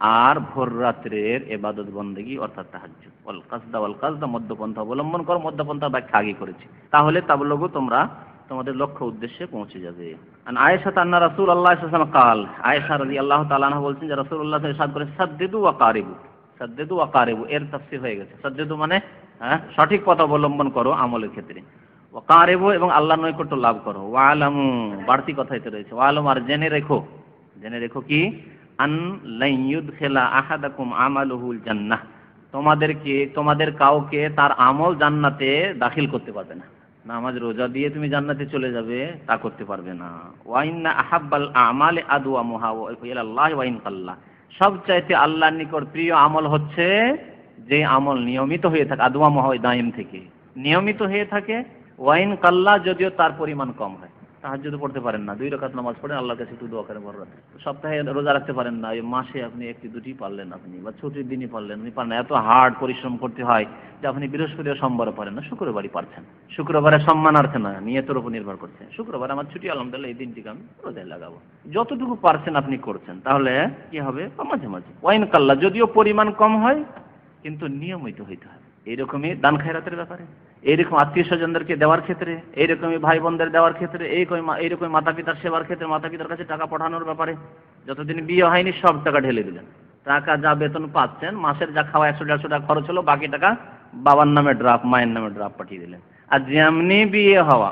আর ভোর রাত্রের এবাদত বন্দেগী, অর্থাৎ তাহাজ্জুদ। ওয়াল কাসদা ওয়াল কাসদা, মধ্যপন্থা অবলম্বন করো, মধ্যপন্থা ব্যাখ্যা আগে করেছি। তাহলে তাবলগু তোমরা তোমাদের লক্ষ্য উদ্দেশ্যে পৌঁছে যাবে। আর আয়েশা তান্না রাসূল আল্লাহ কাল, আয়েশা রাদিয়াল্লাহু তাআলা আনহা বলছেন যে রাসূলুল্লাহ সাদ করে সাদ্দিদু ওয়া সাদ্দিদু কারিবু, এর তাফসীর হয়ে গেছে। সাদ্দিদু মানে হ্যাঁ সঠিক পথ অবলম্বন করো আমলের ক্ষেত্রে। ওয়া এবং আল্লাহর নৈকট্য লাভ করো। ওয়া আলামু, বাড়তি কথা এতে রয়েছে। ওয়া আলামু আর জেনে রেখো। জেনে রেখো কি? আন লান ইউদখিলা আহাদাকুম আমালুহুল জান্নাহ। তোমাদেরকে, তোমাদের কাউকে তার আমল জান্নাতে দাখিল করতে পারবে না। নামাজ, রোজা দিয়ে তুমি জান্নাতে চলে যাবে, তা করতে পারবে না। ওয়াইন্না আহাব্বাল আমালে আদুয়া মুহা ইলাল্লাহ ওয়াইন কাল্লাহ সবচাইতে আল্লাহর নিকট প্রিয় আমল হচ্ছে যে আমল নিয়মিত হয়ে থাকে আদুয়া মুহা ওই দাইম থেকে। নিয়মিত হয়ে থাকে ওয়াইন কাল্লা যদিও তার পরিমাণ কম হয়। তাহাজ্জুদ পড়তে পারেন না। দুই রাকাত নামাজ পড়েন আল্লাহর কাছে একটু দোয়া করেন বড় রাতে। সপ্তাহে রোজা রাখতে পারেন না। মাসে আপনি একটি, দুটি পারলেন আপনি, বা ছুটির দিনই পারলেন, আপনি পারেন এত হার্ড পরিশ্রম করতে হয় যে আপনি বৃহস্পতি ও সোমবারে পারেন না, শুক্রবারই পারছেন। শুক্রবারে সম্মানার্থে না নিয়তের উপর নির্ভর করছে। শুক্রবার আমার ছুটি, আলহামদুলিল্লাহ, এই দিনটিকে আমি রোজায় লাগাবো। যতটুকু পারছেন আপনি করছেন। তাহলে কি হবে? মাঝে মাঝে। ওয়াইন কাল্লা, যদিও পরিমাণ কম হয়, কিন্তু নিয়মিত হইতে হবে এইরকমই দান খায়রাতের ব্যাপারে। এইরকম আত্মীয় স্বজনদেরকে দেওয়ার ক্ষেত্রে এইরকমই ভাই বোনদের দেওয়ার ক্ষেত্রে, এইরকম এইরকম মাতা পিতার সেবার ক্ষেত্রে মাতা পিতার কাছে টাকা পাঠানোর ব্যাপারে যতদিন বিয়ে হয়নি সব টাকা ঢেলে দিলেন। টাকা যা বেতন পাচ্ছেন, মাসের যা খাওয়া একশো দেড়শো টাকা খরচ হলো, বাকি টাকা বাবার নামে ড্রাফ মায়ের নামে ড্রাফ পাঠিয়ে দিলেন। আর যেমনি বিয়ে হওয়া,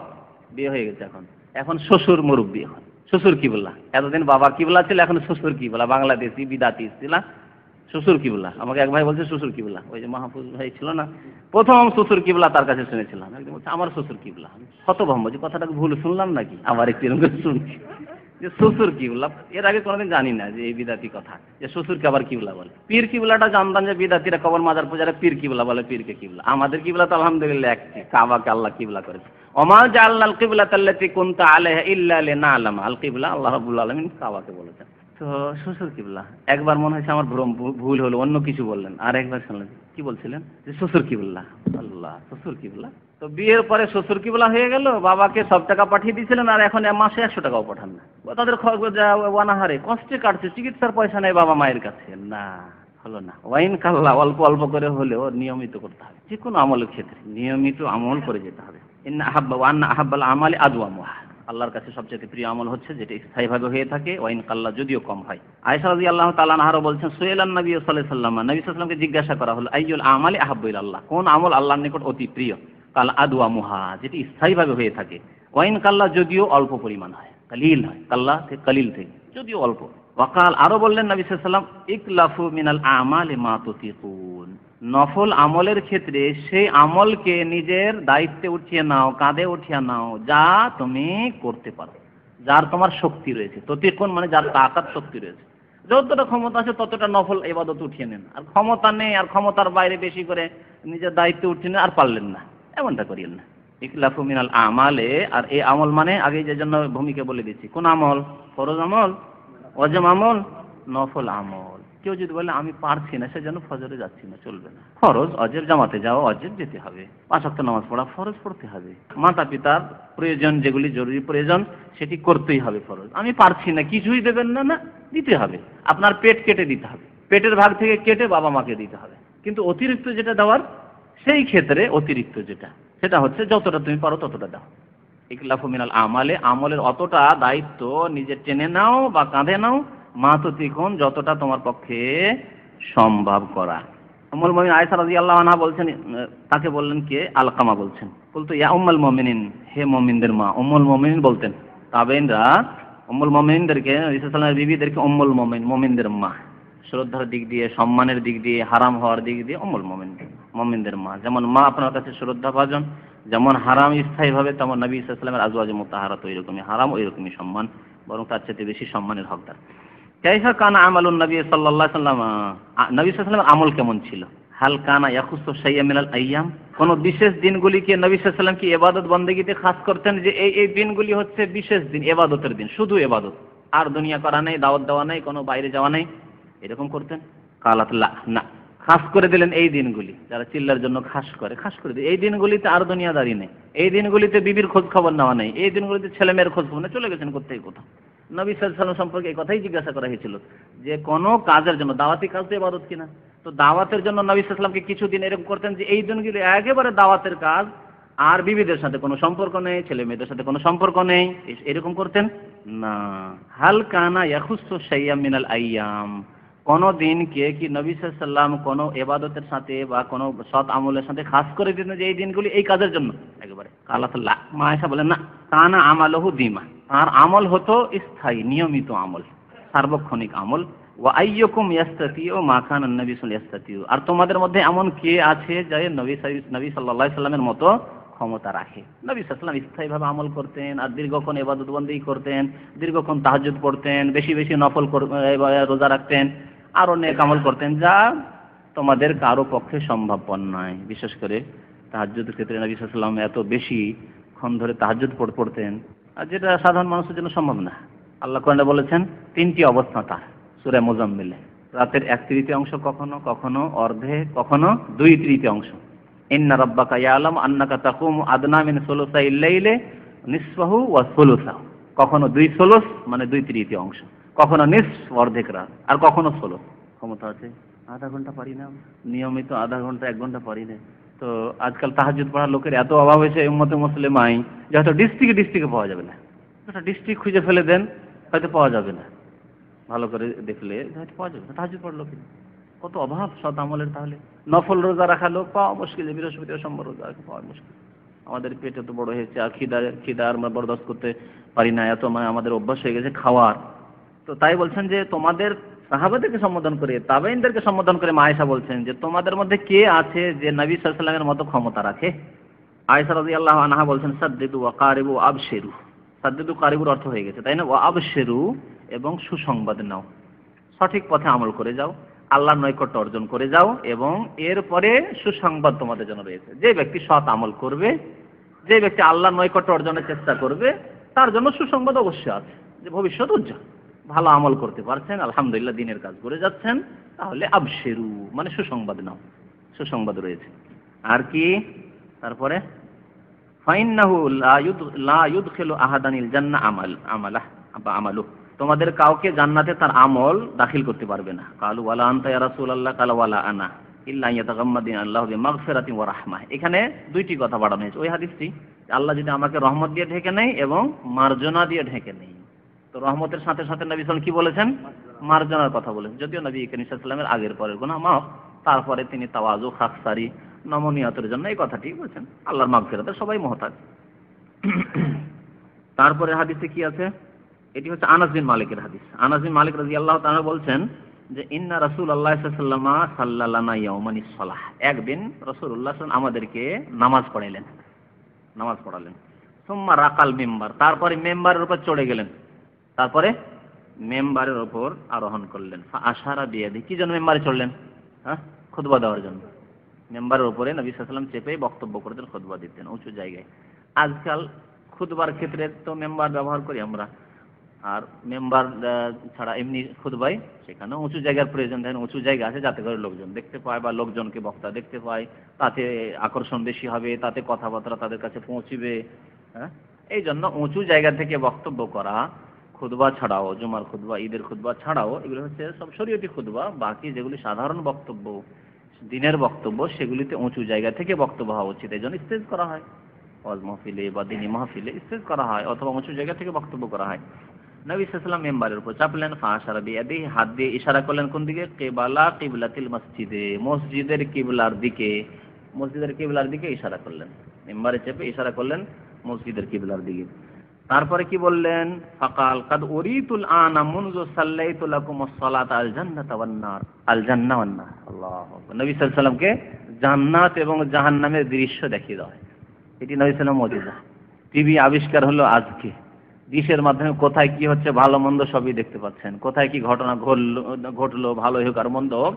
বিয়ে হয়ে গেছে এখন। এখন শ্বশুর মুরব্বী এখন। শ্বশুর কি বললা এতদিন বাবা কি বলা ছিল, এখন শ্বশুর কি বলা বাংলাদেশি বিদাতি ছিল। শ্বশুর কিবলা। আমাকে এক ভাই বলছে শ্বশুর কিবলা। ওই যে মাহফুজ ভাই ছিল না, প্রথম শ্বশুর কিবলা তার কাছে শুনেছিলাম। একদিন বলছে, আমার শ্বশুর কিবলা। হতভম্ব, যে কথাটাকে ভুল শুনলাম নাকি? আবার একটু এরকম শুনছি। যে শ্বশুর কিবলা, এর আগে কোনোদিন জানি না যে এই বিদাতি কথা। যে শ্বশুরকে আবার কিবলা বলে। পীর কিবলাটা জানতাম যে বিদাতিরা কবর মাজার পূজারে পীর কিবলা বলে, পীরকে কিবলা। আমাদের কিবলা তো আলহামদুলিল্লাহ একটি, কাবাকে আল্লাহ কিবলা করেছে। অমাল জাআলনাল কিবলা তাল্লাতি কুনতা আলাইহা ইল্লা লিনাআলাম। আল কিবলা আল্লাহ রাব্বুল আলামিন কাবাকে বলেছেন। তো শ্বশুর কিবলা। একবার মনে হয়েছে আমার ভ্রম ভুল হলো, অন্য কিছু বললেন। আর একবার শুনলেন। কি বলছিলেন? যে শ্বশুর কিবলা। আল্লাহ, শ্বশুর কিবলা? তো বিয়ের পরে শ্বশুর কিবলা হয়ে গেল, বাবাকে সব টাকা পাঠিয়ে দিয়েছিলেন আর এখন মাসে একশো টাকাও পাঠান না। তাদের অনাহারে কষ্টে কাটছে, চিকিৎসার পয়সা নেই বাবা মায়ের কাছে। না, হলো না। ওয়াইন কাল্লা, অল্প অল্প করে হলেও নিয়মিত করতে হবে। যে কোনো আমলের ক্ষেত্রে নিয়মিত আমল করে যেতে হবে। আহাব্বা ওয়ান্না আহাব্বাল আমালে আদওয়া মুহা আল্লাহর কাছে সবচেয়ে প্রিয় আমল হচ্ছে যেটা স্থায়ীভাবে হয়ে থাকে, ওয়াইন কাল্লা যদিও কম হয়। আয়েশা রাজি আল্লাহ তাআলা আনহারও বলছেন, সুয়েলান নবী আলাইহি সাল্লাম নবী সাল্লামকে জিজ্ঞাসা করা হলো, আইয়ুল আমালি আহাব্বু আল্লাহ কোন আমল আল্লাহর নিকট অতি প্রিয়? কাল আদুয়া মুহা যেটি স্থায়ীভাবে হয়ে থাকে। ওয়াইন কাল্লা যদিও অল্প পরিমাণ হয়, কালিল হয়, কাল্লা থেকে কালিল থেকে যদিও অল্প। ওয়াকাল আরও বললেন নবী সাল্লাম, ইকলাফু মিনাল আমালি মা তুতিকুন নফল আমলের ক্ষেত্রে সেই আমলকে নিজের দায়িত্বে উঠিয়ে নাও, কাঁধে উঠিয়ে নাও, যা তুমি করতে পারো, যার তোমার শক্তি রয়েছে। ততিকুন মানে যার তাকাত শক্তি রয়েছে। যতটা ক্ষমতা আছে ততটা নফল এবাদত উঠিয়ে নেন। আর ক্ষমতা নেই, আর ক্ষমতার বাইরে বেশি করে নিজের দায়িত্বে উঠিয়ে আর পারলেন না। এমনটা করিয়েন না। ইকলাফু মিনাল আমালে, আর এই আমল মানে আগে যে জন্য ভূমিকা বলে দিচ্ছি। কোন আমল? ফরজ আমল? অজম আমল? নফল আমল। কেউ যদি বলে, আমি পারছি না, সে যেন ফজরে যাচ্ছি না, চলবে না। ফরজ অজেব জামাতে যাওয়া অজেব যেতে হবে। পাঁচ ওয়াক্ত নামাজ পড়া ফরজ পড়তে হবে। মাতা পিতার প্রয়োজন, যেগুলি জরুরি প্রয়োজন, সেটি করতেই হবে ফরজ। আমি পারছি না, কিছুই দেবেন না না, দিতে হবে। আপনার পেট কেটে দিতে হবে। পেটের ভাগ থেকে কেটে বাবা মাকে দিতে হবে। কিন্তু অতিরিক্ত যেটা দেওয়ার, সেই ক্ষেত্রে অতিরিক্ত যেটা, সেটা হচ্ছে যতটা তুমি পারো ততটা দাও। ইকলাফু মিনাল আমালে, আমলের অতটা দায়িত্ব নিজে টেনে নাও বা কাঁধে নাও। মাততিকুন যতটা তোমার পক্ষে সম্ভব করা। উম্মুল মুমিন আয়েশা রাদিয়াল্লাহু আনহা বলছেন, তাকে বললেন কে? আলকামা বলছেন। বলতো, ইয়া উম্মুল মুমিনিন, হে মুমিনদের মা। উম্মুল মুমিনিন বলতেন, তাবেইনরা, উম্মুল মুমিনদেরকে সাল্লাল্লাহু আলাইহি ওয়াসাল্লামের বিবিদেরকে উম্মুল মুমিন, মুমিনদের মা। শ্রদ্ধার দিক দিয়ে, সম্মানের দিক দিয়ে, হারাম হওয়ার দিক দিয়ে উম্মুল মুমিন, মুমিনদের মা। যেমন মা আপনার কাছে শ্রদ্ধা ভাজন, যেমন হারাম স্থায়ীভাবে তেমন নবী সাল্লামের আজওয়াজ মুতাহারা তো এরকমই হারাম ওই রকমই সম্মান, বরং তার চেয়ে বেশি সম্মানের হকদার। কাইফা কানা আমালুন নবী সাল্লাল্লাহু আলাইহি সাল্লাম নবী সাল্লাল্লাহু আমল কেমন ছিল? হাল কানা ইয়াখুসু শাইয়্যা মিনাল আইয়াম? কোন বিশেষ দিনগুলিকে নবী সাল্লাল্লাহু কি ইবাদত বন্দেগীতে খাস করতেন যে এই এই দিনগুলি হচ্ছে বিশেষ দিন ইবাদতের দিন, শুধু ইবাদত আর দুনিয়া করা নেই, দাওয়াত দেওয়া নেই, কোনো বাইরে যাওয়া নেই, এরকম করতেন? কালাত লা, না। খাস করে দিলেন এই দিনগুলি। যারা চিল্লার জন্য খাস করে খাস করে দিই এই দিনগুলিতে আর দুনিয়াদারি নেই। এই দিনগুলিতে বিবির খোঁজ খবর নেওয়া নেই। এই দিনগুলিতে ছেলে মেয়ের খোঁজ খবর নেই। চলে গেছেন কোথায় কোথাও? নবী সাল্লাম সম্পর্কে এই কথাই জিজ্ঞাসা করা হয়েছিল যে, কোনো কাজের জন্য, দাওয়াতি কাজ তো ইবাদত কিনা? তো দাওয়াতের জন্য নবী সাল্লামকে কিছুদিন এরকম করতেন যে, এই দিনগুলি একেবারে দাওয়াতের কাজ, আর বিবিদের সাথে কোনো সম্পর্ক নেই, ছেলে মেয়েদের সাথে কোনো সম্পর্ক নেই। এরকম করতেন? না। হালকানা ইয়াখুসু মিনাল আইয়াম। কোন দিনকে কি নবী সাল্লাম কোন এবাদতের সাথে বা কোনো সৎ আমলের সাথে খাস করে দিতেন যে এই দিনগুলি এই কাজের জন্য? একেবারে কালাতুল্লাহ। মা আয়েশা বলেন, না, কানা আমালহু দিমা তার আমল হতো স্থায়ী, নিয়মিত আমল, সার্বক্ষণিক আমল। ও আইয়কুম ইয়াস্তাতিউ মা খান নবী ইয়াস্তাতিউ। আর তোমাদের মধ্যে এমন কে আছে যে নবী নবী সাল্লাল্লাহু সাল্লামের মতো ক্ষমতা রাখে? নবী সাল্লাম স্থায়ীভাবে আমল করতেন আর দীর্ঘক্ষণ এবাদত বন্দী করতেন, দীর্ঘক্ষণ তাহাজ্জুদ পড়তেন, বেশি বেশি নফল রোজা রাখতেন। আরও নেক আমল করতেন, যা তোমাদের কারও পক্ষে সম্ভবপর নয়। বিশেষ করে তাহাজ্জুদের ক্ষেত্রে নবী সাল্লাম এত বেশি ক্ষণ ধরে তাহাজ্জুদ পড়- পড়তেন, আর যেটা সাধারণ মানুষের জন্য সম্ভব না। আল্লাহ কোরআনে বলেছেন, তিনটি অবস্থা তার, সূরা মুজাম্মিলে। রাতের এক তৃতীয় অংশ কখনো কখনো অর্ধে, কখনো দুই তৃতীয় অংশ। ইন্না রাব্বাকা ইয়ালাম আন্নাকা তাকুমু আদনা মিন সুলুসাইল লাইলে নিসফাহু ওয়া সুলুসাহু। কখনো দুই সুলুস মানে দুই তৃতীয় অংশ। কখনো নিসফ অর্ধেক রাত, আর কখনো ষোলো। ক্ষমতা আছে? আধা ঘণ্টা পারি না। নিয়মিত আধা ঘণ্টা, এক ঘণ্টা পারি না। তো আজকাল তাহাজুদ পড়ার লোকের এত অভাব হয়েছে উম্মতে মুসলিমাই যে হয়তো ডিস্ট্রিক্টে ডিস্ট্রিক্টে পাওয়া যাবে না। একটা ডিস্ট্রিক্ট খুঁজে ফেলে দেন, হয়তো পাওয়া যাবে না। ভালো করে দেখলে হয়তো পাওয়া যাবে না। তাহাজুদ পড়ার লোকের কত অভাব, সৎ আমলের তাহলে। নফল রোজা রাখা লোক পাওয়া মুশকিল বৃহস্পতি সোমবার রোজা রাখা পাওয়া মুশকিল। আমাদের পেটে তো বড় হয়েছে আর খিদা খিদা আমরা বরদাস্ত করতে পারি না, এত মানে আমাদের অভ্যাস হয়ে গেছে খাওয়ার। তো তাই বলছেন যে তোমাদের সাহাবাদেরকে সম্বোধন করে তাবেইনদেরকে সম্বোধন করে মায়েশা বলছেন যে তোমাদের মধ্যে কে আছে যে নবী সাল্লামের মতো ক্ষমতা রাখে? আয়েশা রাদিয়াল্লাহু আনহা বলছেন, সাদ্দিদু ওয়া কারিবু আবশিরু। সাদ্দিদু কারিবুর অর্থ হয়ে গেছে, তাই না? ওয়া আবশিরু এবং সুসংবাদ নাও। সঠিক পথে আমল করে যাও, আল্লাহর নৈকট্য অর্জন করে যাও এবং এরপরে সুসংবাদ তোমাদের জন্য রয়েছে। যে ব্যক্তি সৎ আমল করবে, যে ব্যক্তি আল্লাহর নৈকট্য অর্জনের চেষ্টা করবে, তার জন্য সুসংবাদ অবশ্যই আছে যে ভবিষ্যৎ উজ্জ্বল। ভালো আমল করতে পারছেন, আলহামদুলিল্লাহ দিনের কাজ করে যাচ্ছেন, তাহলে আবশেরু মানে সুসংবাদ নাও, সুসংবাদ রয়েছে। আর কি? তারপরে, ফাইন্নাহু লা ইউদ, লা ইউদখিলু আহাদানিল জান্নাহ আমাল, আমালাহ বা আমালু তোমাদের কাউকে জান্নাতে তার আমল দাখিল করতে পারবে না। কালু ওয়ালা আনতা ইয়া রাসূলুল্লাহ, কালা ওয়ালা আনা, ইল্লা ইয়াতাগাম্মাদিন আল্লাহু বিমাগফিরাতিন ওয়া রাহমাহ। এখানে দুইটি কথা বাড়ানো হয়েছে। ওই হাদিসটি আল্লাহ যদি আমাকে রহমত দিয়ে ঢেকে নেয় এবং মার্জনা দিয়ে ঢেকে নেয়। তো রহমতের সাথে সাথে নবী সাল্লাম কি বলেছেন? মার্জনার কথা বলেছেন। যদিও নবী করিম সাল্লামের আগের পরের গুনাহ মাফ, তারপরে তিনি তাওয়াজু, খাকসারি, নমনীয়তার জন্য এই কথাটি বলছেন। আল্লাহর মাগফিরাতে সবাই মহতাজ। তারপরে হাদিসে কি আছে? এটি হচ্ছে আনাস বিন মালিকের হাদিস। আনাস বিন মালিক রাদিয়াল্লাহু তাআলা বলছেন যে, ইন্না রাসূলুল্লাহ সাল্লাল্লাহু আলাইহি সাল্লাল্লাহু ইয়াওমানিস সালাহ একদিন রাসূলুল্লাহ সাল্লাল্লাহু আমাদেরকে নামাজ পড়াইলেন। নামাজ পড়ালেন। সুম্মা রাকাল মেম্বার। তারপরে মেম্বারের উপর চড়ে গেলেন। তারপরে মেম্বারের ওপর আরোহণ করলেন। আশারা বিয়াদি। কি জন্য মেম্বারে চললেন? হ্যাঁ? খুতবা দেওয়ার জন্য। মেম্বারের উপরে নবী সাল্লাম চেপে বক্তব্য করতেন খুতবা দিতেন উঁচু জায়গায়। আজকাল খুতবার ক্ষেত্রে তো মেম্বার ব্যবহার করি আমরা। আর মেম্বার ছাড়া এমনি খুতবাই সেখানে উঁচু জায়গার প্রয়োজন। দেখেন উঁচু জায়গা আছে যাতে করে লোকজন দেখতে পায় বা লোকজনকে বক্তা দেখতে পায়। তাতে আকর্ষণ বেশি হবে, তাতে কথাবার্তা তাদের কাছে পৌঁছিবে। হ্যাঁ? এই জন্য উঁচু জায়গা থেকে বক্তব্য করা খুতবা ছাড়াও, জুমার খুদবা ঈদের খুতবা ছাড়াও, এগুলো হচ্ছে সব শরীয়তি খুতবা। বাকি যেগুলি সাধারণ বক্তব্য, দিনের বক্তব্য, সেগুলিতে উঁচু জায়গা থেকে বক্তব্য হওয়া উচিত। এই জন্য স্টেজ করা হয়। ওয়াজ মাহফিলে বা দিনী মাহফিলে স্টেজ করা হয়, অথবা উঁচু জায়গা থেকে বক্তব্য করা হয়। নবী সাল্লাম মেম্বারের উপর চাপলেন ফাঁসারা বিয়াদি হাত দিয়ে ইশারা করলেন, কোন দিকে? কেবালা কিবলাতিল মসজিদে, মসজিদের কিবলার দিকে। মসজিদের কিবলার দিকে ইশারা করলেন। মেম্বারে চেপে ইশারা করলেন, মসজিদের কিবলার দিকে। তারপরে কি বললেন? ফাকাল, কাদ উরিতুল আনা মুনজু সাল্লাইতু লাকুম সালাত আল জান্নাত ওয়ান নার আল জান্নাহ ওয়ান নার আল্লাহু নবী সাল্লাল্লাহু আলাইহি সাল্লামকে জান্নাত এবং জাহান্নামের দৃশ্য দেখিয়ে হয়। এটি নবী সাল্লাম মজিজা। টিভি আবিষ্কার হলো আজকে। ডিশের মাধ্যমে কোথায় কি হচ্ছে, ভালো মন্দ সবই দেখতে পাচ্ছেন। কোথায় কি ঘটনা ঘটলো ঘটলো, ভালো হোক আর মন্দ হোক,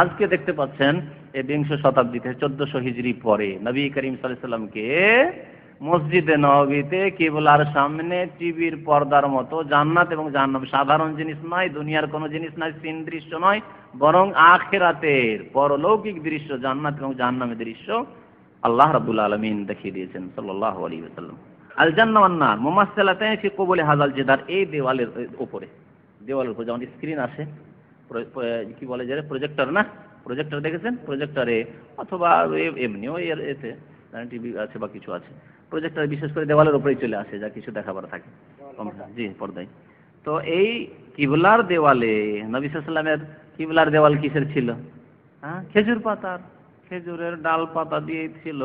আজকে দেখতে পাচ্ছেন এই বিংশ শতাব্দীতে চোদ্দশো হিজড়ি পরে নবী করিম সাল্লামকে মসজিদে নবীতে কেবলার সামনে টিভির পর্দার মতো, জান্নাত এবং জান্নাত সাধারণ জিনিস নয়, দুনিয়ার কোনো জিনিস নয়, সিন দৃশ্য নয়, বরং আখেরাতের পরলৌকিক দৃশ্য, জান্নাত এবং জাহান্নামের দৃশ্য আল্লাহ রাব্বুল আলামিন দেখিয়ে দিয়েছেন সাল্লাল্লাহু আলাইহি ওয়াসাল্লাম। আল জান্নাহ ওয়ান নার মুমাসসালাতাইন ফি কবুলি হাযাল জিদার, এই দেওয়ালের উপরে দেওয়ালের উপরে যেমন স্ক্রিন প্র- কি বলে যে প্রজেক্টর না? প্রজেক্টর দেখেছেন? প্রজেক্টরে অথবা এমনিও এর এতে, টিভি আছে বা কিছু আছে। প্রজেক্টর বিশেষ করে দেওয়ালের উপরেই চলে আসে যা কিছু দেখাবার থাকে। জি পর্দায়। তো এই কিবলার দেওয়ালে নবী সাল্লামের কিবলার দেওয়াল কিসের ছিল? হ্যাঁ খেজুর পাতার। খেজুরের ডাল পাতা দিয়ে ছিল।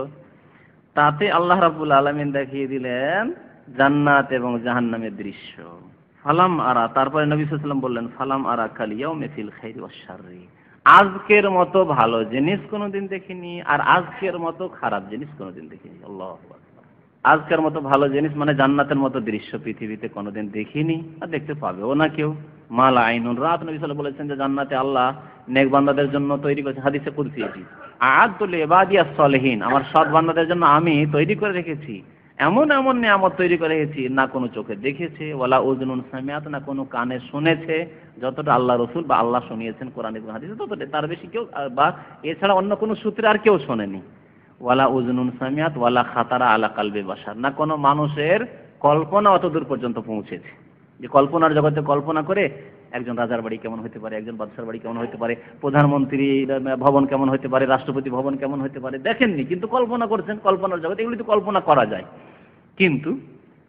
তাতে আল্লাহ রাবুল আলমিন দেখিয়ে দিলেন জান্নাত এবং জাহান্নামের দৃশ্য। ফালাম আরা তারপরে নবী সাল্লাম বললেন ফালাম আরা কালিয়াও মেফিল খাইরি ওয়াশাররি আজকের মতো ভালো জিনিস কোনোদিন দেখিনি আর আজকের মতো খারাপ জিনিস কোনোদিন দেখিনি। আল্লাহ আজকের মতো ভালো জিনিস মানে জান্নাতের মতো দৃশ্য পৃথিবীতে কোনোদিন দেখিনি আর দেখতে পাবেও না কেউ। মালা আইনুন, রাত নবী সাল্লাল্লাহু বলেছেন যে জান্নাতে আল্লাহ নেক বান্দাদের জন্য তৈরি করেছে হাদিসে কুদসি এটি। আদ তুল ইবাদিয়া সলেহীন, আমার সৎ বান্দাদের জন্য আমি তৈরি করে রেখেছি। এমন এমন নিয়ামত তৈরি করে রেখেছি, না কোনো চোখে দেখেছে ওলা উজনুন সামিয়াত, না কোনো কানে শুনেছে। যতটা আল্লাহ রসুল বা আল্লাহ শুনিয়েছেন কোরআন হাদিসে ততটা তার বেশি কেউ, বা এছাড়া অন্য কোনো সূত্রে আর কেউ শোনেনি। ওয়ালা উজনুন সামিয়াত, ওয়ালা খাতারা আলা কালবে বাসার না কোনো মানুষের কল্পনা অত দূর পর্যন্ত পৌঁছেছে। যে কল্পনার জগতে কল্পনা করে একজন রাজার বাড়ি কেমন হতে পারে, একজন বাদশার বাড়ি কেমন হতে পারে, প্রধানমন্ত্রী ভবন কেমন হতে পারে, রাষ্ট্রপতি ভবন কেমন হতে পারে, দেখেননি, কিন্তু কল্পনা করছেন, কল্পনার জগতে এগুলি তো কল্পনা করা যায়। কিন্তু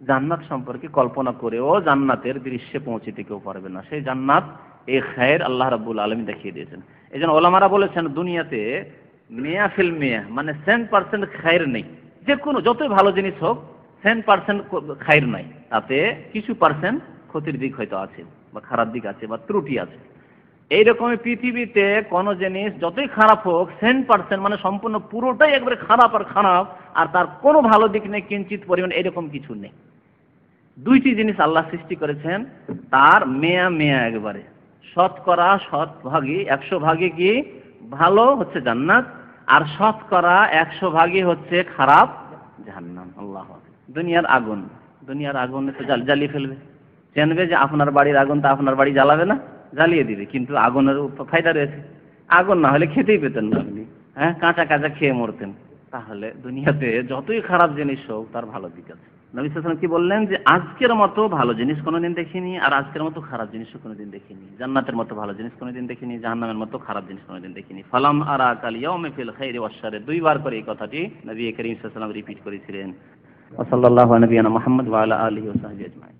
জান্নাত সম্পর্কে কল্পনা করেও জান্নাতের দৃশ্যে পৌঁছিতে কেউ পারবে না। সেই জান্নাত এই খায়ের আল্লাহ রাব্বুল আলমী দেখিয়ে দিয়েছেন। এই জন্য ওলামারা বলেছেন, দুনিয়াতে মেয়া ফিল মেয়া মানে সেন পার্সেন্ট খায়ের নেই। যে কোনো যতই ভালো জিনিস হোক সেন পার্সেন্ট খায়ের নাই। তাতে কিছু পার্সেন্ট ক্ষতির দিক হয়তো আছে, বা খারাপ দিক আছে, বা ত্রুটি আছে। এইরকমই পৃথিবীতে কোনো জিনিস যতই খারাপ হোক সেন পার্সেন্ট মানে সম্পূর্ণ পুরোটাই একবারে খারাপ আর খারাপ, আর তার কোনো ভালো দিক নেই, কিঞ্চিত পরিমাণ এরকম কিছু নেই। দুইটি জিনিস আল্লাহ সৃষ্টি করেছেন, তার মেয়া মেয়া একবারে। শতকরা শত ভাগই একশো ভাগে কি? ভালো হচ্ছে জান্নাত আর শতকরা একশো ভাগই হচ্ছে খারাপ জাহান্নাম, আল্লাহ দুনিয়ার আগুন দুনিয়ার আগুন তো জ্বাল- জ্বালিয়ে ফেলবে। জানবে যে আপনার বাড়ির আগুন তো আপনার বাড়ি জ্বালাবে না, জ্বালিয়ে দিবে, কিন্তু আগুনের ফায়দা রয়েছে। আগুন না হলে খেতেই পেতেন না আপনি হ্যাঁ? কাঁচা কাঁচা খেয়ে মরতেন। তাহলে দুনিয়াতে যতই খারাপ জিনিস হোক, তার ভালো দিক আছে। নবী সাল্লাম কি বললেন যে, আজকের মতো ভালো জিনিস কোনোদিন দেখিনি, আর আজকের মতো খারাপ জিনিসও কোনোদিন দেখিনি। জান্নাতের মতো ভালো জিনিস কোনোদিন দেখিনি, জাহান্নামের মতো খারাপ জিনিস কোনোদিন দেখিনি। ফালাম আরা কাল ইয়াউমে ফিল খাইরি ওয়াশারে দুইবার করে এই কথাটি নবী করিম সাল্লাল্লাহু আলাইহি ওয়াসাল্লাম রিপিট করেছিলেন। ওয়া সাল্লাল্লাহু আলা নবিয়ানা মুহাম্মদ ওয়া আলা আলিহি ওয়া সাহবিহি আজমাইন।